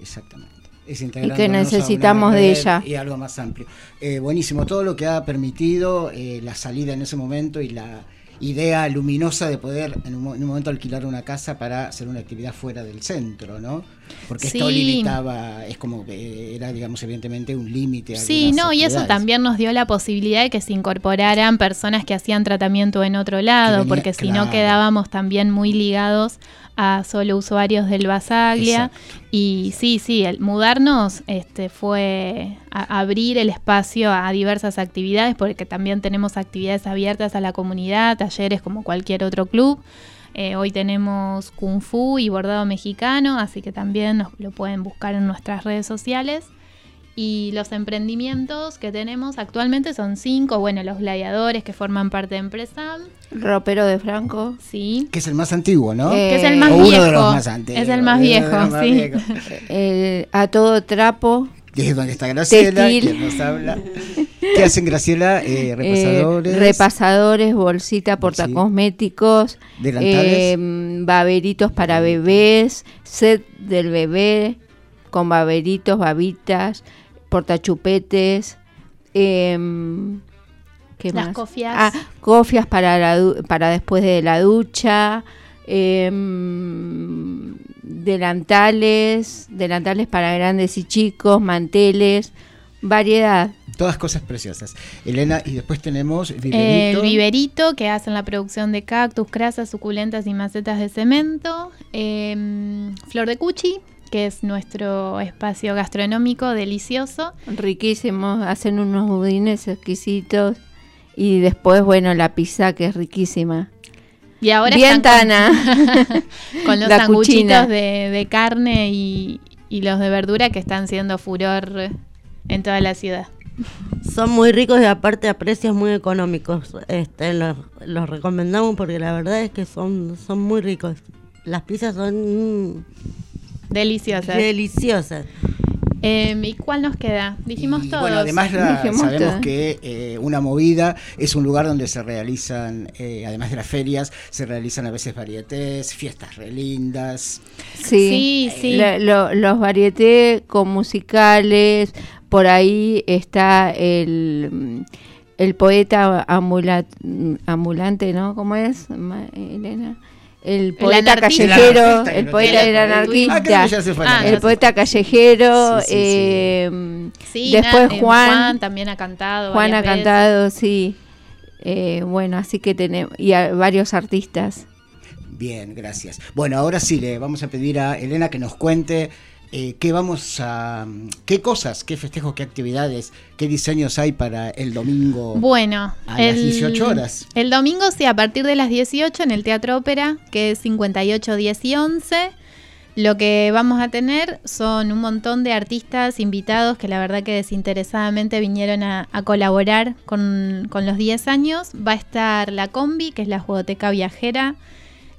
Speaker 7: Exactamente. Es
Speaker 40: Y que necesitamos de ella.
Speaker 7: Y algo más amplio. Eh, buenísimo, todo lo que ha permitido eh, la salida en ese momento y la idea luminosa de poder en un, en un momento alquilar una casa para hacer una actividad fuera del centro, ¿no? Porque esto limitaba, es como que era, digamos, evidentemente un límite. a
Speaker 39: Sí, no, y eso también nos dio la posibilidad de que se incorporaran personas que hacían tratamiento en otro lado,
Speaker 7: venía-
Speaker 39: porque si no quedábamos también muy ligados a solo usuarios del Basaglia. Y sí, sí, el mudarnos este, fue abrir el espacio a diversas actividades, porque también tenemos actividades abiertas a la comunidad, talleres como cualquier otro club. Eh, hoy tenemos Kung Fu y bordado mexicano, así que también nos lo pueden buscar en nuestras redes sociales. Y los emprendimientos que tenemos actualmente son cinco. Bueno, los gladiadores que forman parte de Empresam.
Speaker 40: Ropero de Franco.
Speaker 39: Sí.
Speaker 7: Que es el más antiguo, ¿no?
Speaker 39: Que es el más
Speaker 7: O uno
Speaker 39: viejo.
Speaker 7: de los más antiguos.
Speaker 39: Es el más
Speaker 7: de
Speaker 39: viejo,
Speaker 7: más
Speaker 39: sí.
Speaker 7: viejos.
Speaker 40: El- a todo trapo.
Speaker 7: Que es donde está Graciela, quien nos habla. ¿Qué hacen Graciela? Eh, repasadores.
Speaker 40: Eh, repasadores, bolsita, portacosméticos,
Speaker 7: Delantales.
Speaker 40: eh, baberitos para bebés, set del bebé con baberitos, babitas, portachupetes, em, ¿qué
Speaker 39: Las
Speaker 40: más?
Speaker 39: cofias.
Speaker 40: Ah, cofias para, la du- para después de la ducha, em, delantales, delantales para grandes y chicos, manteles, variedad.
Speaker 7: Todas cosas preciosas. Elena, y después tenemos el
Speaker 39: El
Speaker 7: viverito.
Speaker 39: viverito que hacen la producción de cactus, crasas, suculentas y macetas de cemento. Em, Flor de Cuchi, que es nuestro espacio gastronómico delicioso.
Speaker 40: Riquísimos, hacen unos budines exquisitos. Y después, bueno, la pizza que es riquísima.
Speaker 39: Y ahora
Speaker 40: Bien,
Speaker 39: están
Speaker 40: Tana.
Speaker 39: con, con los sanguchitos de, de carne y, y los de verdura que están siendo furor en toda la ciudad.
Speaker 9: Son muy ricos y aparte a precios muy económicos. Este, los, los recomendamos porque la verdad es que son, son muy ricos. Las pizzas son
Speaker 39: Deliciosas.
Speaker 9: deliciosas.
Speaker 39: Em, ¿Y cuál nos queda? Dijimos
Speaker 7: Y
Speaker 39: todos.
Speaker 7: bueno, además la- sabemos
Speaker 39: todos.
Speaker 7: que eh, una movida es un lugar donde se realizan, eh, además de las ferias, se realizan a veces varietés, fiestas re lindas.
Speaker 40: Sí,
Speaker 39: Sí, sí.
Speaker 40: La- lo- los varietés con musicales, por ahí está el, el poeta amula- ambulante, ¿no? ¿Cómo es, Ma- Elena? El poeta
Speaker 39: anarquista.
Speaker 40: callejero,
Speaker 39: El anarquista,
Speaker 40: el poeta anarquista,
Speaker 7: Ah.
Speaker 39: Ah,
Speaker 40: el
Speaker 39: ya
Speaker 40: poeta callejero,
Speaker 7: Sí, sí, sí.
Speaker 40: eh, después
Speaker 39: na- eh,
Speaker 40: Juan,
Speaker 39: también ha cantado.
Speaker 40: Juan ha
Speaker 39: veces.
Speaker 40: cantado, sí. Eh, bueno, así que tenemos, y a varios artistas.
Speaker 7: Bien, gracias. Bueno, ahora sí le vamos a pedir a Elena que nos cuente eh, qué vamos a, qué cosas, qué festejos, qué actividades, qué diseños hay para el domingo.
Speaker 39: Bueno,
Speaker 7: A las 18 horas.
Speaker 39: El domingo sí, a partir de las 18 en el Teatro Ópera, que es 58, 10 y 11. Lo que vamos a tener son un montón de artistas invitados que la verdad que desinteresadamente vinieron a, a colaborar con, con los 10 años. Va a estar La Combi, que es la jugoteca viajera,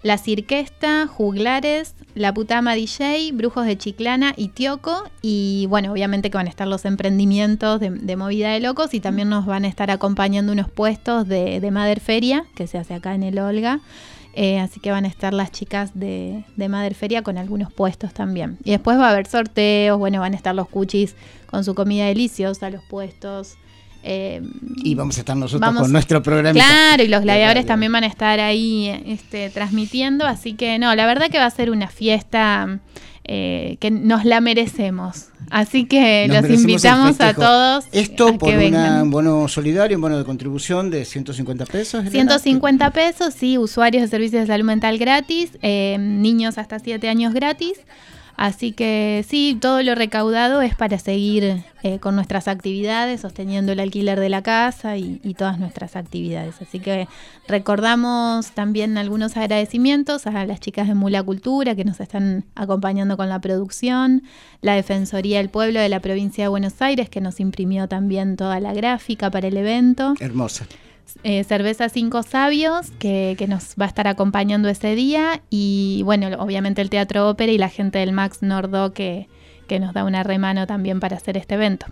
Speaker 39: La Cirquesta, Juglares, La Putama DJ, Brujos de Chiclana y Tioco. Y bueno, obviamente que van a estar los emprendimientos de, de Movida de Locos y también nos van a estar acompañando unos puestos de, de Mader Feria, que se hace acá en el Olga. Eh, así que van a estar las chicas de, de Mader Feria con algunos puestos también. Y después va a haber sorteos, bueno, van a estar los cuchis con su comida deliciosa, los puestos. Eh,
Speaker 7: Y vamos a estar nosotros
Speaker 39: Vamos-
Speaker 7: con nuestro programa.
Speaker 39: Claro, y los gladiadores también van a estar ahí este, transmitiendo, así que no, la verdad que va a ser una fiesta eh, que nos la merecemos. Así que
Speaker 7: Nos
Speaker 39: los invitamos a todos.
Speaker 7: Esto
Speaker 39: a
Speaker 7: por un bono solidario, un bono de contribución de 150 pesos. Elena.
Speaker 39: 150 pesos, sí, usuarios de servicios de salud mental gratis, eh, niños hasta 7 años gratis. Así que sí, todo lo recaudado es para seguir eh, con nuestras actividades, sosteniendo el alquiler de la casa y, y todas nuestras actividades. Así que recordamos también algunos agradecimientos a las chicas de Mula Cultura que nos están acompañando con la producción, la Defensoría del Pueblo de la provincia de Buenos Aires que nos imprimió también toda la gráfica para el evento.
Speaker 7: Hermosa.
Speaker 39: Eh, Cerveza Cinco Sabios, que, nos va a estar acompañando ese día. Y bueno, obviamente el Teatro Ópera y la gente del Max Nordo que, que nos da una remano también para hacer este evento.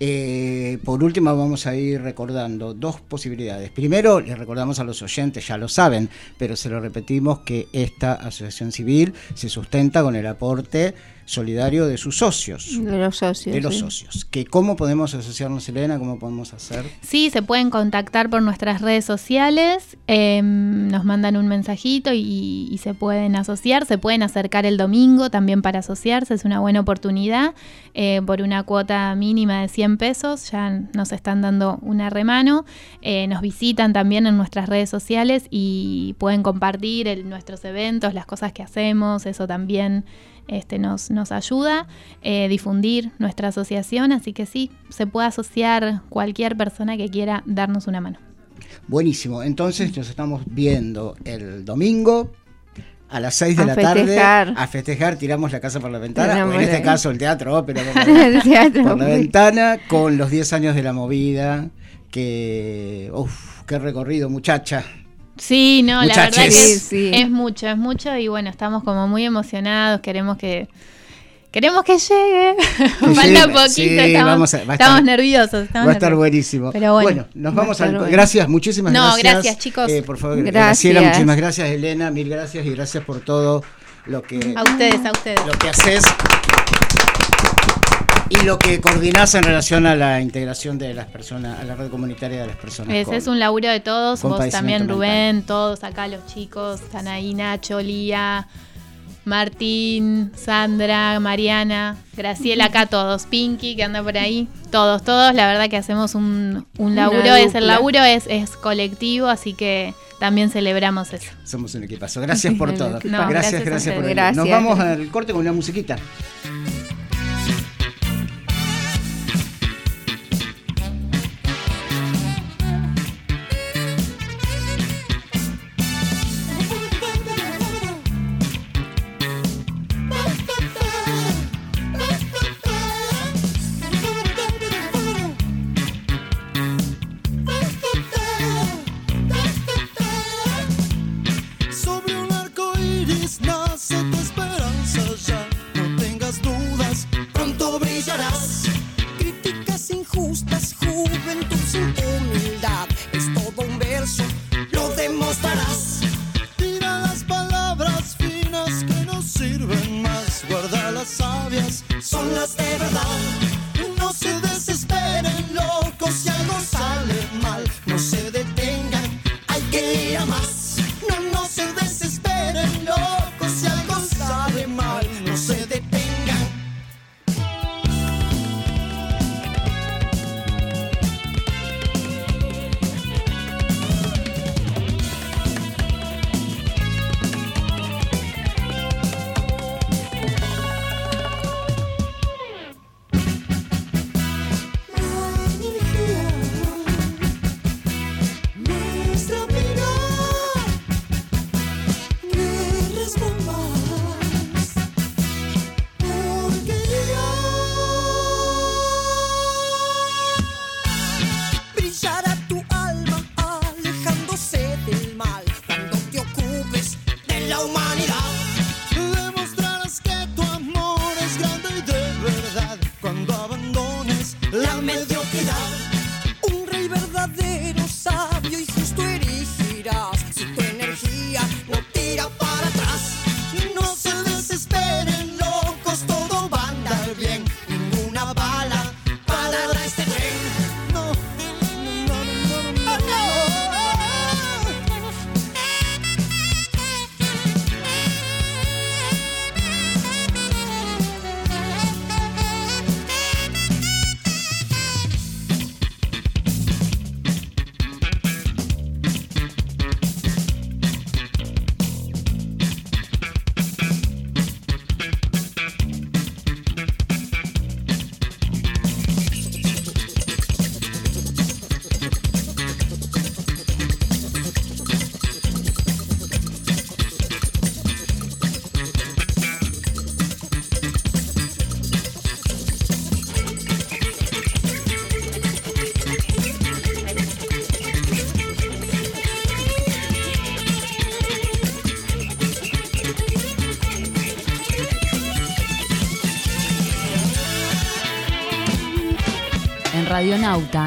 Speaker 7: Eh, por último, vamos a ir recordando dos posibilidades. Primero, les recordamos a los oyentes, ya lo saben, pero se lo repetimos que esta asociación civil se sustenta con el aporte solidario de sus socios.
Speaker 40: De los socios.
Speaker 7: De los
Speaker 40: sí.
Speaker 7: socios. Que ¿Cómo podemos asociarnos, Elena? ¿Cómo podemos hacer?
Speaker 39: Sí, se pueden contactar por nuestras redes sociales, eh, nos mandan un mensajito y, y se pueden asociar, se pueden acercar el domingo también para asociarse, es una buena oportunidad, eh, por una cuota mínima de 100 pesos, ya nos están dando una remano, Eh, nos visitan también en nuestras redes sociales y pueden compartir el- nuestros eventos, las cosas que hacemos, eso también este, nos, nos ayuda eh, difundir nuestra asociación, así que sí, se puede asociar cualquier persona que quiera darnos una mano.
Speaker 42: Buenísimo, entonces nos estamos viendo el domingo a las 6 de
Speaker 40: A
Speaker 42: la
Speaker 40: festejar.
Speaker 42: tarde a festejar, tiramos la casa por la ventana,
Speaker 40: Tiramos
Speaker 42: o en este caso el teatro ópera por
Speaker 40: El
Speaker 42: la,
Speaker 40: teatro
Speaker 42: por la ventana, con los 10 años de la movida, que, uff, qué recorrido muchacha.
Speaker 39: Sí, no, la verdad que es,
Speaker 40: Sí, sí.
Speaker 39: es mucho, es mucho y bueno, estamos como muy emocionados, queremos que queremos que llegue. Falta
Speaker 42: llegue,
Speaker 39: poquito,
Speaker 42: sí,
Speaker 39: estamos,
Speaker 42: vamos a- va a
Speaker 39: estamos
Speaker 42: estar-
Speaker 39: nerviosos. estamos
Speaker 42: Va a estar
Speaker 39: nerviosos.
Speaker 42: buenísimo.
Speaker 39: Pero bueno,
Speaker 42: nos
Speaker 39: va a
Speaker 42: vamos al.
Speaker 39: bueno.
Speaker 42: Gracias, muchísimas
Speaker 39: No,
Speaker 42: gracias.
Speaker 39: gracias, chicos.
Speaker 42: Eh, por favor,
Speaker 39: Gracias.
Speaker 42: Graciela, muchísimas gracias, Elena, mil gracias y gracias por todo lo que,
Speaker 39: A ustedes, a ustedes.
Speaker 42: lo que haces y lo que coordinás en relación a la integración de las personas, a la red comunitaria de las personas.
Speaker 39: Ese
Speaker 42: con-
Speaker 39: es un laburo de todos, vos también Rubén, todos acá los chicos, están ahí Nacho, Lía, Martín, Sandra, Mariana, Graciela, acá todos, Pinky que anda por ahí, todos, todos, la verdad que hacemos un, un laburo, es el laburo es, es colectivo, así que también celebramos eso.
Speaker 42: Somos un equipazo. Gracias por todo.
Speaker 39: No,
Speaker 42: gracias,
Speaker 39: gracias a
Speaker 42: gracias por venir. Nos vamos al corte con una musiquita.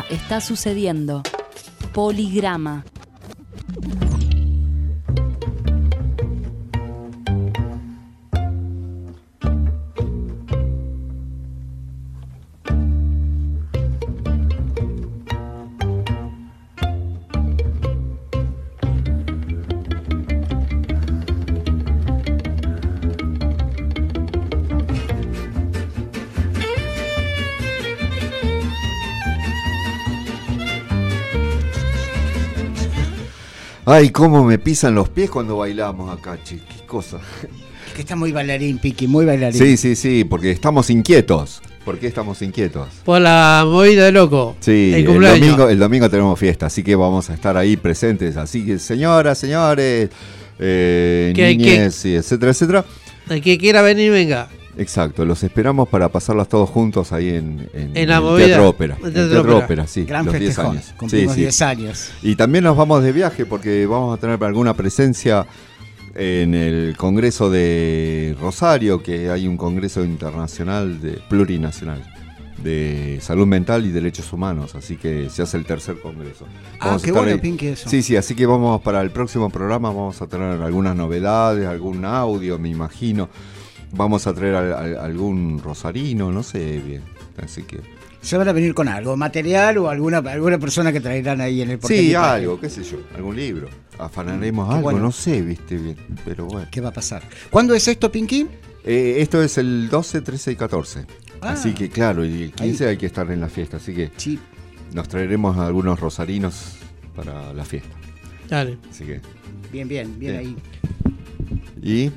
Speaker 25: Está sucediendo Poligrama.
Speaker 8: Ay, cómo me pisan los pies cuando bailamos acá, che. Qué cosa.
Speaker 7: Que está muy bailarín, Piqui, muy bailarín.
Speaker 8: Sí, sí, sí, porque estamos inquietos. ¿Por qué estamos inquietos?
Speaker 26: Por la movida de loco.
Speaker 8: Sí,
Speaker 26: El
Speaker 8: domingo, el domingo tenemos fiesta, así que vamos a estar ahí presentes. Así que, señoras, señores, eh, y etcétera, etcétera.
Speaker 26: El que quiera venir, venga.
Speaker 8: Exacto, los esperamos para pasarlas todos juntos ahí en, en,
Speaker 26: En la
Speaker 8: el
Speaker 26: movida-
Speaker 8: Teatro Ópera.
Speaker 26: el Teatro
Speaker 8: Teatro,
Speaker 26: Ópera.
Speaker 8: Ópera, sí.
Speaker 7: Gran
Speaker 8: los 10
Speaker 7: festejón,
Speaker 8: años.
Speaker 7: cumplimos 10 años.
Speaker 8: Y también nos vamos de viaje porque vamos a tener alguna presencia en el Congreso de Rosario, que hay un Congreso internacional, de, plurinacional, de salud mental y derechos humanos, así que se hace el tercer Congreso.
Speaker 7: Ah,
Speaker 8: Vamos a
Speaker 7: qué bueno. Pinky, eso.
Speaker 8: Sí, sí, así que vamos para el próximo programa, vamos a tener algunas novedades, algún audio, me imagino. Vamos a traer al- al- algún rosarino, no sé bien. Así que.
Speaker 7: Se van a venir con algo, material o alguna, alguna persona que traerán ahí en el
Speaker 8: Sí,
Speaker 7: porteño Parque.
Speaker 8: algo, qué sé yo, algún libro. Afanaremos
Speaker 7: Qué
Speaker 8: algo,
Speaker 7: bueno.
Speaker 8: no sé, viste bien, pero bueno.
Speaker 7: ¿Qué va a pasar? ¿Cuándo es esto, Pinky?
Speaker 8: Eh, esto es el 12, 13 y 14.
Speaker 7: Ah.
Speaker 8: así que claro, y el 15 hay que estar en la fiesta, así que nos traeremos a algunos rosarinos para la fiesta.
Speaker 26: Dale.
Speaker 8: Así que,
Speaker 7: Bien, bien, bien,
Speaker 8: Bien.
Speaker 7: ahí.
Speaker 8: y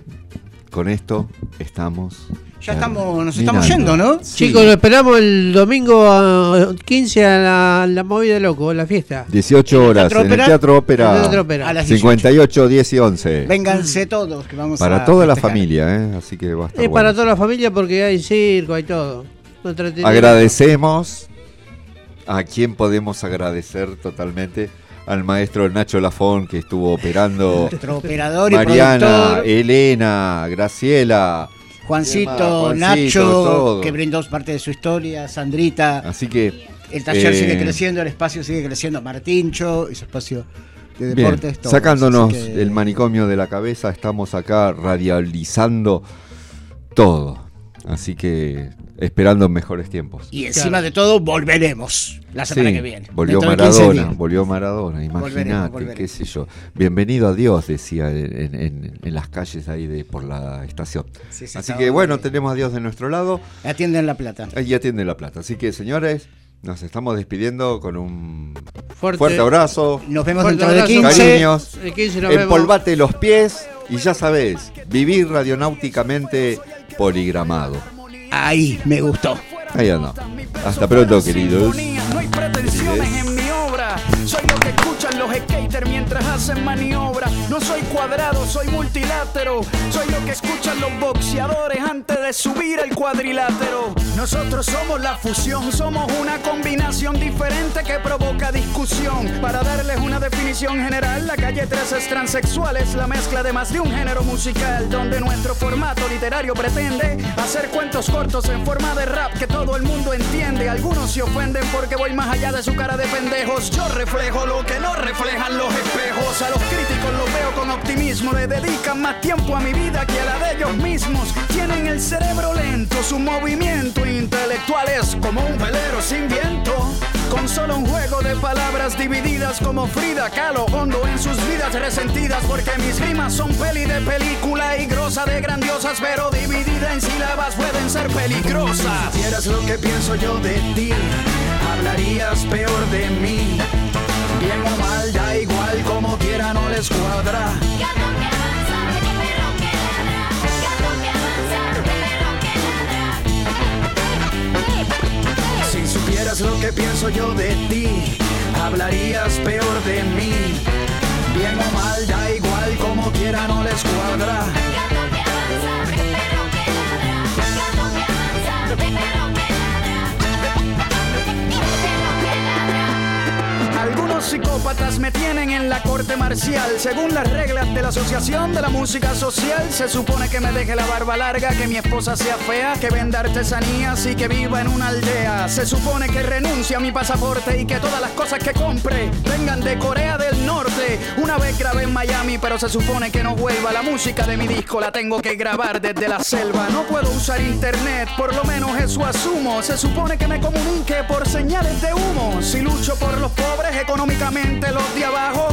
Speaker 8: con esto estamos.
Speaker 7: Ya estamos, nos estamos yendo, ¿no?
Speaker 26: Chicos, lo esperamos el domingo a 15 a la, la movida de loco, la fiesta.
Speaker 8: 18 horas en el? Teatro Ópera.
Speaker 26: En el Teatro Ópera.
Speaker 7: A las 18.
Speaker 8: 58, 10 y 11.
Speaker 7: Vénganse todos, que vamos
Speaker 8: Para
Speaker 7: a
Speaker 8: toda la familia, ¿eh? así que va a estar
Speaker 26: Es
Speaker 8: bueno.
Speaker 26: para toda la familia porque hay circo, hay todo.
Speaker 8: Agradecemos a quien podemos agradecer totalmente al maestro Nacho Lafón que estuvo operando.
Speaker 7: Nuestro operador y
Speaker 8: Mariana,
Speaker 7: productor.
Speaker 8: Elena, Graciela.
Speaker 7: Juancito, Nacho,
Speaker 8: todo.
Speaker 7: que brindó parte de su historia, Sandrita.
Speaker 8: Así que.
Speaker 7: El taller
Speaker 8: eh,
Speaker 7: sigue creciendo, el espacio sigue creciendo. Martincho y su espacio de
Speaker 8: Bien,
Speaker 7: deportes.
Speaker 8: sacándonos
Speaker 7: que-
Speaker 8: el manicomio de la cabeza, estamos acá radializando todo. Así que esperando mejores tiempos.
Speaker 7: Y encima de todo, volveremos la semana
Speaker 8: Sí,
Speaker 7: que viene.
Speaker 8: Volvió
Speaker 7: Dentro de 15
Speaker 8: Maradona, volvió Maradona, imagínate, qué sé yo. Bienvenido a Dios, decía en, en- en las calles ahí de por la estación.
Speaker 7: Sí, sí,
Speaker 8: Así que bueno,
Speaker 7: bien.
Speaker 8: tenemos a Dios de nuestro lado.
Speaker 7: Atienden la plata.
Speaker 8: Ahí atiende la plata. Así que señores, nos estamos despidiendo con un
Speaker 26: Fuerte-
Speaker 8: fuerte, abrazo.
Speaker 7: Nos vemos
Speaker 26: Fuerte
Speaker 7: dentro de
Speaker 26: abrazo.
Speaker 7: 15.
Speaker 8: Cariños.
Speaker 26: El 15 nos vemos.
Speaker 8: Empolvate los pies y ya sabés, vivir radionáuticamente poligramado.
Speaker 7: Ahí, me gustó.
Speaker 8: Ahí anda. Hasta pronto, queridos.
Speaker 43: No hay pretensiones en mi obra. Soy lo que escuchan los skaters mientras hacen maniobra. No soy cuadrado, soy multilátero. Soy lo que escuchan los boxeadores antes de subir al cuadrilátero. Nosotros somos la fusión, somos una combinación diferente que provoca discusión. Para darles una definición general, la calle 13 es transexual, es la mezcla de más de un género musical, donde nuestro formato literario pretende hacer cuentos cortos en forma de rap que todo el mundo entiende. Algunos se ofenden porque voy más allá de su cara de pendejos. Yo reflejo lo que no reflejan los espejos. A los críticos los con optimismo, le dedican más tiempo a mi vida que a la de ellos mismos. Tienen el cerebro lento, su movimiento intelectual es como un velero sin viento. Con solo un juego de palabras divididas como Frida Kahlo, hondo en sus vidas resentidas, porque mis rimas son peli de película y grosa de grandiosas, pero dividida en sílabas pueden ser peligrosas. Si supieras lo que pienso yo de ti, hablarías peor de mí. Bien o mal, igual, como quiera no les cuadra. Si supieras lo que pienso yo de ti, hablarías peor de mí. Bien o mal, da igual, como quiera no les cuadra. Psicópatas me tienen en la corte marcial. Según las reglas de la Asociación de la Música Social, se supone que me deje la barba larga, que mi esposa sea fea, que venda artesanías y que viva en una aldea. Se supone que renuncie a mi pasaporte y que todas las cosas que compre vengan de Corea del Norte. Una vez grabé en Miami, pero se supone que no vuelva. La música de mi disco la tengo que grabar desde la selva. No puedo usar internet, por lo menos eso asumo. Se supone que me comunique por señales de humo. Si lucho por los pobres, económicamente los de abajo.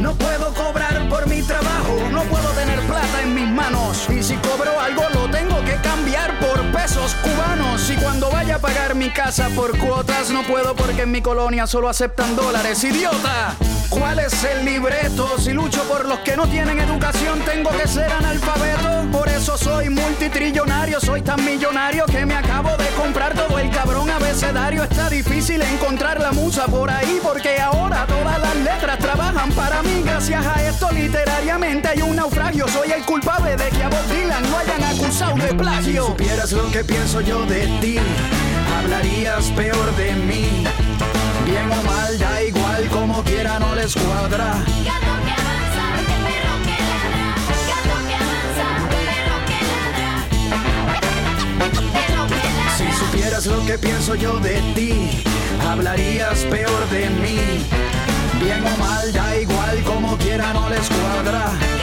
Speaker 43: No puedo cobrar por mi trabajo, no puedo tener plata en mis manos. Y si cobro algo, lo tengo que cambiar por pesos cubanos. Y cuando vaya a pagar mi casa por cuotas, no puedo porque en mi colonia solo aceptan dólares. ¡Idiota! ¿Cuál es el libreto? Si lucho por los que no tienen educación, tengo que ser analfabeto. Por eso soy multitrillonario, soy tan millonario que me acabo de comprar todo el cabrón abecedario. Está difícil encontrar la musa por ahí, porque ahora todas las letras trabajan para mí. Gracias a esto, literariamente hay un naufragio. Soy el culpable de que a Bob Dylan lo hayan acusado de plagio que pienso yo de ti, hablarías peor de mí. Bien o mal, da igual, como quiera no les cuadra. Si supieras lo que pienso yo de ti, hablarías peor de mí. Bien o mal, da igual, como quiera no les cuadra.